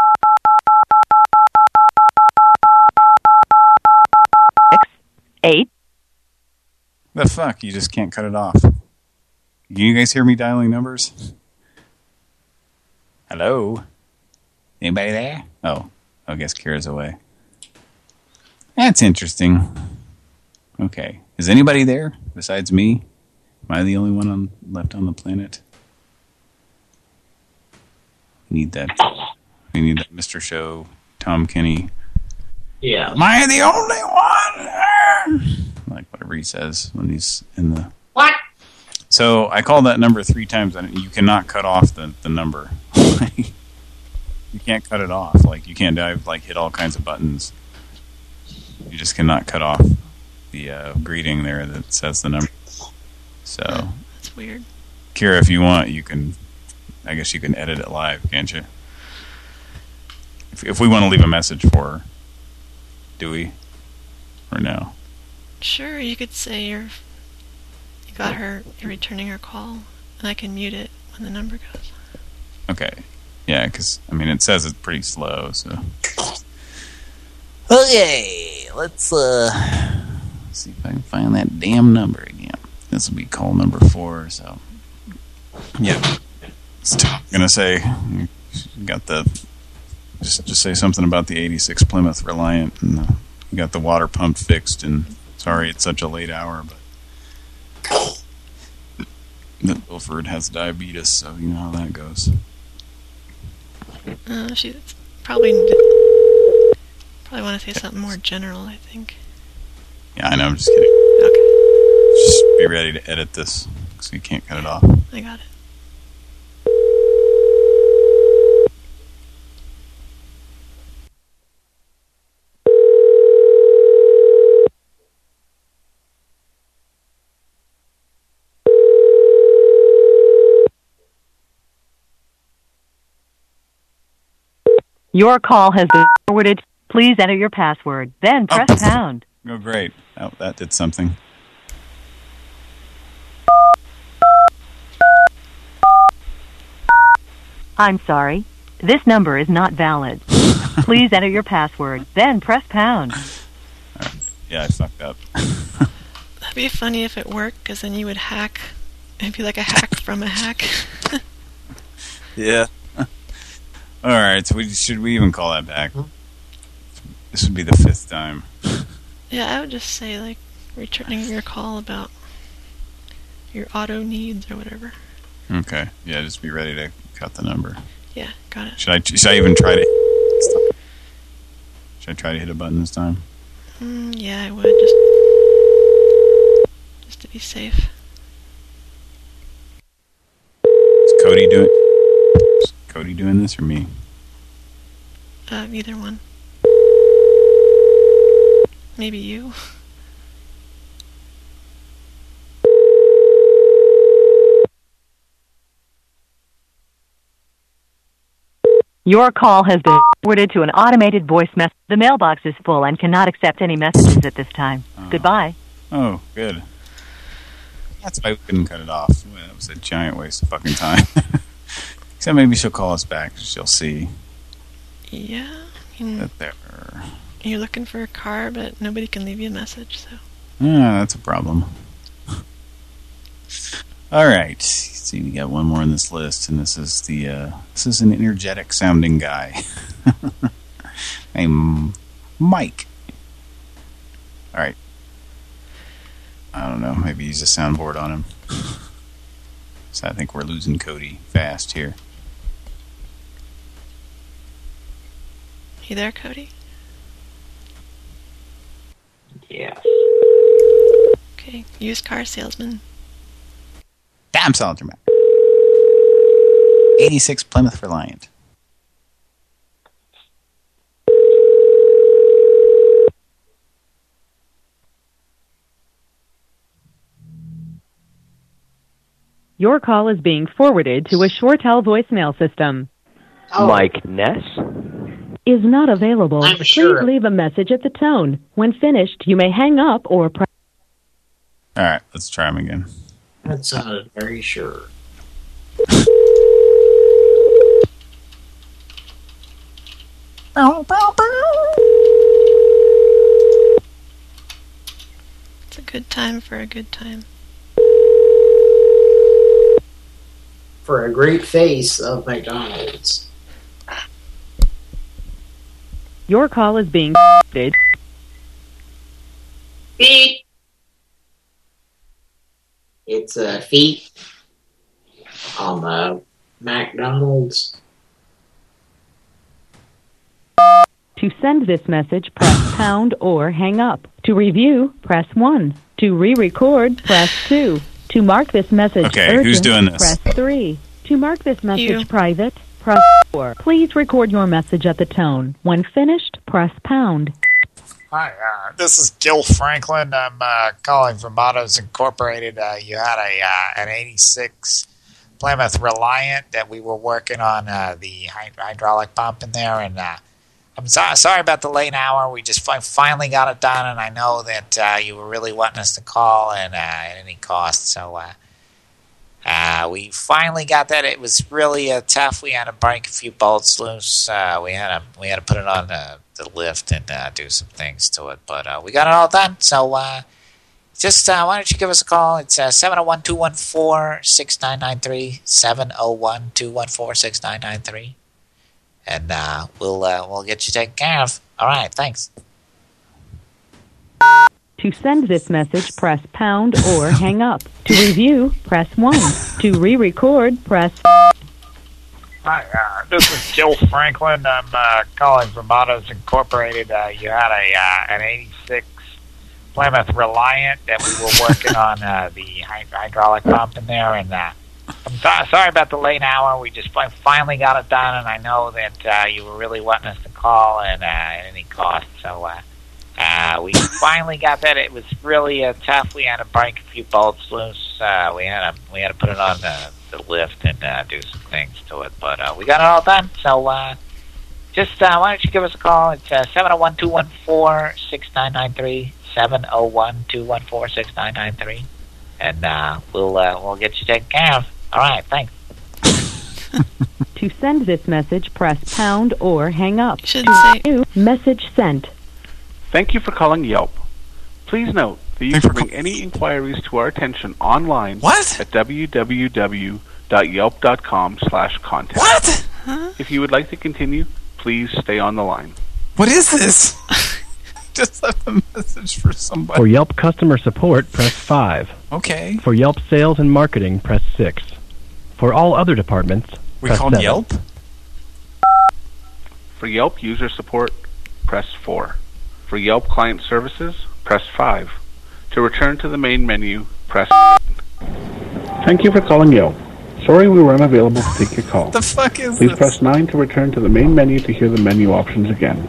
Six, eight. The fuck? You just can't cut it off. Can you guys hear me dialing numbers? Hello? Anybody there? Oh, I guess Kira's away. That's interesting. Okay. Is anybody there besides me? Am I the only one on, left on the planet? We need that. We need that Mr. Show, Tom Kenny. Yeah. Am I the only one? Like whatever he says when he's in the... What? So I called that number three times and you cannot cut off the, the number. <laughs> you can't cut it off. Like you can't I've like hit all kinds of buttons. You just cannot cut off the uh, greeting there that says the number. So That's weird. Kira, if you want, you can. I guess you can edit it live, can't you? If, if we want to leave a message for her, do we? Or no? Sure, you could say you're you got her, you're returning her call, and I can mute it when the number goes. Okay. Yeah, because I mean it says it's pretty slow, so. Okay, let's uh see if I can find that damn number again. This will be call number four, so. Yeah. I'm gonna say, got the, just just say something about the 86 Plymouth Reliant, and you got the water pump fixed, and sorry it's such a late hour, but that Wilford has diabetes, so you know how that goes. Uh, she probably probably want to say something more general. I think. Yeah, I know. I'm just kidding. Okay. Just be ready to edit this, because you can't cut it off. I got it. Your call has been forwarded. Please enter your password, then oh. press pound. Oh, great. Oh, that did something. I'm sorry. This number is not valid. <laughs> Please enter your password, then press pound. Uh, yeah, I sucked up. <laughs> That'd be funny if it worked, because then you would hack. It'd be like a hack from a hack. <laughs> Yeah. All right, so we, should we even call that back? This would be the fifth time. yeah, I would just say like returning your call about your auto needs or whatever. Okay. Yeah, just be ready to cut the number. Yeah, got it. Should I should I even try to Should I try to hit a button this time? Mm, yeah, I would just just to be safe. Is Cody doing is Cody doing this or me? Uh, either one. Maybe you. Your call has been forwarded to an automated voice message. The mailbox is full and cannot accept any messages at this time. Goodbye. Oh, good. That's why we couldn't cut it off. That was a giant waste of fucking time. <laughs> Except maybe she'll call us back. She'll see Yeah. I mean, there. you're looking for a car, but nobody can leave you a message, so. Yeah, that's a problem. All right. See, we got one more on this list, and this is the uh, this is an energetic sounding guy. <laughs> named Mike. All right. I don't know. Maybe use a soundboard on him. So I think we're losing Cody fast here. You there, Cody? Yes. Okay. Used car salesman. Damn solid Mac. 86 Plymouth Reliant. Your call is being forwarded to a ShoreTel voicemail system. Mike Ness? Is not available. I'm Please sure. leave a message at the tone. When finished, you may hang up or press. All right, let's try him again. That sounded very sure. It's a good Good time for a good time. For a great face of McDonald's. Your call is being forwarded. Beep. It's a feet on the McDonald's. To send this message, press pound or hang up. To review, press 1. To re-record, press 2. To mark this message Okay, urgent, who's doing this? press 3. To mark this message You. private, press 4. Please record your message at the tone. When finished, press pound. Hi, uh, this is Gil Franklin. I'm uh, calling from Autos Incorporated. Uh, you had a uh, an '86 Plymouth Reliant that we were working on uh, the hy- hydraulic pump in there, and uh, I'm so sorry about the late hour. We just fi- finally got it done, and I know that uh, you were really wanting us to call and at any cost. So uh, we finally got that. It was really uh, tough. We had to break a few bolts loose. Uh, we had to we had to put it on the, the lift and uh, do some things to it, but uh, we got it all done. So uh, just uh, why don't you give us a call? It's uh, 701-214-6993, 701-214-6993, and uh, we'll uh, we'll get you taken care of. All right, thanks. To send this message, press pound or hang up. To review, press 1. To re-record, press Hi, uh, this is Gil Franklin. I'm uh, calling from Autos Incorporated. Uh, you had a uh, an '86 Plymouth Reliant that we were working on uh, the hy- hydraulic pump in there, and uh, I'm so- sorry about the late hour. We just fi- finally got it done, and I know that uh, you were really wanting us to call and at any cost. So uh, we finally got that. It was really uh, tough. We had to break a few bolts loose. Uh, we had to we had to put it on the, the lift and uh, do some things to it, but uh, we got it all done. So uh, just uh, why don't you give us a call? It's uh, seven zero one two one four six nine nine three seven zero one two one four six nine nine three, and uh, we'll uh, we'll get you taken care of. All right, thanks. <laughs> To send this message, press pound or hang up. Should say- message sent. Thank you for calling Yelp. Please note that you can bring any inquiries to our attention online what? at www.yelp.com slash contact. What? If you would like to continue, please stay on the line. What is this? <laughs> Just left a message for somebody. For Yelp customer support, press 5. Okay. For Yelp sales and marketing, press 6. For all other departments, We press called 7. Yelp? For Yelp user support, press 4. For Yelp client services, press 5. To return to the main menu, press Thank you for calling Yelp. Sorry we were unavailable to take your call. The fuck is Please this? press 9 to return to the main menu to hear the menu options again.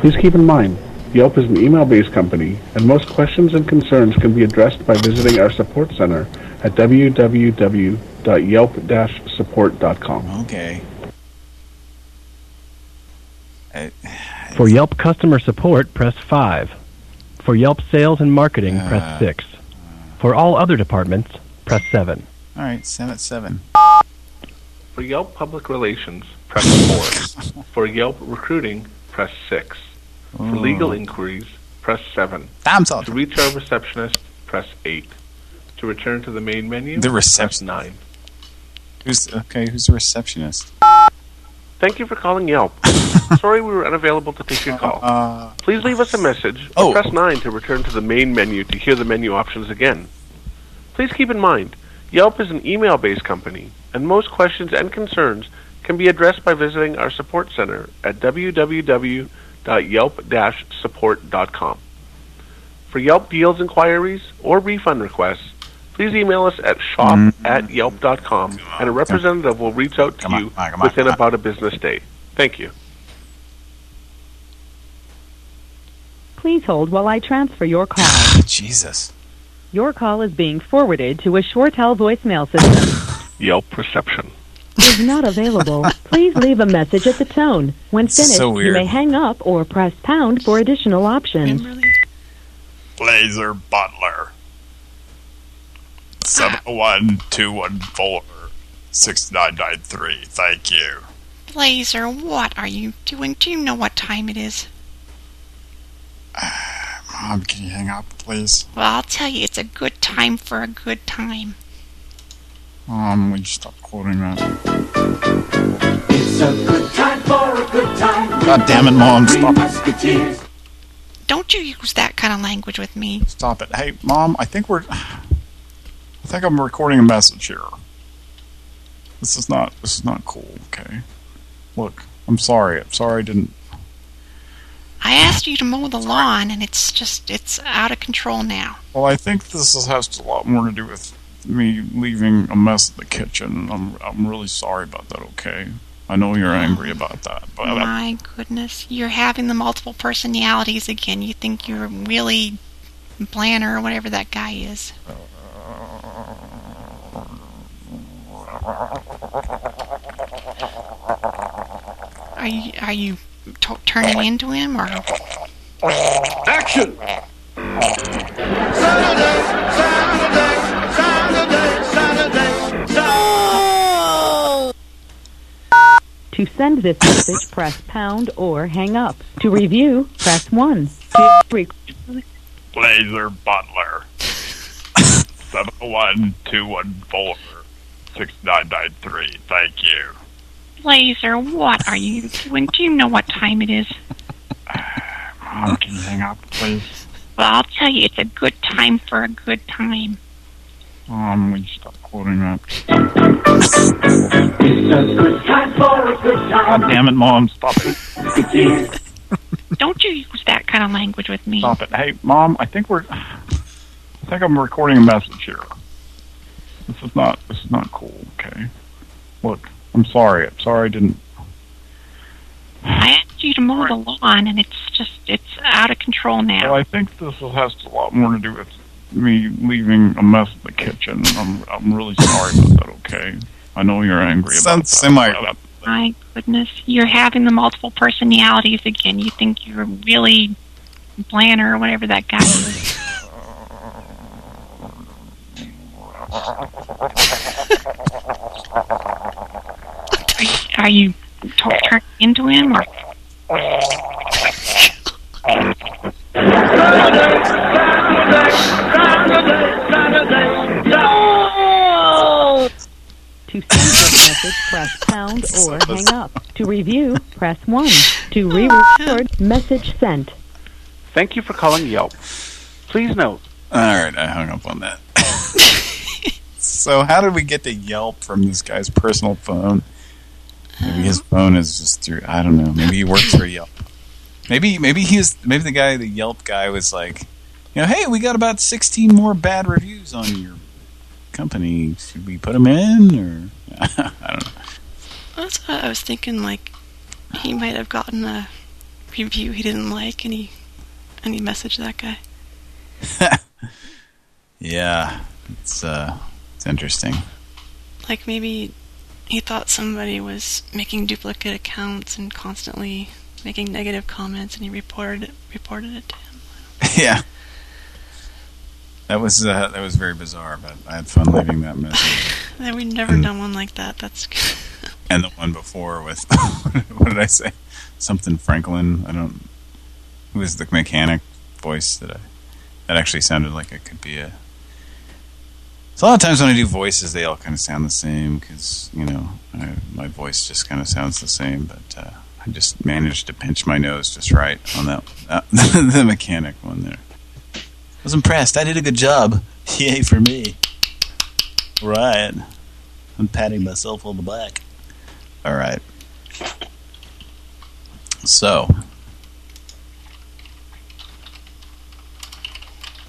Please keep in mind, Yelp is an email-based company, and most questions and concerns can be addressed by visiting our support center at www.yelp-support.com. Okay. For Yelp customer support, press 5. For Yelp sales and marketing, Uh. press 6. For all other departments, press 7. All right, seven at seven. For Yelp Public Relations, press 4. <laughs> For Yelp Recruiting, press 6. For Ooh. legal inquiries, press 7. Damn To reach our receptionist, press 8. To return to the main menu, The press reception- 9. Who's okay? Who's the receptionist? Thank you for calling Yelp. <laughs> Sorry we were unavailable to take your call. Uh, Please leave us a message or press 9 to return to the main menu to hear the menu options again. Please keep in mind, Yelp is an email-based company, and most questions and concerns can be addressed by visiting our support center at www.yelp-support.com. For Yelp deals inquiries or refund requests, please email us at shop mm. at yelp.com, and a representative will reach out to Come on, you on, come on, within about a business day. Thank you. Please hold while I transfer your call. <sighs> Jesus. Your call is being forwarded to a ShoreTel voicemail system. <laughs> Yelp reception. Is not available. <laughs> Please leave a message at the tone. When finished, so you may hang up or press pound for additional options. Blazer Butler. 701-214-6993. Thank you. Blazer, what are you doing? Do you know what time it is? <sighs> Mom, can you hang up, please? Well, I'll tell you, it's a good time for a good time. Mom, will you stop quoting that? It's a good time for a good time. God damn it, Mom, stop it. Don't you use that kind of language with me. Stop it. Hey, Mom, I think we're... I think I'm recording a message here. This is not, this is not cool, okay? Look, I'm sorry. I'm sorry I didn't... I asked you to mow the lawn, and it's just, it's out of control now. Well, I think this is- has a lot more to do with me leaving a mess in the kitchen. I'm, I'm really sorry about that, okay? I know you're angry about that, but... My goodness, you're having the multiple personalities again. You think you're really Blanner or whatever that guy is. Are you, are you turning into him or? Action! Saturday, Saturday, Saturday, Saturday, Saturday. To send this message, press pound or hang up. To review, press one. Blazer Butler. <laughs> 71214. Six nine nine three. Thank you. Laser, what are you doing? Do you know what time it is? <sighs> Mom, can you hang up, please? Well, I'll tell you, it's a good time for a good time. Mom, we stop quoting that. It's a good time for a good time. God damn it, Mom, stop it. Don't you use that kind of language with me. Stop it. Hey, Mom, I think we're... I think I'm recording a message here. This is not, this is not cool, okay? Look, I'm sorry. I'm sorry I didn't... I asked you to mow the lawn, and it's just, it's out of control now. Well, I think this has a lot more to do with me leaving a mess in the kitchen. I'm, I'm really sorry about that, okay? I know you're angry about that. Semi. My goodness, you're having the multiple personalities again. You think you're really Blanner or whatever that guy is. Are you, are you t- turning into him or? To send this message, press pound or hang up. To review, press 1. To re-record, message sent. Thank you for calling Yelp. Please note. All right, I hung up on that. <laughs> so how did we get to Yelp from this guy's personal phone? Maybe his phone is just through, I don't know. Maybe he works for Yelp. Maybe maybe he was, maybe the guy, the Yelp guy was like, you know, hey, we got about 16 more bad reviews on your company. Should we put them in or <laughs> I don't know. That's what I was thinking. Like he might have gotten a review he didn't like, and he and he messaged that guy. <laughs> Yeah, it's uh, it's interesting. Like maybe he thought somebody was making duplicate accounts and constantly making negative comments, and he reported it, reported it to him. <laughs> yeah. That was uh, that was very bizarre, but I had fun leaving that message. <laughs> And we've never done one like that. That's good. <laughs> And the one before with what did I say? Something Franklin. I don't. Who was the mechanic voice that I? That actually sounded like it could be a. So a lot of times when I do voices, they all kind of sound the same because you know I, my voice just kind of sounds the same. But uh, I just managed to pinch my nose just right on that uh, <laughs> the mechanic one there. I was impressed. I did a good job. <laughs> Yay for me. Right. I'm patting myself on the back. All right. So.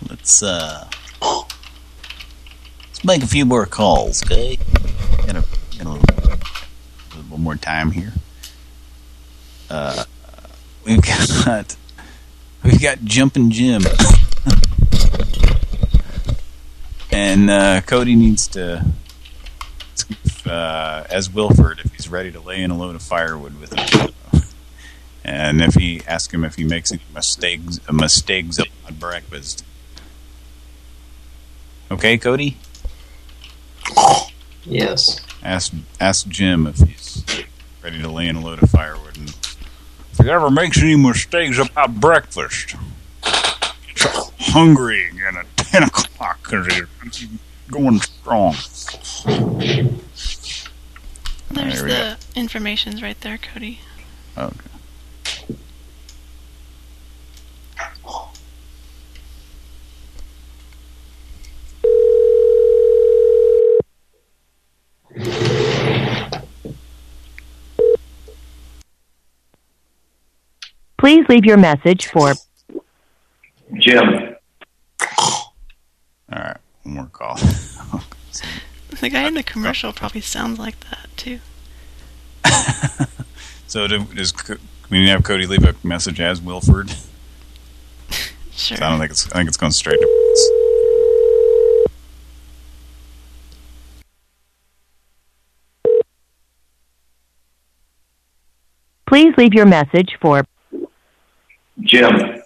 Let's, uh... Make a few more calls, okay? A, a, little, little more time here. Uh, we've got... <laughs> We've got Jumpin' Jim. <laughs> and uh, Cody needs to, uh, as Wilford, if he's ready to lay in a load of firewood with him. And if he ask him if he makes any mistakes, mistakes at breakfast. Okay, Cody. <gasps> Yes. Ask ask Jim if he's ready to lay in a load of firewood. And if he ever makes any mistakes about breakfast, hungry again at 10 o'clock because it's going strong. There's There we the information's right there, Cody. Okay. Please leave your message for Jim. All right, one more call. <laughs> The guy in the commercial probably sounds like that too. <laughs> so do, does Co- we have Cody leave a message as Wilford? <laughs> Sure. So I don't think it's. I think it's going straight to. Please leave your message for Jim.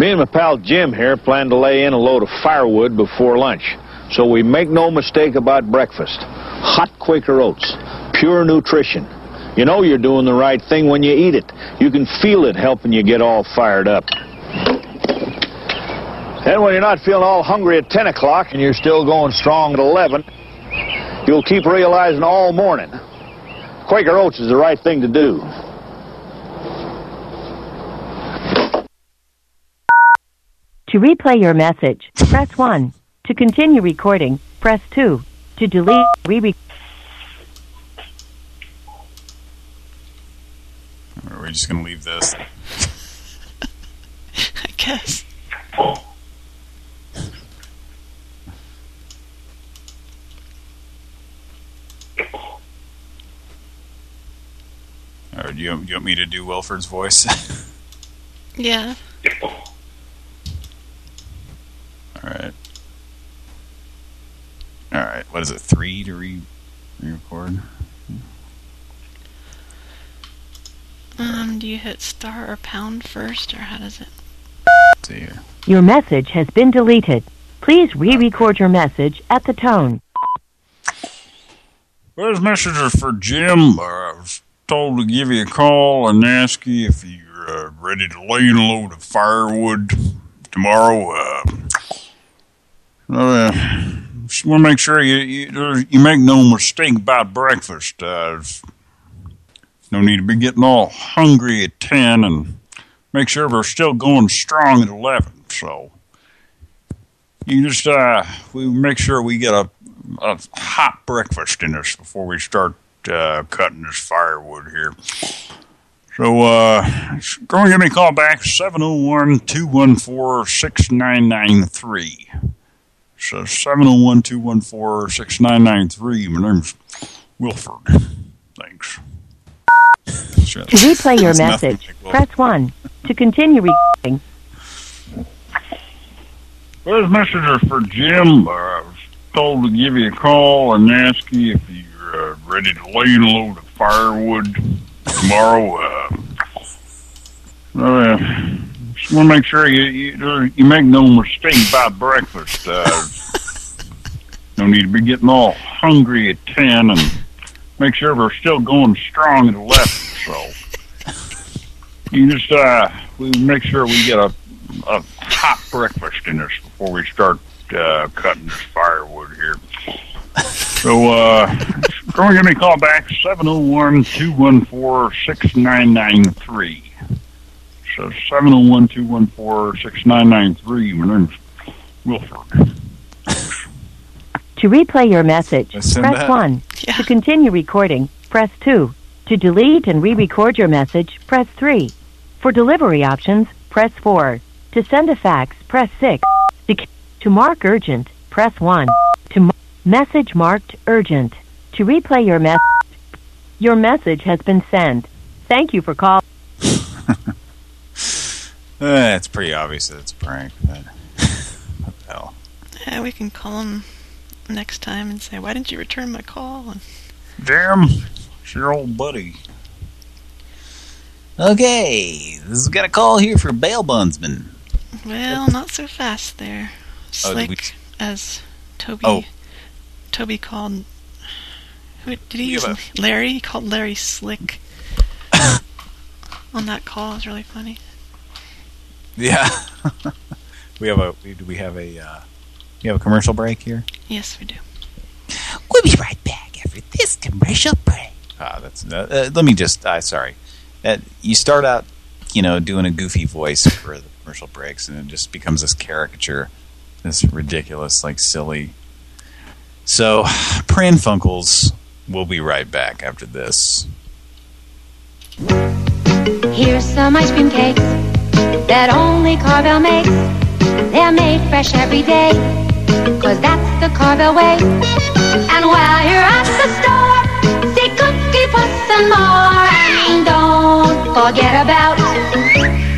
Me and my pal Jim here plan to lay in a load of firewood before lunch. So we make no mistake about breakfast. Hot Quaker oats, pure nutrition. You know you're doing the right thing when you eat it. You can feel it helping you get all fired up. Then when you're not feeling all hungry at 10 o'clock and you're still going strong at 11, you'll keep realizing all morning Quaker oats is the right thing to do. To replay your message, press 1. To continue recording, press 2. To delete, re Or are we just going to leave this? <laughs> I guess. Or do you, do you want me to do Wilford's voice? <laughs> Yeah. All right. All right. What is it? Three to re re-record? Um, do you hit star or pound first, or how does it? see here. Your message has been deleted. Please re-record your message at the tone. Well, this message is for Jim. Uh, I was told to give you a call and ask you if you're uh, ready to lay in a load of firewood tomorrow. Uh, uh, just want to make sure you, you you make no mistake about breakfast. Uh, no need to be getting all hungry at 10 and make sure we're still going strong at 11. So you just uh, we make sure we get a, a hot breakfast in us before we start uh, cutting this firewood here. So, uh, go and give me a call back, 701-214-6993. So, 701-214-6993. My name's Wilford. Thanks. To replay your message, like press 1. To continue recording, Well, this message is for Jim. Uh, I was told to give you a call and ask you if you're uh, ready to lay in a load of firewood tomorrow. Uh, uh, just want to make sure you, you you make no mistake about breakfast. Uh, <laughs> no need to be getting all hungry at 10 and make sure we're still going strong at 11. So you just uh, we make sure we get a a hot breakfast in us before we start uh, cutting this firewood here. So, uh, and give me a call back, 701-214-6993. So, 701-214-6993. My name's Wilford. to To replay your message, Listen press back. 1. To continue recording, press 2. To delete and re-record your message, press 3. For delivery options, press 4. To send a fax, press 6. To, to mark urgent, press 1. To m- message marked urgent. To replay your message, your message has been sent. Thank you for calling. <laughs> Uh, it's pretty obvious that it's a prank. But <laughs> what the hell? Yeah, we can call him next time and say, why didn't you return my call? And Damn, it's your old buddy. Okay, this is got a call here for bail bondsman. Well, not so fast there. Oh, Slick, as Toby. Oh. Toby called. Who did he use? Larry. He called Larry Slick. <coughs> on that call, it was really funny. Yeah. <laughs> we have a we, do we have a uh, you have a commercial break here? Yes, we do. We'll be right back after this commercial break. Ah, that's uh, uh, let me just uh, sorry. Uh, you start out, you know, doing a goofy voice for the commercial breaks, and it just becomes this caricature, this ridiculous, like silly. So, Pran Funkels will be right back after this. Here's some ice cream cakes that only Carvel makes. They're made fresh every day, cause that's the Carvel way. And while you're at the store, see Cookie Puss and more. And don't forget about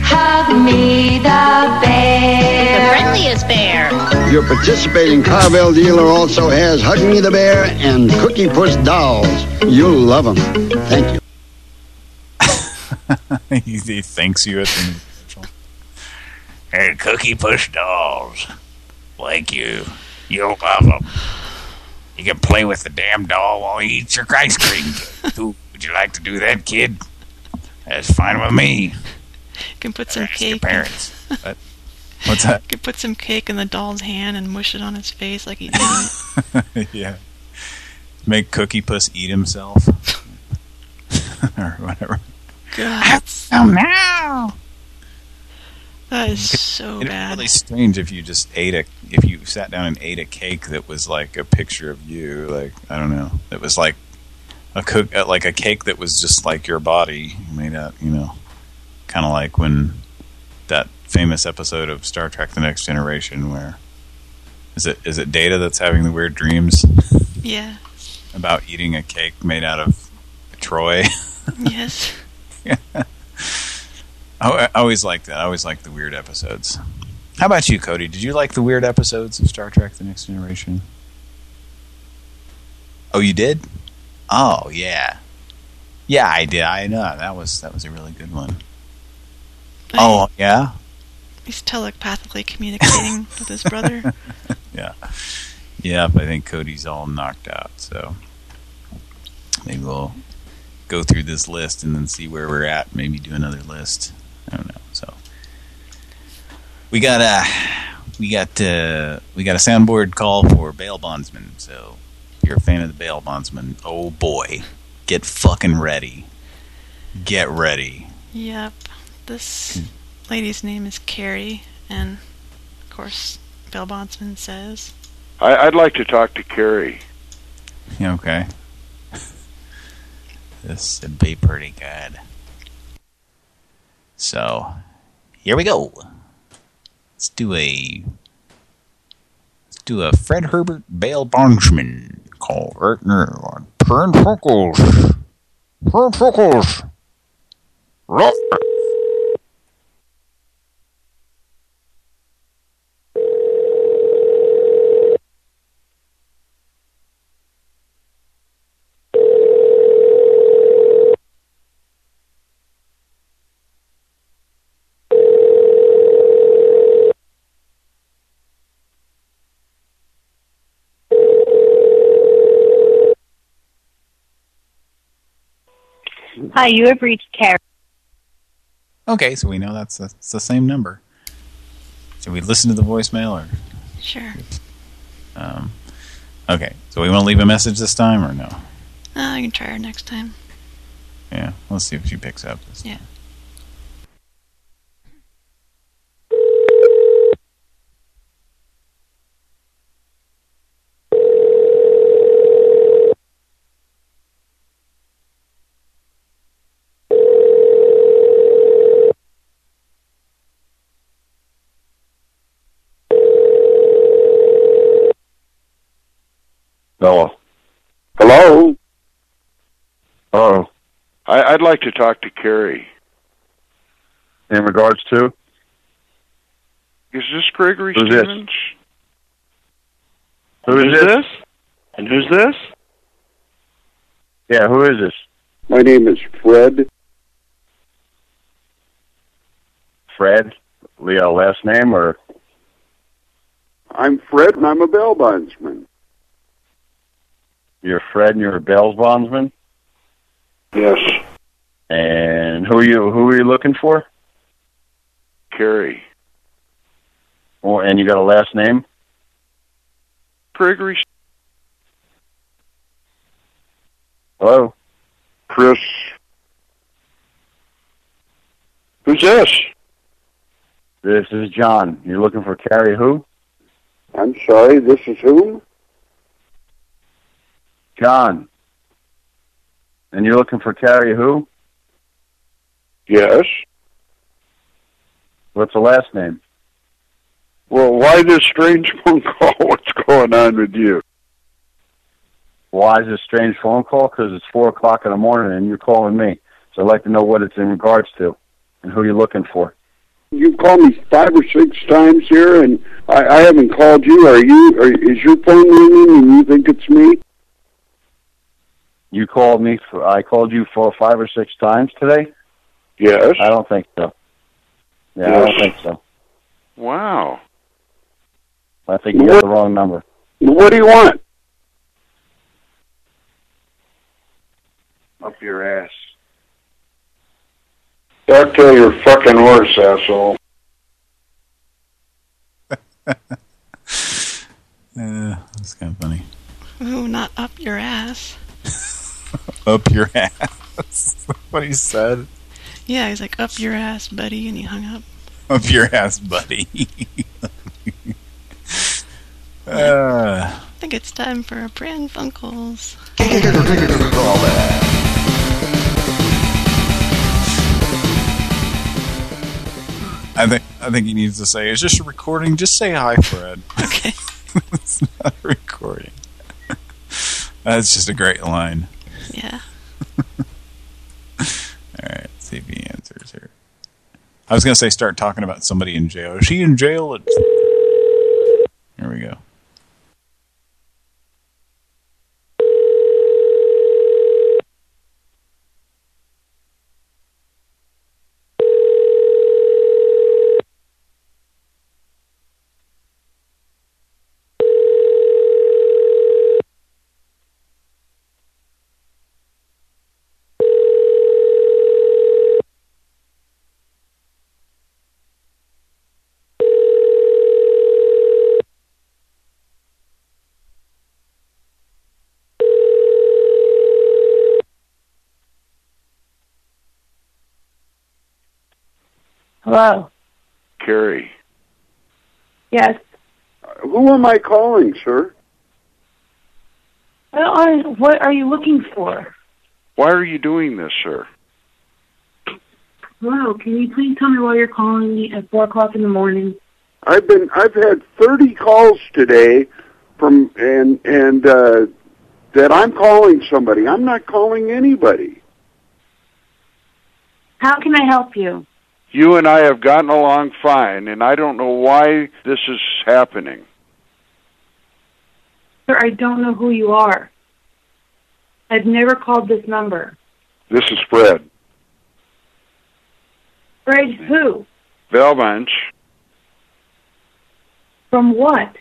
Hug Me the Bear. The friendliest bear. Your participating Carvel dealer also has Hug Me the Bear and Cookie Puss dolls. You'll love them. Thank you. <laughs> he, he thanks you at the end of the commercial. Hey, Cookie Puss dolls. Like you. You'll love them. You can play with the damn doll while you eat your ice cream. <laughs> Ooh, would you like to do that, kid? That's fine with me. You can put some Ask your cake. parents. What? <laughs> What's that? You can put some cake in the doll's hand and mush it on his face like he did. <laughs> yeah. Make Cookie Puss eat himself. or whatever. God, Oh, no! That is so It'd be bad. really strange if you just ate a if you sat down and ate a cake that was like a picture of you, like I don't know, it was like a cook uh, like a cake that was just like your body made out, you know, kind of like when that famous episode of Star Trek: The Next Generation where is it is it Data that's having the weird dreams Yeah. about eating a cake made out of Troi? <laughs> Yes. I, I always like that. I always like the weird episodes. How about you, Cody? Did you like the weird episodes of Star Trek: The Next Generation? Oh, you did? Oh, yeah. Yeah, I did. I know that was that was a really good one. Oh, yeah. He's telepathically communicating <laughs> with his brother. Yeah. Yep, I think Cody's all knocked out, so maybe we'll go through this list and then see where we're at. Maybe do another list. I don't know. So we got a we got uh, we got a soundboard call for bail bondsman. So if you're a fan of the bail bondsman, oh boy, get fucking ready. Get ready. Yep. This lady's name is Carrie, and of course, bail Bondsman says, I, I'd like to talk to Carrie. Okay. <laughs> this would be pretty good. So, here we go. Let's do a let's do a Fred Herbert Bail Bondsman call right now on Pran Funkels. Pran Funkels. Hi, you have reached Carrie. Okay, so we know that's the, it's the same number. Should we listen to the voicemail or? Sure. Um, okay, so we want to leave a message this time or no? Oh, you can try her next time. Yeah, let's see if she picks up. This Yeah. Hello. Hello? Oh, I, I'd like to talk to Carrie. in regards to? Is this Gregory Who's this? Stevens? Who is Who's this? this? And who's this? Yeah, who is this? My name is Fred. Fred? Leo, last name or? I'm Fred, and I'm a bail bondsman. You're Fred and you're a Bell's bondsman? Yes. And who are you, who are you looking for? Carrie. Oh, and you got a last name? Gregory. Hello? Chris. Who's this? This is John. You're looking for Carrie who? I'm sorry, this is whom? John. And you're looking for Carrie who? Yes. What's the last name? Well, why this strange <laughs> phone call? What's going on with you? Why is this strange phone call? Because it's 4 o'clock in the morning and you're calling me. So I'd like to know what it's in regards to and who you're looking for. You've called me five or six times here, and I, I haven't called you. Are you? Are, is your phone ringing, and you think it's me? You called me. For, I called you for five or six times today. Yes. I don't think so. Yeah, I don't think so. Wow. I think you got the wrong number. What do you want? Up your ass. Talk to your fucking horse, asshole. <laughs> Uh, that's kind of funny. Ooh, not up your ass. <laughs> Up your ass. <laughs> what he said. Yeah, he's like, up your ass, buddy, and he hung up. Up your ass, buddy. uh, I think it's time for a Pran Funkels. I think I think he needs to say, "Is this a recording?" Just say hi, Fred. Okay. <laughs> it's not a recording. That's just a great line. Yeah. <laughs> All right, he answers here. I was gonna say start talking about somebody in jail. Is she in jail? Here we go. Hello. Carrie. Yes. Who am I calling, sir? Well, I, what are you looking for? Why are you doing this, sir? Hello. Can you please tell me why you're calling me at four o'clock in the morning? I've been I've had 30 calls today from and and uh that I'm calling somebody. I'm not calling anybody. How can I help you? You and I have gotten along fine and I don't know why this is happening. Sir, I don't know who you are. I've never called this number. This is Fred. Fred, who? Valbench. From what?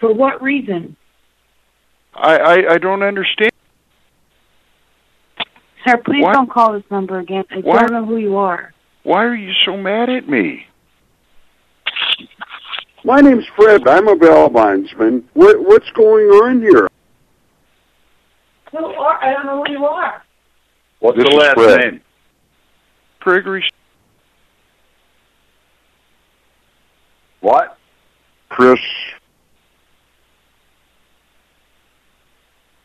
For what reason? I, I I don't understand. Sir, please What? don't call this number again. I What? don't know who you are. Why are you so mad at me? My name's Fred. I'm a bail bondsman. What what's going on here? Who are? I don't know who you are. What's This the last Fred. name? Gregory What? Chris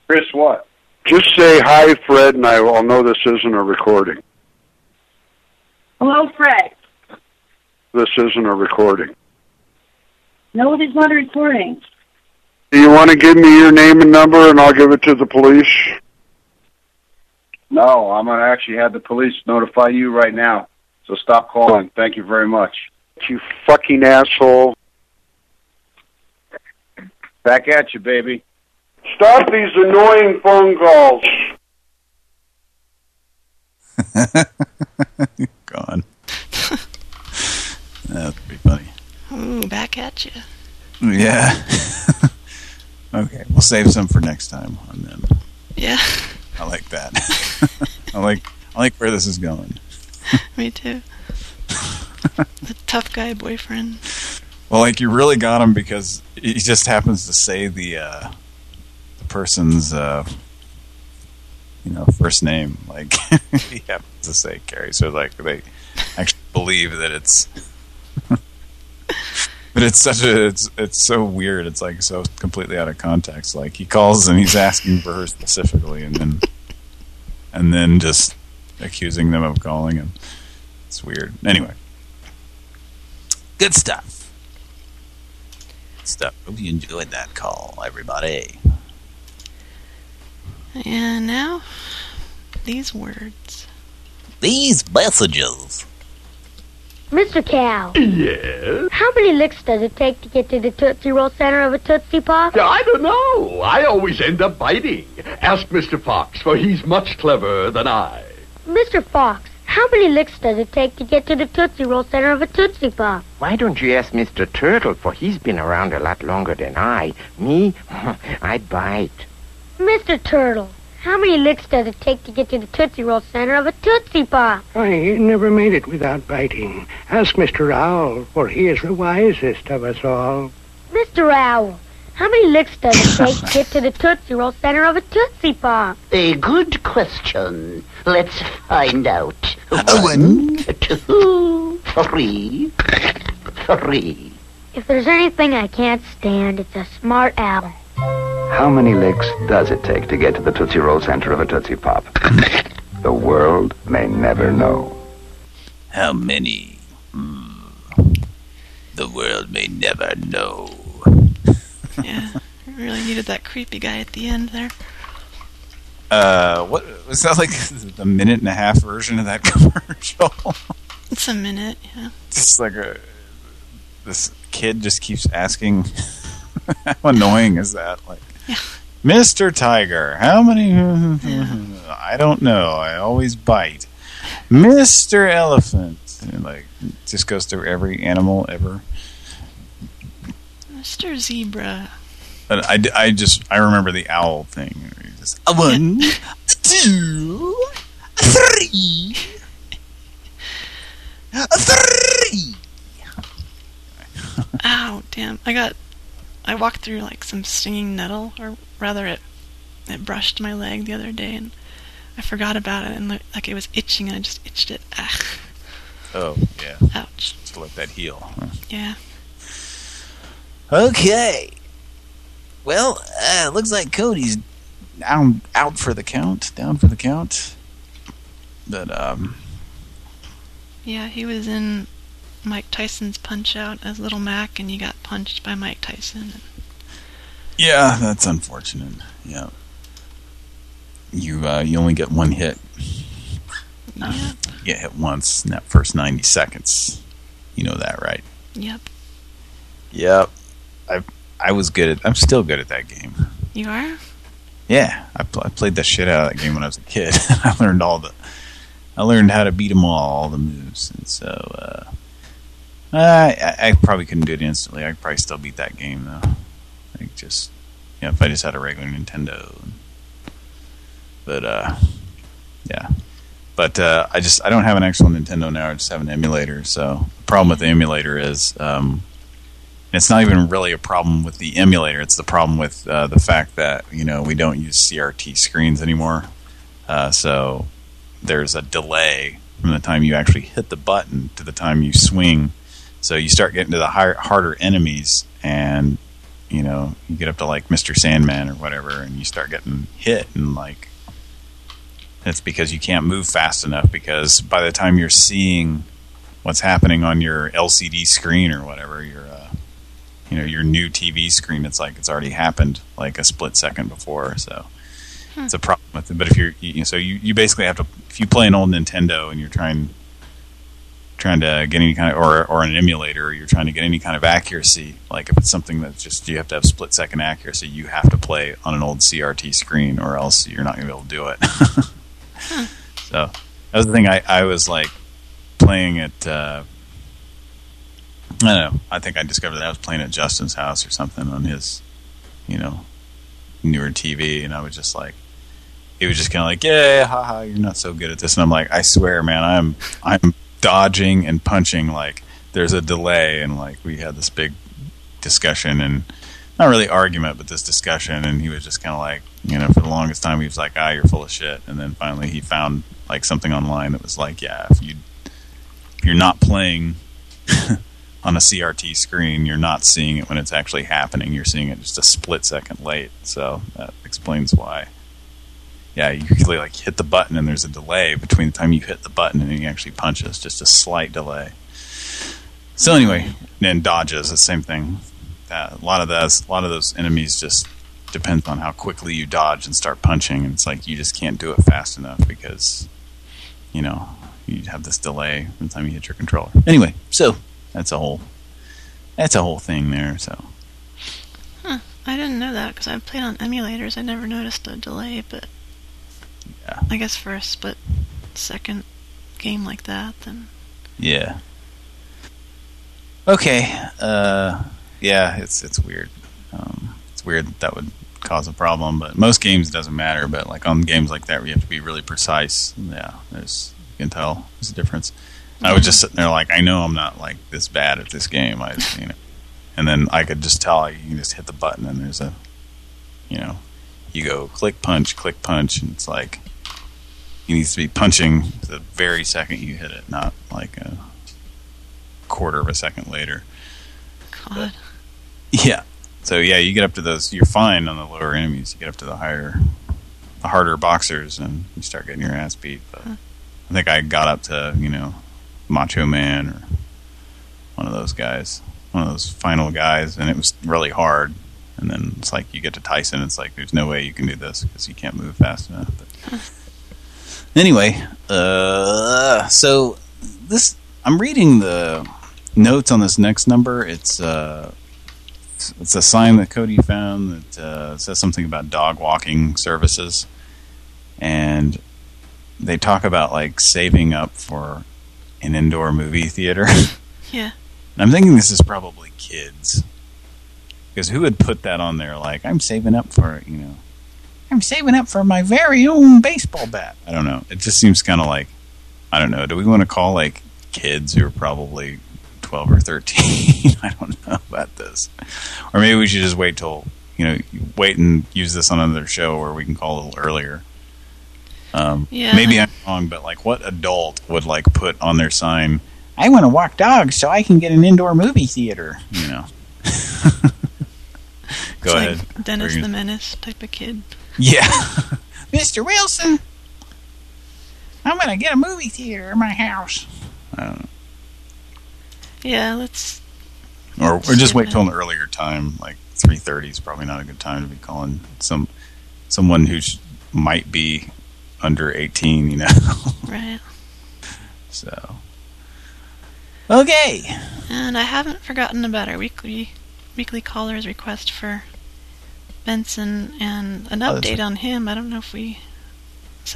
Chris what? Just say hi, Fred, and I will know this isn't a recording. Hello, Fred. This isn't a recording. No, it is not a recording. Do you want to give me your name and number and I'll give it to the police? No, I'm going to actually have the police notify you right now. So stop calling. Thank you very much. You fucking asshole. Back at you, baby. Stop these annoying phone calls. <laughs> <laughs> Gone. <laughs> That'd be funny. Ooh, back at you. Yeah. <laughs> okay, we'll save some for next time on them. Yeah, I like that. I like I like where this is going. me too. the tough guy boyfriend. Well, like you really got him because he just happens to say the uh, the person's uh, you know first name. Like <laughs> he happens to say Carrie, so like they actually believe that it's. <laughs> but it's such a it's it's so weird. It's like so completely out of context. Like he calls and he's asking for her specifically, and then and then just accusing them of calling him. It's weird. Anyway, good stuff. Good stuff. Hope you enjoyed that call, everybody. And now, these words. These messages. Mr. Cow, <clears throat> Yes? how many licks does it take to get to the Tootsie Roll center of a Tootsie Pop? I don't know. I always end up biting. Ask Mr. Fox, for he's much cleverer than I. Mr. Fox, how many licks does it take to get to the Tootsie Roll center of a Tootsie Pop? Why don't you ask Mr. Turtle, for he's been around a lot longer than I. Me, <laughs> I'd bite. Mr. Turtle, how many licks does it take to get to the Tootsie Roll center of a Tootsie Pop? I never made it without biting. Ask Mr. Owl, for he is the wisest of us all. Mr. Owl, how many licks does it take to get to the Tootsie Roll center of a Tootsie Pop? A good question. Let's find out. One, two, three, three. If there's anything I can't stand, it's a smart owl. How many licks does it take to get to the Tootsie Roll center of a Tootsie Pop? <laughs> the world may never know. How many? Hmm. The world may never know. <laughs> Yeah, really needed that creepy guy at the end there. Uh, what was that like? The minute and a half version of that <laughs> commercial? It's a minute, yeah. just like a this kid just keeps asking. <laughs> how annoying is that? Like, Mr. Tiger, how many? <laughs> I don't know. I always bite. Mr. Elephant, and like just goes through every animal ever. Mr. Zebra. But I, I just I remember the owl thing. Just, A one, two, three, three. <laughs> Ow, damn. I got... I walked through, like, some stinging nettle, or rather it it brushed my leg the other day, and I forgot about it, and, like, it was itching, and I just itched it. Ah, Oh yeah. Ouch. To let that heal. huh? yeah. Okay. Well, uh, looks like Cody's Down out for the count. Down for the count. But um. Yeah, he was in Mike Tyson's Punch-Out as Little Mac, and he got punched by Mike Tyson. Yeah, that's unfortunate. Yeah. You uh, you only get one hit. Yeah. You get hit once in that first 90 seconds. You know that, right? Yep. Yep. I I was good at I'm still good at that game. You are? Yeah, I, pl I played the shit out of that game when I was a kid. <laughs> I learned all the I learned how to beat them all, all the moves. And so uh I, I probably couldn't do it instantly. I could probably still beat that game though. Like just yeah, if I just had a regular Nintendo. But uh yeah. But uh I just I don't have an actual Nintendo now, I just have an emulator. So the problem with the emulator is um it's not even really a problem with the emulator. It's the problem with uh, the fact that, you know, we don't use CRT screens anymore. Uh, so there's a delay from the time you actually hit the button to the time you swing. So you start getting to the higher, harder enemies and, you know, you get up to like Mr. Sandman or whatever and you start getting hit and like it's because you can't move fast enough because by the time you're seeing what's happening on your LCD screen or whatever, your uh, you know, your new TV screen, it's like it's already happened like a split second before. So Hmm. it's a problem with it. But if you're, you know, so you, you basically have to, if you play an old Nintendo and you're trying trying to get any kind of, or, or an emulator, you're trying to get any kind of accuracy, like if it's something that's just, you have to have split second accuracy, you have to play on an old CRT screen or else you're not going to be able to do it. <laughs> So that was the thing I, I was like playing at, uh, I don't know, I think I discovered that I was playing at Justin's house or something on his, you know, newer TV and I was just like, he was just kind of like, yeah, haha, you're not so good at this. And I'm like, I swear, man, I'm, I'm dodging and punching like there's a delay and like we had this big discussion and not really argument but this discussion and he was just kind of like you know for the longest time he was like ah you're full of shit. And then finally he found like something online that was like yeah if you if you're not playing <laughs> on a CRT screen you're not seeing it when it's actually happening. You're seeing it just a split second late. So that explains why yeah, you usually like hit the button and there's a delay between the time you hit the button and you actually punches, just a slight delay. So anyway, and dodges, the same thing. Uh, a lot of those, a lot of those enemies just depends on how quickly you dodge and start punching. And it's like you just can't do it fast enough because, you know, you have this delay from the time you hit your controller. Anyway, so that's a whole, that's a whole thing there. So Huh. I didn't know that because I've played on emulators. I never noticed a delay, but yeah. I guess for a split second game like that, then Yeah. Okay. Uh, yeah, it's it's weird. Um, it's weird that, that would cause a problem, but most games doesn't matter. But like on games like that where you have to be really precise, yeah, there's you can tell there's a difference. I was just sitting there like I know I'm not like this bad at this game. I you know, and then I could just tell you can just hit the button and there's a, you know, you go click punch click punch and it's like you need to be punching the very second you hit it, not like a quarter of a second later. God. Yeah. So yeah, you get up to those. You're fine on the lower enemies. You get up to the higher, the harder boxers, and you start getting your ass beat. But I think I got up to you know, Macho Man or one of those guys, one of those final guys, and it was really hard. And then it's like you get to Tyson. It's like there's no way you can do this because you can't move fast enough. But <laughs> anyway, uh, so this I'm reading the notes on this next number. It's uh, it's a sign that Cody found that uh, says something about dog walking services, and they talk about like saving up for an indoor movie theater. <laughs> Yeah. And I'm thinking this is probably kids. Because who would put that on there like, I'm saving up for, you know, I'm saving up for my very own baseball bat. I don't know. It just seems kind of like, I don't know. Do we want to call like kids who are probably 12 or 13? <laughs> I don't know about this. Or maybe we should just wait till, you know, wait and use this on another show where we can call a little earlier. Um, Yeah. Maybe I'm wrong, but like what adult would like put on their sign, I want to walk dogs so I can get an indoor movie theater, you know. <laughs> Go it's ahead. Like Dennis We're the Menace type of kid. Yeah. <laughs> Mr. Wilson, I'm going to get a movie theater in my house. I don't know. Yeah, let's. Or, or just wait Stupid. till an earlier time, like 3.30 is probably not a good time to be calling some someone who might be under 18, you know. <laughs> Right. so, okay. And I haven't forgotten about our weekly weekly callers request for Benson and an Oh, update right. on him. I don't know if we,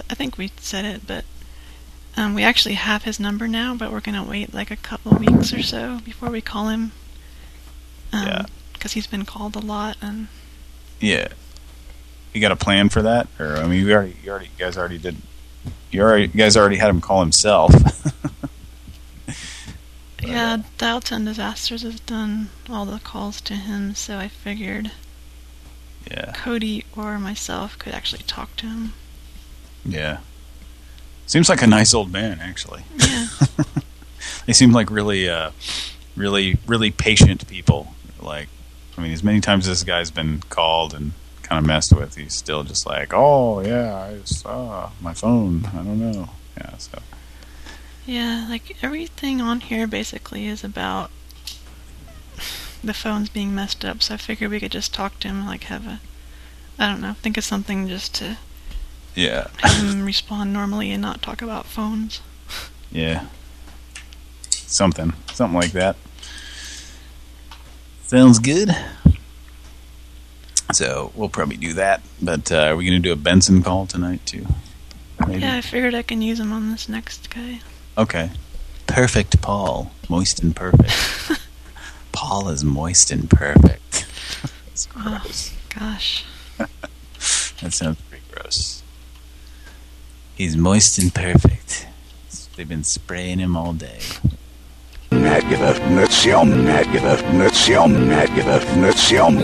I think we said it, but um, we actually have his number now, but we're gonna wait like a couple weeks or so before we call him. Um, Yeah. Because he's been called a lot, and Yeah. You got a plan for that? Or, I mean, you already, you already, you guys already did, you already, you guys already had him call himself. <laughs> yeah, Dialton Disasters has done all the calls to him, so I figured yeah. Cody or myself could actually talk to him. Yeah. Seems like a nice old man, actually. Yeah. <laughs> they seem like really, uh, really, really patient people. Like, I mean, as many times as this guy's been called and kind of messed with, he's still just like, oh, yeah, I saw my phone. I don't know. Yeah, so. Yeah, like everything on here basically is about the phone's being messed up, so I figured we could just talk to him, like have a, I don't know, think of something just to Yeah. have him <laughs> respond normally and not talk about phones. Yeah. Something. Something like that. Sounds good. So we'll probably do that. But uh, are we going to do a Benson call tonight too? Maybe. Yeah, I figured I can use him on this next guy. Okay. Perfect Paul. Moist and perfect. <laughs> Paul is moist and perfect. That's Oh, gosh. <laughs> That sounds pretty gross. He's moist and perfect. They've been spraying him all day.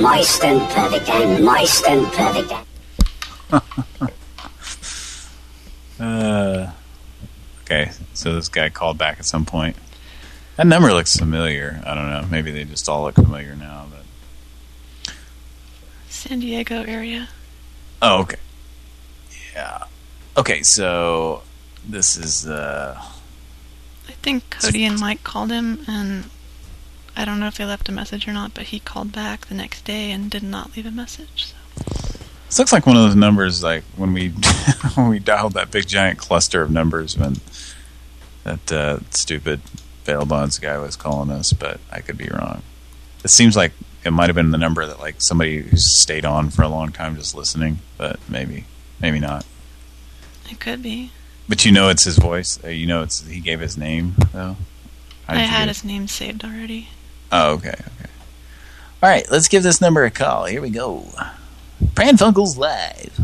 Moist and perfect and moist and perfect. <laughs> Uh, okay, so this guy called back at some point. That number looks familiar. I don't know. Maybe they just all look familiar now. But San Diego area. oh, okay. Yeah. Okay, so this is uh I think Cody and Mike called him, and I don't know if they left a message or not, but he called back the next day and did not leave a message. So. This looks like one of those numbers like when we <laughs> when we dialed that big giant cluster of numbers when that uh, stupid bail bonds guy was calling us, but I could be wrong. It seems like it might have been the number that like somebody who stayed on for a long time just listening, but maybe maybe not. It could be. But you know it's his voice. Uh, you know it's he gave his name though. I had his name saved already. Oh, okay, okay. All right, let's give this number a call. Here we go. Pran Funkels live.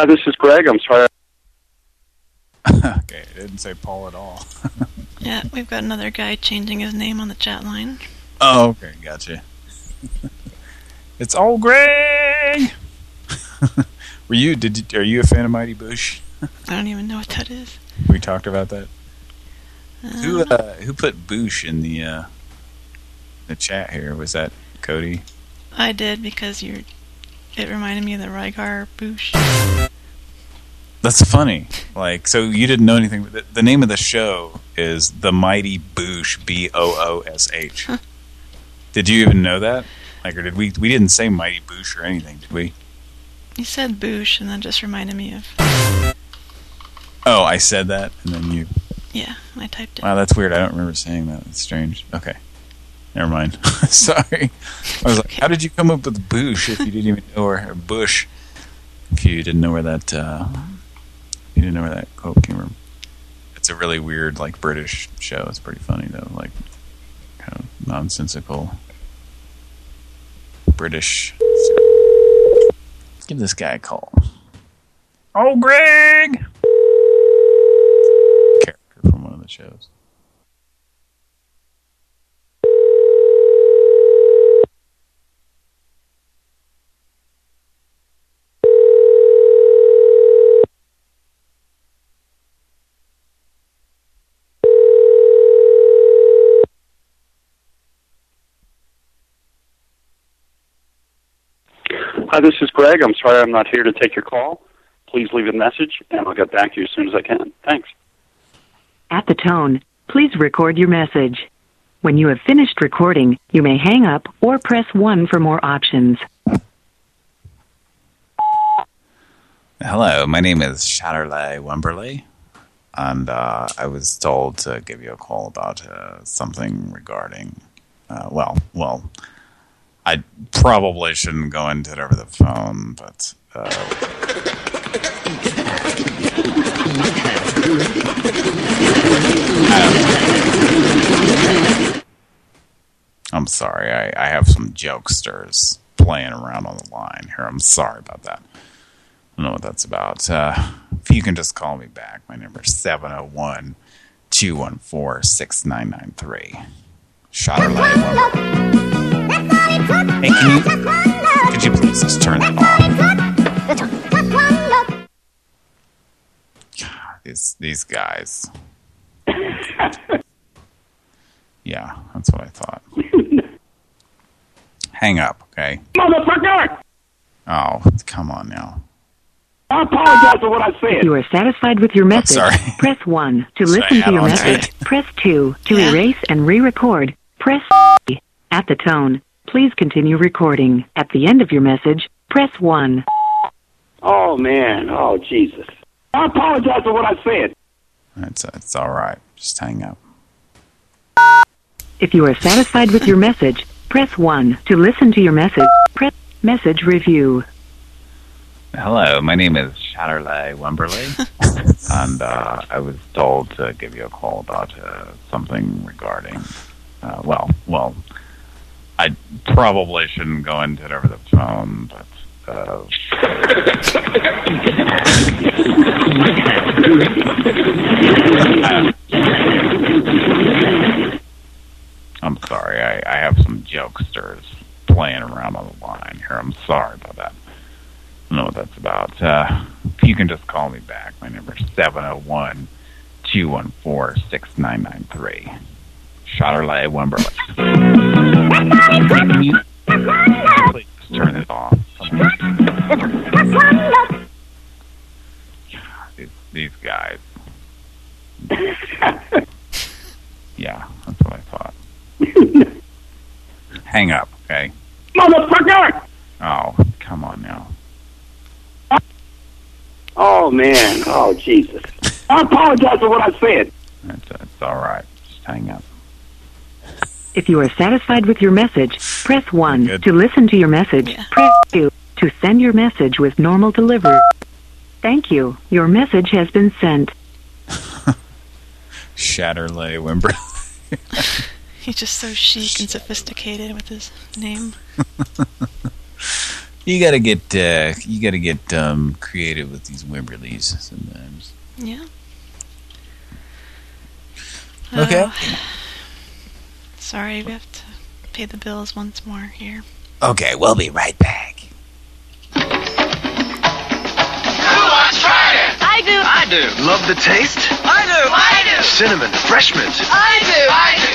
Hi, this is Greg. I'm sorry. okay, it didn't say Paul at all. <laughs> Yeah, we've got another guy changing his name on the chat line. Oh, okay, gotcha. <laughs> it's all Greg. <laughs> Were you? Did you, are you a fan of Mighty Boosh? I don't even know what that is. We talked about that. Uh, Who uh, who put Bush in the uh, the chat here? Was that Cody? I did because you're. It reminded me of the Rygar Boosh. That's funny. Like, so you didn't know anything. The, the name of the show is The Mighty Boosh, B O O S H. Did you even know that? Like, or did we? We didn't say Mighty Boosh or anything, did we? You said Boosh, and that just reminded me of. Oh, I said that, and then you. Yeah, I typed it. Wow, that's weird. I don't remember saying that. That's strange. Okay. Never mind. <laughs> Sorry. I was like, how did you come up with Boosh if you didn't even know where Bush? If you didn't know where that, uh, you didn't know where that quote came from. It's a really weird, like, British show. It's pretty funny, though. Like, kind of nonsensical British. Let's give this guy a call. Oh, Greg! Character from one of the shows. Hi, this is Greg. I'm sorry I'm not here to take your call. Please leave a message, and I'll get back to you as soon as I can. Thanks. At the tone, please record your message. When you have finished recording, you may hang up or press 1 for more options. Hello, my name is Shatterley Wemberley, and uh, I was told to give you a call about uh, something regarding, uh, well, well, I probably shouldn't go into it over the phone, but uh, I'm sorry, I, I have some jokesters playing around on the line here. I'm sorry about that. I don't know what that's about. Uh, if you can just call me back, my number is 701-214-6993. Shot light. Hey, can you Could you please just turn that off? These these guys. yeah, that's what I thought. Hang up, okay? Motherfucker! Oh, come on now. I apologize for what I said. you are satisfied with your message, sorry. press 1. To Sorry, listen to your message, press 2. To erase and re-record, press 3. At the tone, please continue recording. At the end of your message, press 1. Oh, man. Oh, Jesus. I apologize for what I said. It's it's all right. Just hang up. If you are satisfied with your message, press 1. To listen to your message, press message review. Hello, my name is Chatterley Wemberley, <laughs> and uh, I was told to give you a call about uh, something regarding. Uh, well, well, I probably shouldn't go into it over the phone, but. Uh, I'm sorry, I, I have some jokesters playing around on the line here. I'm sorry about that. I don't know what that's about. Uh, you can just call me back. My number is 701 214 6993. Shotterley Wemberley. Please turn it off. These, these guys. yeah, that's what I thought. Hang up, okay? Motherfucker! Oh, come on now. Oh, man. Oh, Jesus. I apologize for what I said. It's, it's all right. Just hang up. If you are satisfied with your message, press 1. To listen to your message, press 2. To send your message with normal delivery. Thank you. Your message has been sent. <laughs> Shatterley Wemberley. <laughs> He's just so chic and sophisticated with his name. <laughs> you gotta get uh, you gotta get um, creative with these Wimberleys sometimes. Yeah. Okay. Uh, sorry, we have to pay the bills once more here. Okay, we'll be right back. Who wants Friday? I do. I do. Love the taste? I do. I do. Cinnamon, refreshment. I do. I do.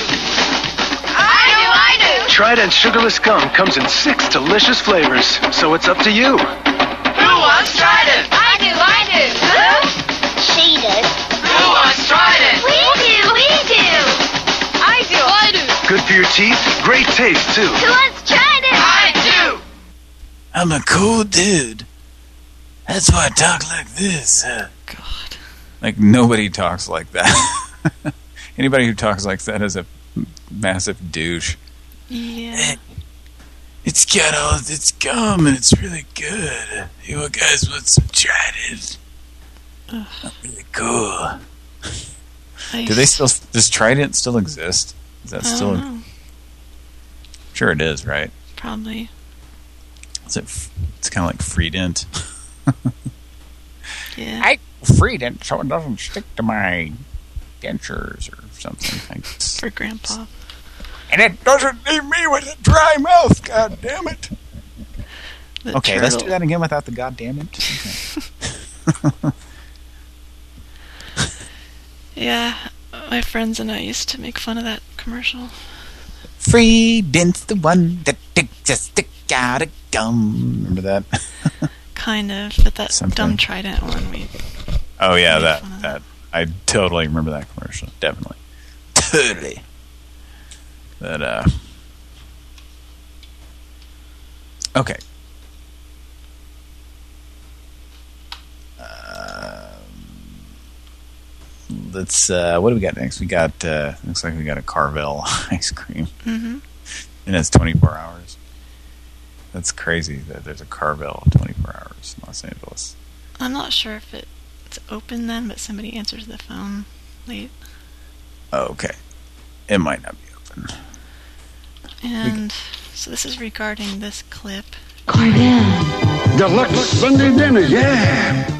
I do. I do. Trident sugarless gum comes in six delicious flavors, so it's up to you. Who wants Trident? I do. I do. Who? She does. Who wants Trident? We do. We do. I do. I do. Good for your teeth, great taste too. Who wants Trident? I do. I'm a cool dude. That's why I talk like this. Uh, God. Like nobody talks like that. <laughs> Anybody who talks like that is a massive douche. Yeah. It's got all it's gum and it's really good. You guys want some Trident? Ugh. Really cool. Do they still? Does Trident still exist? Is that I still? know. Oh. Sure, it is, right? Probably. Is it? It's kind of like Freedent. <laughs> Yeah. I Freedent, so it doesn't stick to my dentures or something. For Grandpa. and it doesn't leave me with a dry mouth. God damn it! The okay, let's do that again without the god damn it. <laughs> Okay. Yeah, my friends and I used to make fun of that commercial. Freedent's the one that takes a stick out of gum. Remember that? <laughs> Kind of, but that Something. dumb Trident one we Oh yeah, that that I totally remember that commercial. Definitely. Totally. That uh. Okay. Let's. Uh, what do we got next? We got. Uh, looks like we got a Carvel <laughs> ice cream, Mhm. and it's 24 hours. That's crazy that there's a Carvel 24 hours in Los Angeles. I'm not sure if it's open then, but somebody answers the phone late. Oh, okay. It might not be open. And so this is regarding this clip. Deluxe Sunday dinner, yeah.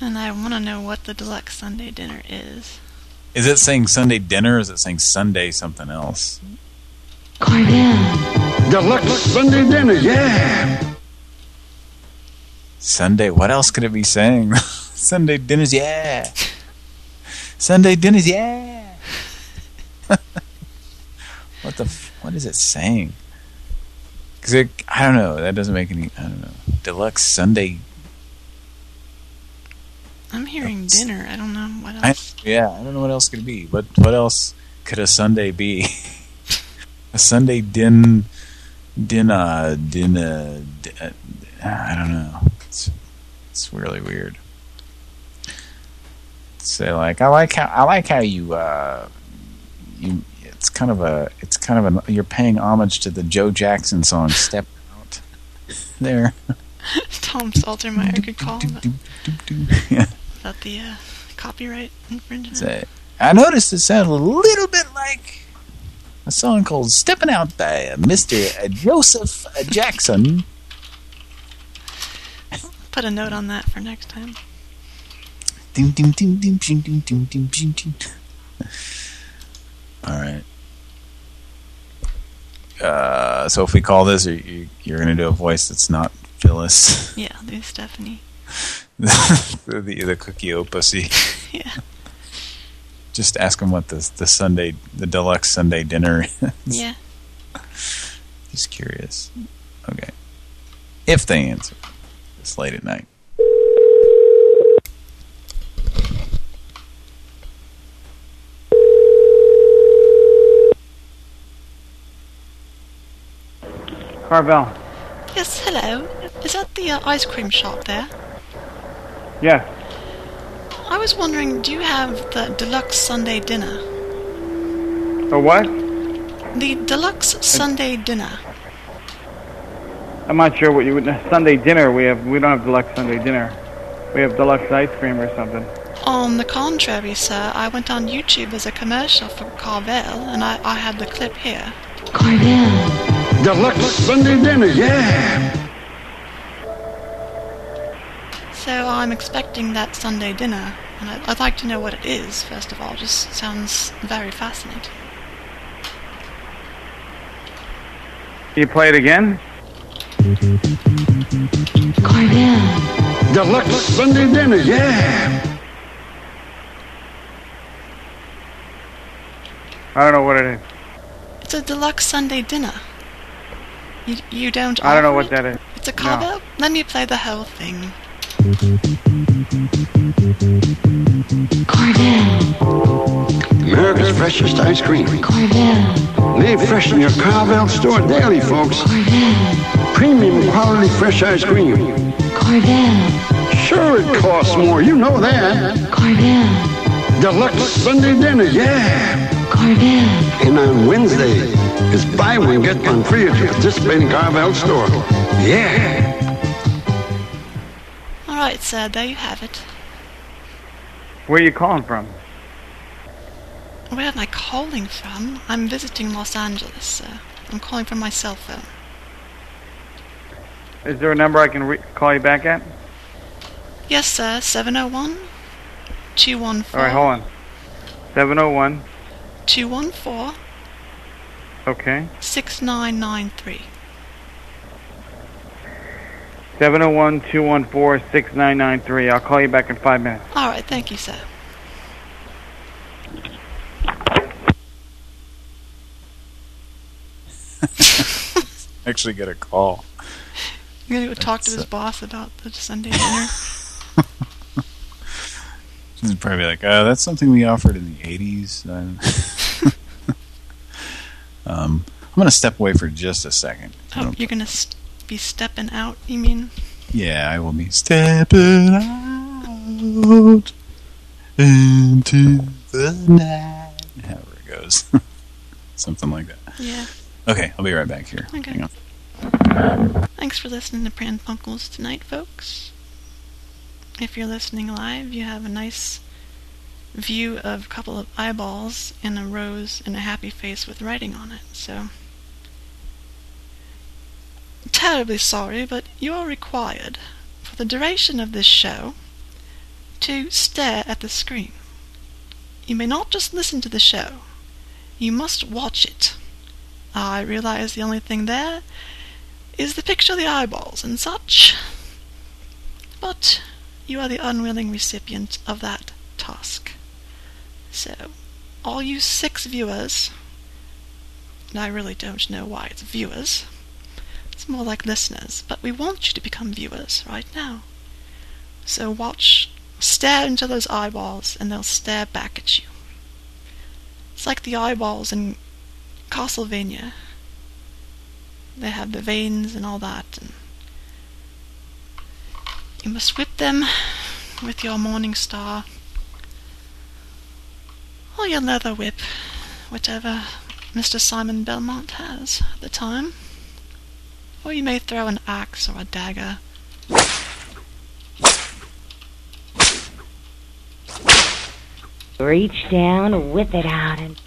And I want to know what the deluxe Sunday dinner is. Is it saying Sunday dinner or is it saying Sunday something else? Deluxe Sunday dinner, yeah. Sunday, what else could it be saying? <laughs> Sunday dinners, yeah. Sunday dinners, yeah. <laughs> what the, f what is it saying? Cause it, I don't know, that doesn't make any, I don't know. Deluxe Sunday, I'm hearing dinner. I don't know what I, else. yeah, I don't know what else could be. What, what else could a Sunday be? <laughs> a Sunday din, din, uh, din, uh, uh, I don't know. It's, it's really weird. Say like, I like how, I like how you, uh, you, it's kind of a, it's kind of a, you're paying homage to the Joe Jackson song, Step Out. <laughs> There. <laughs> Tom Saltermeyer could call him Yeah. About the uh, copyright infringement? I noticed it sounded a little bit like a song called Stepping Out by uh, Mr. Uh, Joseph uh, Jackson. <laughs> Put a note on that for next time. All right. Uh, so if we call this, you, are going to do a voice that's not Phyllis. Yeah, I'll do Stephanie. <laughs> the, <laughs> the the cookie o pussy. <laughs> Yeah. Just ask them what the the Sunday, the deluxe Sunday dinner is. Yeah. Just curious. Okay. If they answer, it's late at night. Carvel. Yes, hello. Is that the uh, ice cream shop there? Yes. I was wondering, do you have the deluxe Sunday dinner? A what? The deluxe Sunday dinner. I'm not sure what you would. Sunday dinner. We have. We don't have deluxe Sunday dinner. We have deluxe ice cream or something. On the contrary, sir, I went on YouTube as a commercial for Carvel, and I, I had the clip here. Carvel. Deluxe Sunday dinner, yeah. So I'm expecting that Sunday dinner, and I, I'd like to know what it is, first of all. It Just sounds very fascinating. You play it again? Carvel. Deluxe Sunday dinner, yeah. I don't know what it is. It's a deluxe Sunday dinner. You, you don't I don't know what it? that is. It's a No. Carvel? Let me play the whole thing. America's freshest ice cream. Carvel. Made fresh in your Carvel store daily, folks. Carvel. Premium quality fresh ice cream. Carvel. Sure, it costs more. You know that. Carvel. Deluxe Sunday dinner, yeah. Carvel. And on Wednesday, it's buy one, get one free at your participating Carvel store. Yeah. Alright, sir, there you have it. Where are you calling from? Where am I calling from? I'm visiting Los Angeles, sir. I'm calling from my cell phone. Is there a number I can re- call you back at? Yes, sir, 701 214 All right, hold on. 701. 214 Okay. 6993. 701 214 6993. I'll call you back in five minutes. Alright, thank you, sir. <laughs> Actually, get a call. You're gonna go talk to That's, his boss about the Sunday dinner? <laughs> <laughs> She's probably like, uh, that's something we offered in the 80s. um, I'm going to step away for just a second. Oh, you're gonna st- be stepping out, you mean? Yeah, I will be stepping out into the night. However it goes. <laughs> Something like that. Yeah. Okay, I'll be right back here. Okay. Hang on. Thanks for listening to Pran Funkels tonight, folks. If you're listening live, you have a nice view of a couple of eyeballs and a rose and a happy face with writing on it, so. Terribly sorry, but you are required, for the duration of this show, to stare at the screen. You may not just listen to the show, you must watch it. I realize the only thing there is the picture of the eyeballs and such. But you are the unwilling recipient of that task. So, all you six viewers, and I really don't know why it's viewers, more like listeners, but we want you to become viewers right now. So watch, stare into those eyeballs, and they'll stare back at you. It's like the eyeballs in Castlevania. They have the veins and all that, and you must whip them with your morning star or your leather whip, whichever Mr. Simon Belmont has at the time. Or you may throw an axe or a dagger. Reach down, whip it out, and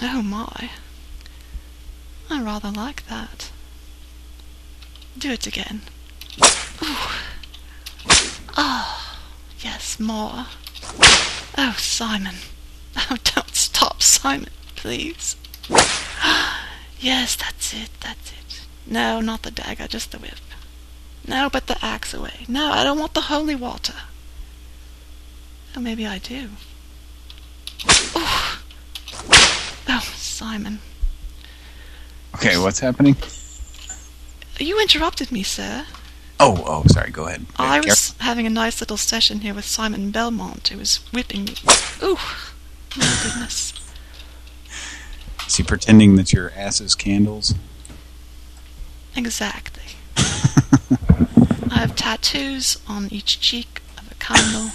Oh my. I rather like that. Do it again. Ooh. Oh, yes, more. Oh, Simon. Oh, don't stop, Simon, please. Yes, that's it, that's it. No, not the dagger, just the whip. No, but the axe away. No, I don't want the holy water. Oh, maybe I do. Oh, oh Simon. Okay, what's happening? You interrupted me, sir. Oh, oh, sorry. Go ahead. I was having a nice little session here with Simon Belmont, who was whipping me. Ooh, my goodness. Is he pretending that your ass is candles? Exactly. <laughs> I have tattoos on each cheek of a candle.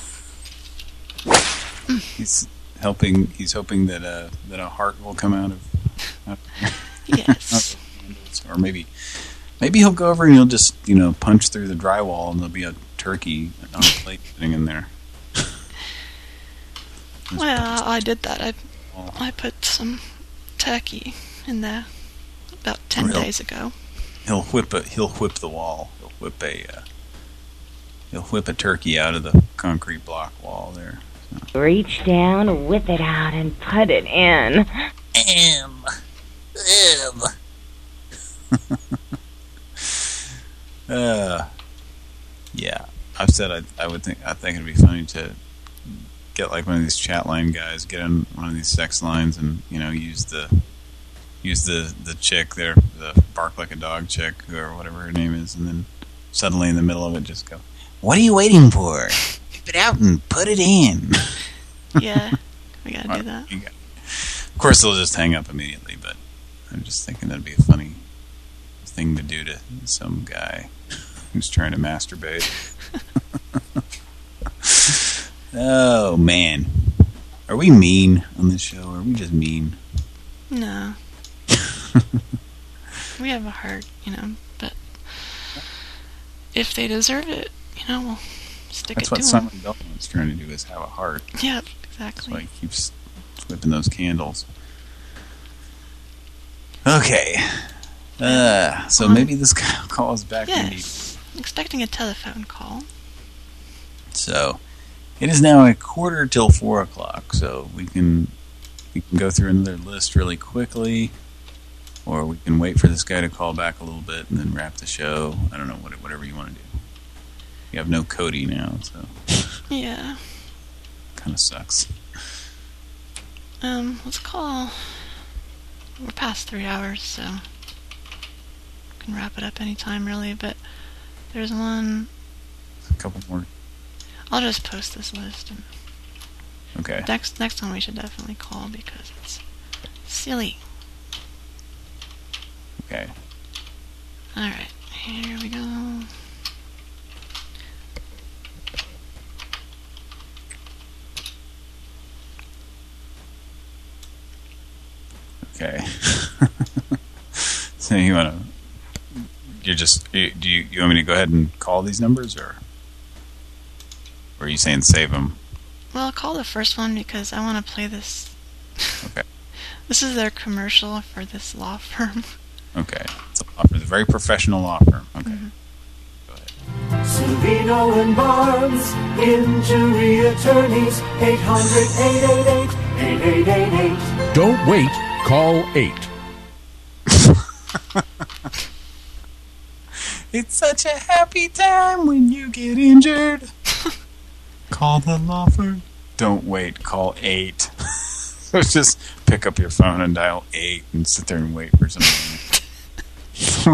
He's helping. He's hoping that uh that a heart will come out of. Out of <laughs> <laughs> yes. candles. or maybe, maybe he'll go over and he'll just you know punch through the drywall and there'll be a turkey on a plate sitting in there. Well, I did that. I I put some turkey in there about ten Real- days ago. He'll whip a. He'll whip the wall. He'll whip a. Uh, he'll whip a turkey out of the concrete block wall there. reach down, whip it out, and put it in. Um, um. <laughs> Uh, yeah. I've said I I would think I think it'd be funny to get like one of these chat line guys, get on one of these sex lines, and you know use the use the the chick there, the bark like a dog chick, or whatever her name is, and then suddenly in the middle of it just go, What are you waiting for? Whip it out and put it in. <laughs> Yeah, we gotta do that. Of course, they'll just hang up immediately, but I'm just thinking that'd be a funny thing to do to some guy who's trying to masturbate. <laughs> oh, man. Are we mean on this show? Or are we just mean? No. <laughs> we have a heart, you know, but if they deserve it, you know, we'll stick That's it what to Simon Belmont's trying to do is have a heart. them. Yeah, That's exactly. why he keeps whipping those candles. Okay. Uh, so maybe this <laughs> call us back Yes. Expecting a telephone call. So it is now a quarter till four o'clock, so we can we can go through another list really quickly, or we can wait for this guy to call back a little bit and then wrap the show. I don't know what whatever you want to do. You have no Cody now, so <laughs> Yeah. kind of sucks. Um, let's call. We're past three hours, so we can wrap it up anytime really. But there's one. A couple more. I'll just post this list. And Okay. next next one we should definitely call because it's silly. Okay. All right, here we go. Okay. <laughs> so you want to? You're just. you- Do you you want me to go ahead and call these numbers, or? Or are you saying save them? Well, I'll call the first one because I want to play this. Okay. <laughs> This is their commercial for this law firm. <laughs> Okay. It's a, law firm. It's a very professional law firm. Okay. Mm-hmm. Savino and Barnes, injury attorneys, 800 888 888. Don't wait. Call 8. <laughs> It's such a happy time when you get injured. Call the law firm. Don't wait, call 8. so <laughs> just pick up your phone and dial 8 and sit there and wait for something.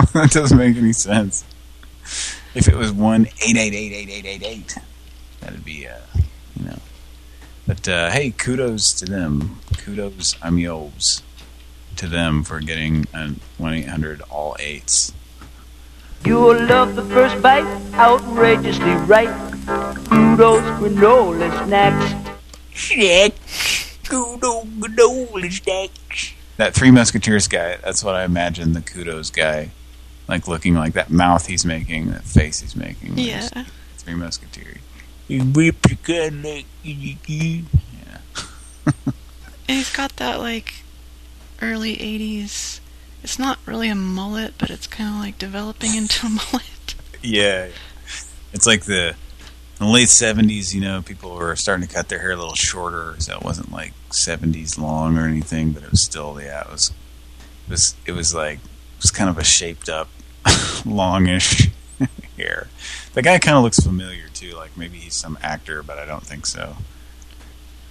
<laughs> that doesn't make any sense. If it was 1-888-8888, that'd be, uh, you know. But, uh, hey, kudos to them. Kudos, I'm yours, to them for getting a 1-800-ALL-8s. You'll love the first bite, outrageously right. Kudos granola snacks. Snacks. Kudos granola snacks. That Three Musketeers guy, that's what I imagine the kudos guy, like looking like that mouth he's making, that face he's making. Yeah. Three Musketeers. And <laughs> he's got that like early 80s. It's not really a mullet, but it's kind of like developing into a <laughs> mullet. Yeah. It's like the, in the late 70s, you know, people were starting to cut their hair a little shorter, so it wasn't like 70s long or anything, but it was still, yeah, it was, it was, it was like, it was kind of a shaped up, <laughs> longish <laughs> hair. The guy kind of looks familiar too, like maybe he's some actor, but I don't think so.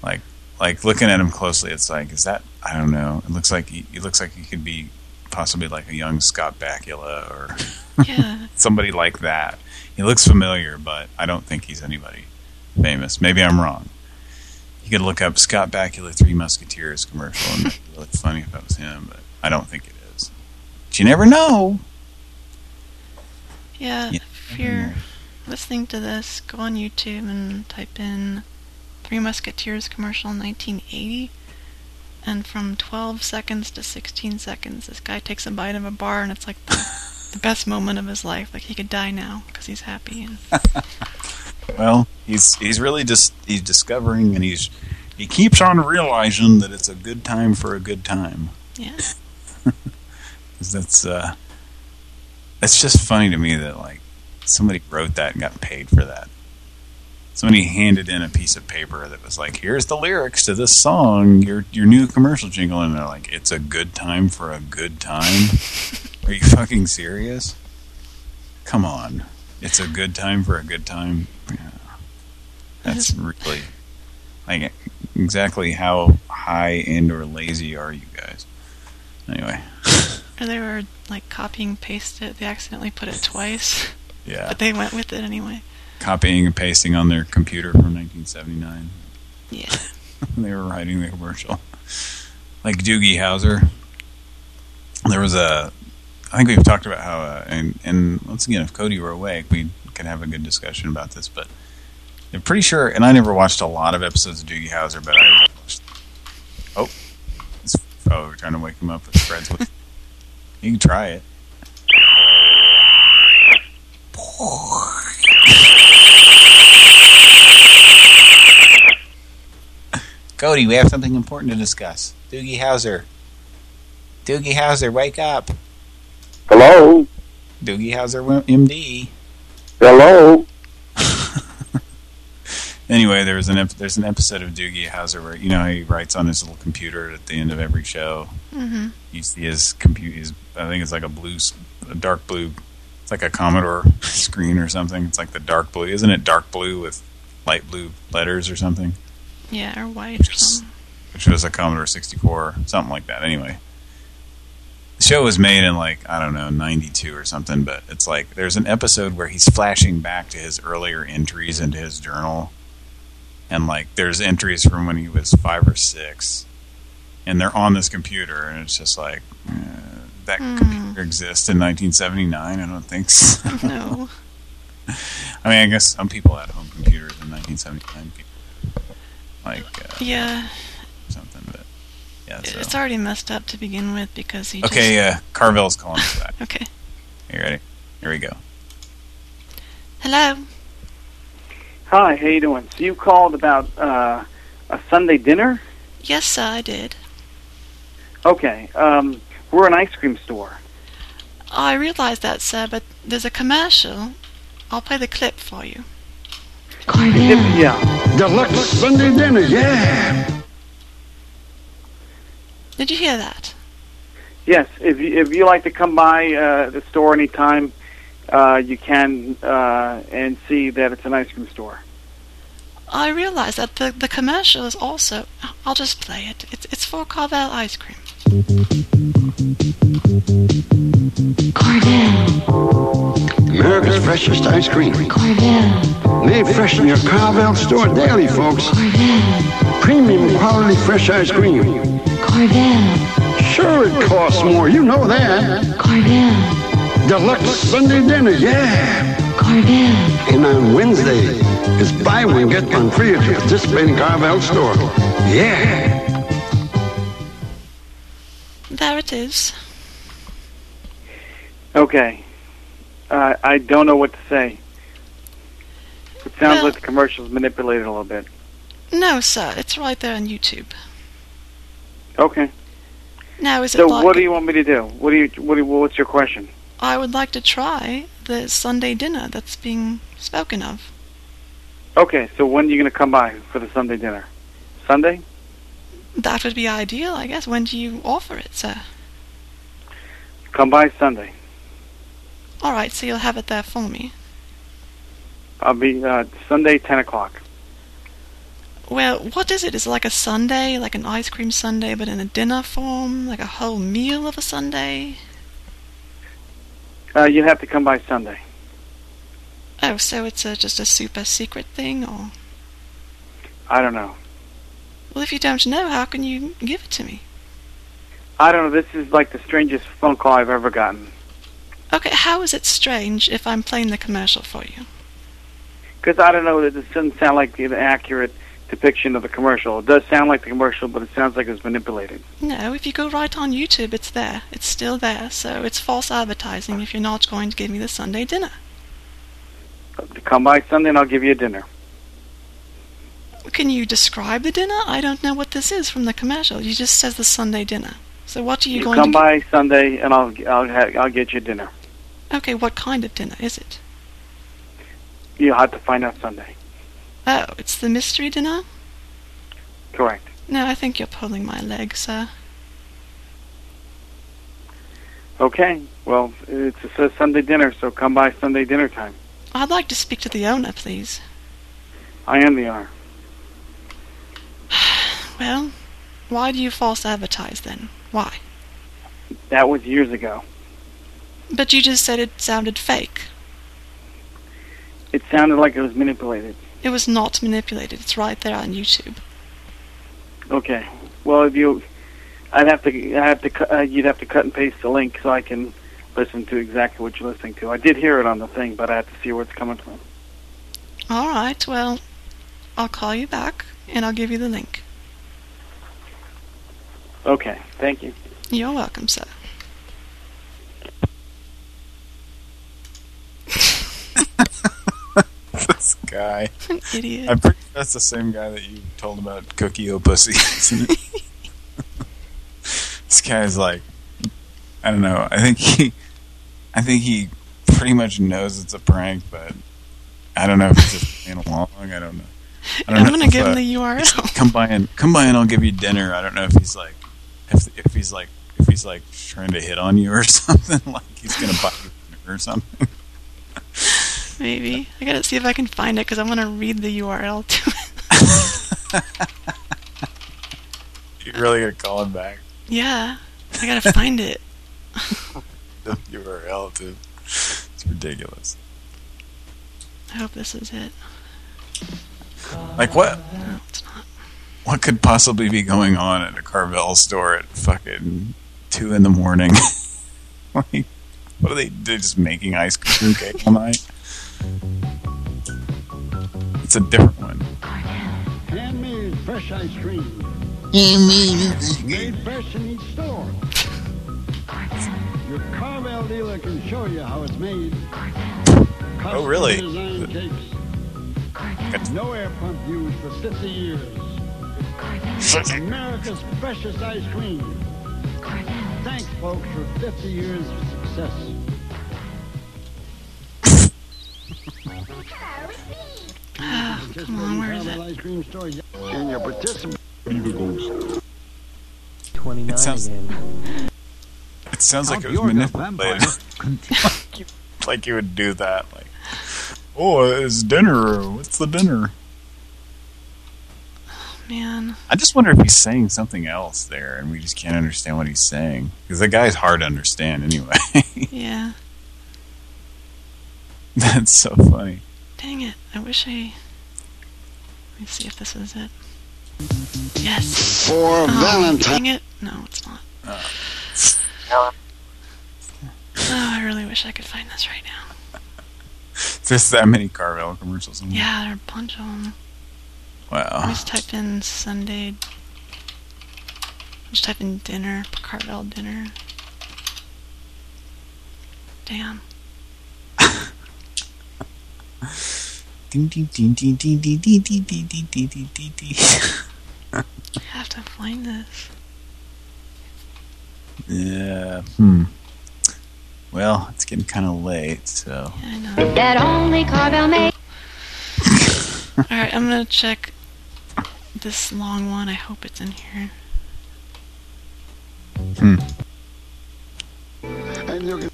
Like, like looking at him closely, it's like, is that, I don't know, it looks like he, it looks like he could be possibly like a young Scott Bakula or <laughs> Yeah. somebody like that. He looks familiar, but I don't think he's anybody famous. Maybe I'm wrong. You could look up Scott Bakula Three Musketeers commercial and it'd be really funny if that was him, but I don't think it is. But you never know. Yeah, Yeah, if you're listening to this, go on YouTube and type in Three Musketeers commercial 1980. And from 12 seconds to 16 seconds, this guy takes a bite of a bar, and it's like the, <laughs> the best moment of his life. Like he could die now because he's happy. And <laughs> Well, he's he's really just he's discovering and he's he keeps on realizing that it's a good time for a good time. yeah, <laughs> 'Cause that's uh it's just funny to me that like somebody wrote that and got paid for that. Somebody handed in a piece of paper that was like, "Here's the lyrics to this song, your your new commercial jingle," and they're like, "It's a good time for a good time." Are you fucking serious? Come on, it's a good time for a good time. Yeah. That's <laughs> really like exactly how high end or lazy are you guys? Anyway, or they were like copying paste it. They accidentally put it twice. Yeah. But they went with it anyway. Copying and pasting on their computer from 1979. Yeah. <laughs> they were writing the commercial. Like Doogie Howser. There was a, I think we've talked about how, uh, and, and once again, if Cody were awake, we could have a good discussion about this, but I'm pretty sure, and I never watched a lot of episodes of Doogie Howser, but I watched, oh, oh, we're trying to wake him up with Fred's with, <laughs> you can try it. <laughs> Cody, we have something important to discuss. Doogie Howser. Doogie Howser, wake up. Hello? Doogie Howser, MD. Hello? <laughs> Anyway, there's an ep there's an episode of Doogie Howser where you know he writes on his little computer at the end of every show. Mm-hmm. You see his computer. His, I think it's like a blue, s- a dark blue. It's like a Commodore <laughs> screen or something. It's like the dark blue, isn't it? Dark blue with light blue letters or something. Yeah, or white or something. which was a Commodore 64, something like that. Anyway, the show was made in like I don't know 92 or something, but it's like there's an episode where he's flashing back to his earlier entries into his journal, and like there's entries from when he was five or six, and they're on this computer, and it's just like uh, that Hmm. computer exists in 1979. I don't think so. No. <laughs> I mean, I guess some people had home computers in 1979. Like uh, Yeah, something, but yeah. So. it's already messed up to begin with because he Okay, just... uh, Carvel's calling us back. <laughs> Okay. You ready? Here we go. Hello. Hi, how you doing? So you called about uh, a Sunday dinner? Yes, sir, I did. Okay, um, we're an ice cream store. I realize that, sir, but there's a commercial. I'll play the clip for you. Yeah. Deluxe Sunday dinner, yeah. Did you hear that? Yes, if you, if you like to come by uh, the store anytime, uh, you can uh, and see that it's an ice cream store. I realize that the, the commercial is also. I'll just play it. It's, it's for Carvel ice cream. America's freshest ice cream. Made fresh in your Carvel store daily, folks. Premium quality fresh ice cream. Carvel. Sure, it costs more. You know that. Carvel. Deluxe Sunday dinner, yeah. Carvel. And on Wednesday, it's buy one, get one free at your participating Carvel store. Yeah. There it is. Okay. Uh, I don't know what to say. It sounds Well- like the commercial's manipulated a little bit. No, sir. It's right there on YouTube. Okay. Now, is it So what do you want me to do? What do you what do you, what's your question? I would like to try the Sunday dinner that's being spoken of. Okay, so when are you going to come by for the Sunday dinner? Sunday? That would be ideal, I guess. When do you offer it, sir? Come by Sunday. All right, so you'll have it there for me. I'll be uh, Sunday, ten o'clock. Well, what is it? Is it like a Sunday, like an ice cream Sunday, but in a dinner form, like a whole meal of a Sunday? Uh, you have to come by Sunday. Oh, so it's a, just a super secret thing, or I don't know. Well, if you don't know, how can you give it to me? I don't know. This is like the strangest phone call I've ever gotten. Okay, how is it strange if I'm playing the commercial for you? Because I don't know that this doesn't sound like an accurate depiction of the commercial. It does sound like the commercial, but it sounds like it's was manipulated. No, if you go right on YouTube, it's there. It's still there, so it's false advertising if you're not going to give me the Sunday dinner. Uh, come by Sunday, and I'll give you a dinner. Can you describe the dinner? I don't know what this is from the commercial. You just says the Sunday dinner. So what are you, You going come to? Come by Sunday, and I'll I'll ha- I'll get you dinner. Okay, what kind of dinner is it? You'll have to find out Sunday. Oh, it's the mystery dinner. Correct. No, I think you're pulling my leg, sir. Okay. Well, it's a Sunday dinner, so come by Sunday dinner time. I'd like to speak to the owner, please. I am the owner. <sighs> Well, why do you false advertise then? Why? That was years ago. But you just said it sounded fake. It sounded like it was manipulated. It was not manipulated. It's right there on YouTube. Okay. Well, if you, I'd have to, I have to, uh, you'd have to cut and paste the link so I can listen to exactly what you're listening to. I did hear it on the thing, but I have to see where it's coming from. All right, well, I'll call you back and I'll give you the link. Okay. Thank you. You're welcome, sir. <laughs> this guy. An idiot. I'm pretty sure that's the same guy that you told about Cookie O Pussy, isn't <laughs> it? this guy's like, I don't know. I think he, I think he pretty much knows it's a prank, but I don't know if he's just playing along. <laughs> I don't know. I don't I'm gonna if, give him the URL. <laughs> Come by and come by and I'll give you dinner. I don't know if he's like, if if he's like, if he's like trying to hit on you or <laughs> something. Like he's gonna buy you dinner or something. Maybe. I gotta see if I can find it because I want to read the URL to it. <laughs> You really gonna call him back? yeah, I gotta find it. The URL too. It's ridiculous. I hope this is it. Like what? No, it's not. What could possibly be going on at a Carvel store at fucking two in the morning? <laughs> like, what are they? They're just making ice cream cake all night. It's a different one. Hand me fresh ice cream. Hand me Made fresh in each store. Your Carvel dealer can show you how it's made. Oh, really? Custom design cakes. No air pump used for 50 years. America's precious ice cream. Thanks, folks, for 50 years of success. Oh, <sighs> come on, where is it? Ice cream store. And your participant. 29 It sounds- again. It sounds like it was Count Yorga manipulated. <laughs> like you would do that. Like, oh, it's dinner. What's the dinner? Man. I just wonder if he's saying something else there, and we just can't understand what he's saying. Because the guy's hard to understand anyway. <laughs> Yeah. That's so funny. Dang it. I wish I... Let me see if this is it. Yes. For oh, Valentine- Dang it. No, it's not. Uh. Oh, I really wish I could find this right now. There's that many Carvel commercials. In. Yeah, there are a bunch of them. Wow. I just typed in Sunday. I Just type in dinner, Carvel dinner. Damn. Ding ding ding ding ding ding ding ding ding ding ding ding ding ding. I have to find this. Yeah. Hmm. Well, it's getting kind of late, so. I know. That only Carvel made. <laughs> Alright, I'm gonna check this long one. I hope it's in here. Hmm. And you can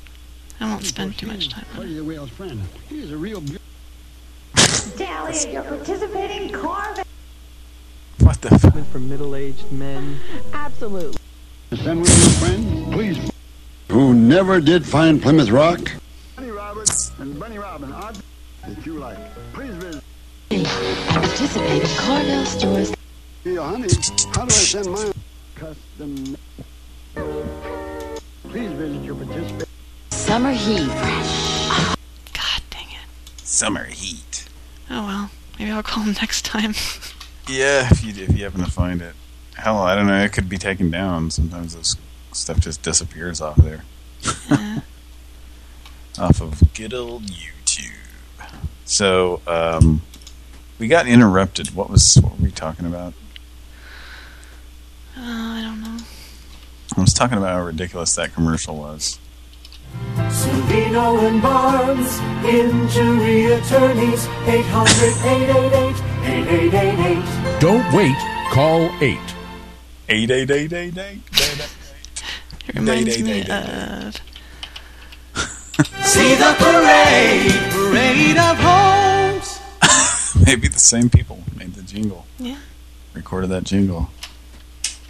I won't spend too much time on Buddy the whale's friend. He's a real. bu- Dahlia, you're participating Carvel. What the fuck? For middle-aged men. Absolutely. Send with your friend, please. Who never did find Plymouth Rock? Bunny Roberts and Bunny Robin are that you like. Please visit. Participating Carvel stores. Hey, honey, how do I send my custom? Please visit your participant. Summer heat. God dang it. Summer heat. Oh well. Maybe I'll call him next time. <laughs> Yeah, if you if you happen to find it. Hell, I don't know. It could be taken down. Sometimes this stuff just disappears off there. Yeah. off of good old YouTube. So, um, we got interrupted. What was what were we talking about? Uh, I don't know. I was talking about how ridiculous that commercial was. Savino and Barnes, injury attorneys, 800-888-8888. Don't wait, call 8. 888-888. It reminds Day, day, me day, day, of... See the parade, parade of homes. Maybe the same people made the jingle. Yeah. Recorded that jingle.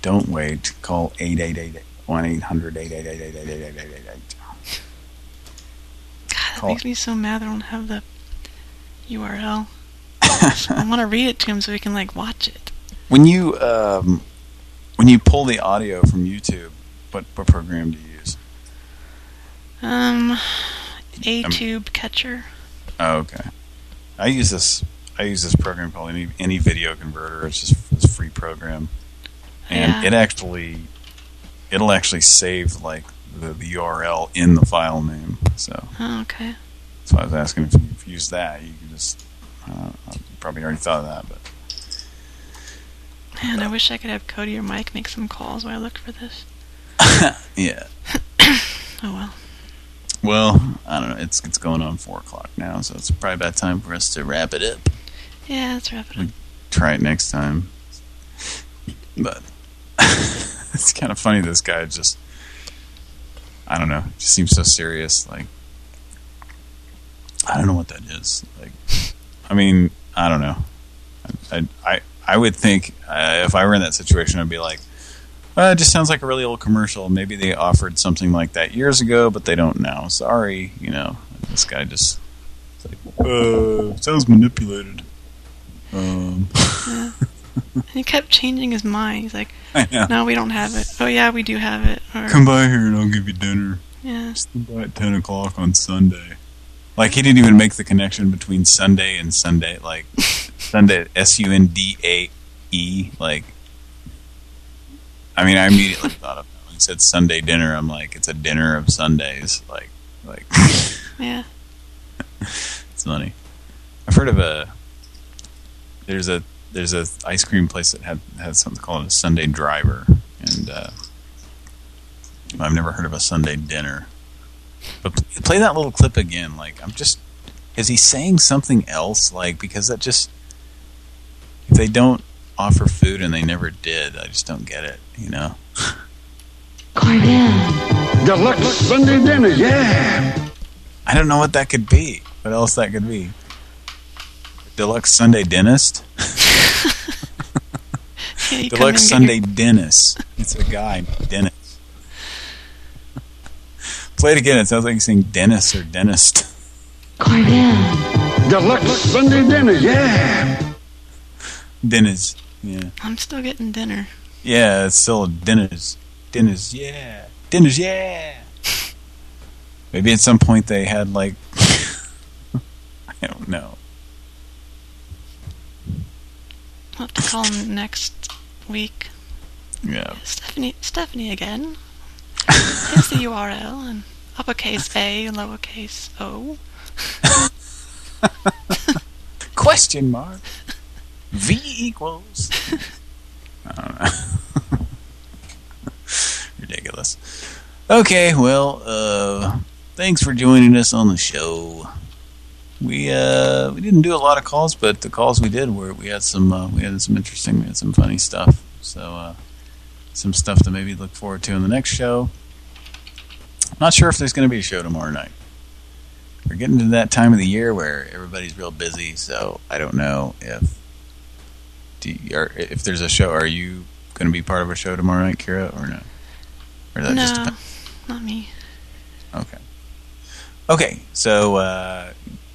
Don't wait. Call 888 1-800-888-8888. That Call makes me so mad I don't have the URL. I want to read it to him so he can like watch it. When you um, when you pull the audio from YouTube, what what program do you use? Um, aTube Catcher. Oh, okay. I use this. I use this program called any any video converter. It's just this free program, and Yeah. it actually it'll actually save like the, the URL in the file name. So Oh, okay. so I was asking if you if you use that, you can just. Uh, probably already thought of that, but Man, I wish I could have Cody or Mike make some calls while I look for this. <laughs> yeah. Oh well. Well, I don't know. It's it's going on four o'clock now, so it's probably about time for us to wrap it up. Yeah, let's wrap it up. Try it next time. But <laughs> it's kind of funny. This guy just, I don't know, just seems so serious. Like, I don't know what that is. Like, I mean, I don't know. I I I would think uh, if I were in that situation, I'd be like, well, it just sounds like a really old commercial. Maybe they offered something like that years ago, but they don't now. Sorry, you know. This guy just it's like, uh, sounds manipulated. Um, Yeah. <laughs> and he kept changing his mind. He's like, <laughs> no, we don't have it. Oh, yeah, we do have it. Or, come by here and I'll give you dinner. Yeah. Just by at 10 o'clock on Sunday. Like, he didn't even make the connection between Sunday and Sunday. Like, <laughs> Sunday, S-U-N-D-A-E. Like, I mean, I immediately thought of that. When he said Sunday dinner, I'm like, it's a dinner of Sundays. Like, like, <laughs> Yeah. it's funny. I've heard of a, there's a, there's a ice cream place that had, has something called a Sunday driver. And, uh, I've never heard of a Sunday dinner. But play that little clip again. Like, I'm just... Is he saying something else? Like, because that just... If they don't offer food and they never did, I just don't get it, you know? Carvel. Deluxe Sunday dinner, yeah. I don't know what that could be. What else that could be? Deluxe Sunday Dentist? <laughs> <laughs> Yeah, Deluxe Sunday your- Dentist. It's a guy, Dennis. Play it again. It sounds like you're saying dentist or dentist. Carvel. Deluxe Sunday dinner, yeah. Dennis. Yeah. I'm still getting dinner. Yeah, it's still dinners. Dinners, yeah. Dinners, yeah. <laughs> Maybe at some point they had like <laughs> I don't know. I'll have to call him next week. Yeah. Stephanie, Stephanie again. <laughs> Here's the URL and uppercase A, and lowercase O. Question mark. V equals. I don't know. Ridiculous. Okay, well, uh, thanks for joining us on the show. We uh we didn't do a lot of calls, but the calls we did were we had some uh, we had some interesting, we had some funny stuff. So uh, some stuff to maybe look forward to in the next show. Not sure if there's going to be a show tomorrow night. We're getting to that time of the year where everybody's real busy, so I don't know if you, are, if there's a show. Are you going to be part of a show tomorrow night, Kira, or no? Or that just no, depend- not me. Okay. Okay, so uh,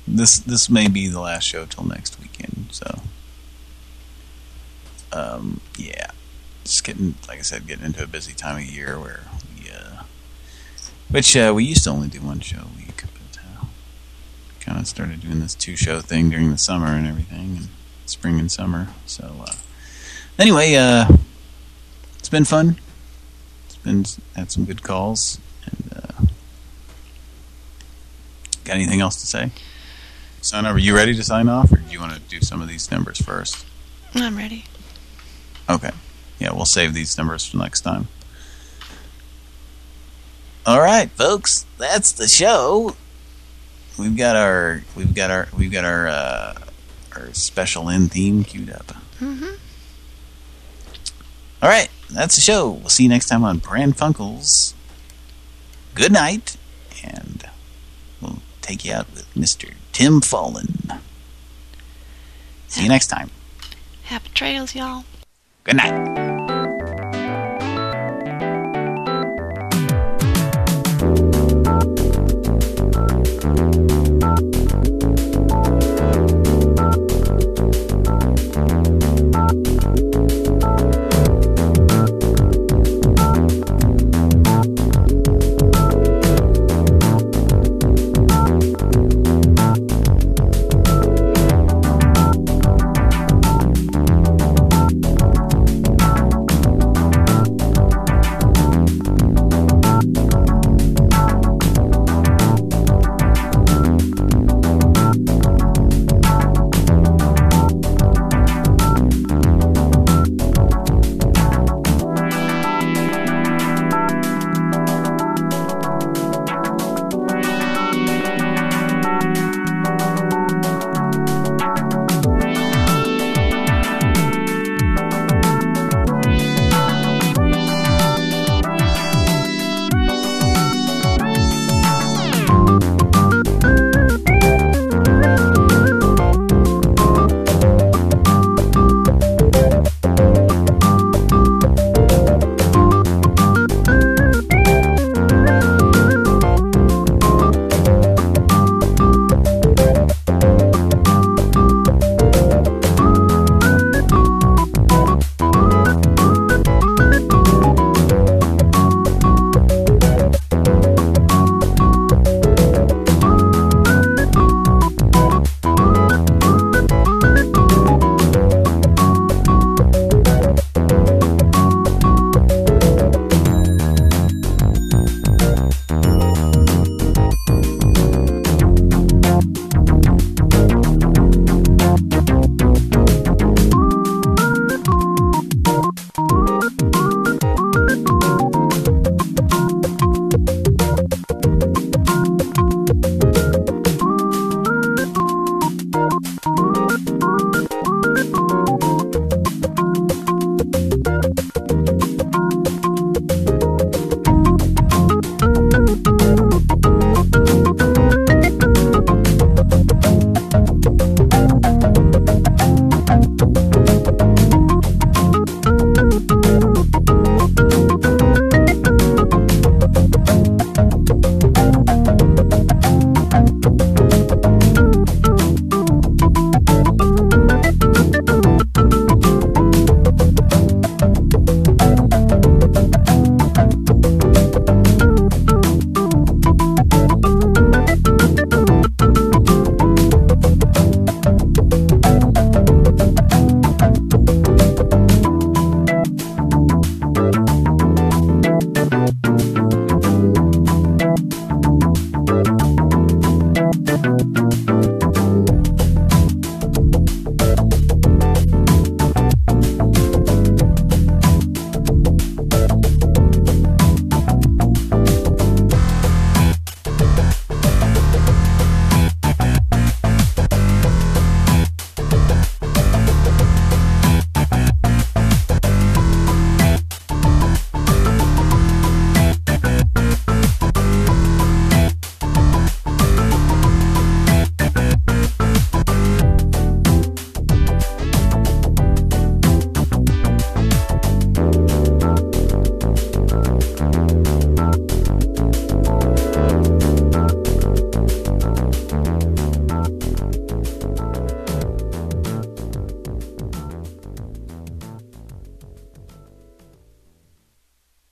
this this may be the last show till next weekend. So, um, yeah, just getting like I said, getting into a busy time of year where we, uh, which uh, we used to only do one show a week, but uh, kind of started doing this two show thing during the summer and everything, and spring and summer. So, uh, anyway, uh, it's been fun. It's been had some good calls and. Uh, Got anything else to say? Sign over. You ready to sign off, or do you want to do some of these numbers first? I'm ready. Okay. Yeah, we'll save these numbers for next time. All right, folks, that's the show. We've got our we've got our we've got our uh, special end theme queued up. Mm-hmm. All right, that's the show. We'll see you next time on Pran Funkels. Good night, and we'll take you out with Mr. Tim Fallen. See you next time. Happy trails, y'all. Good night.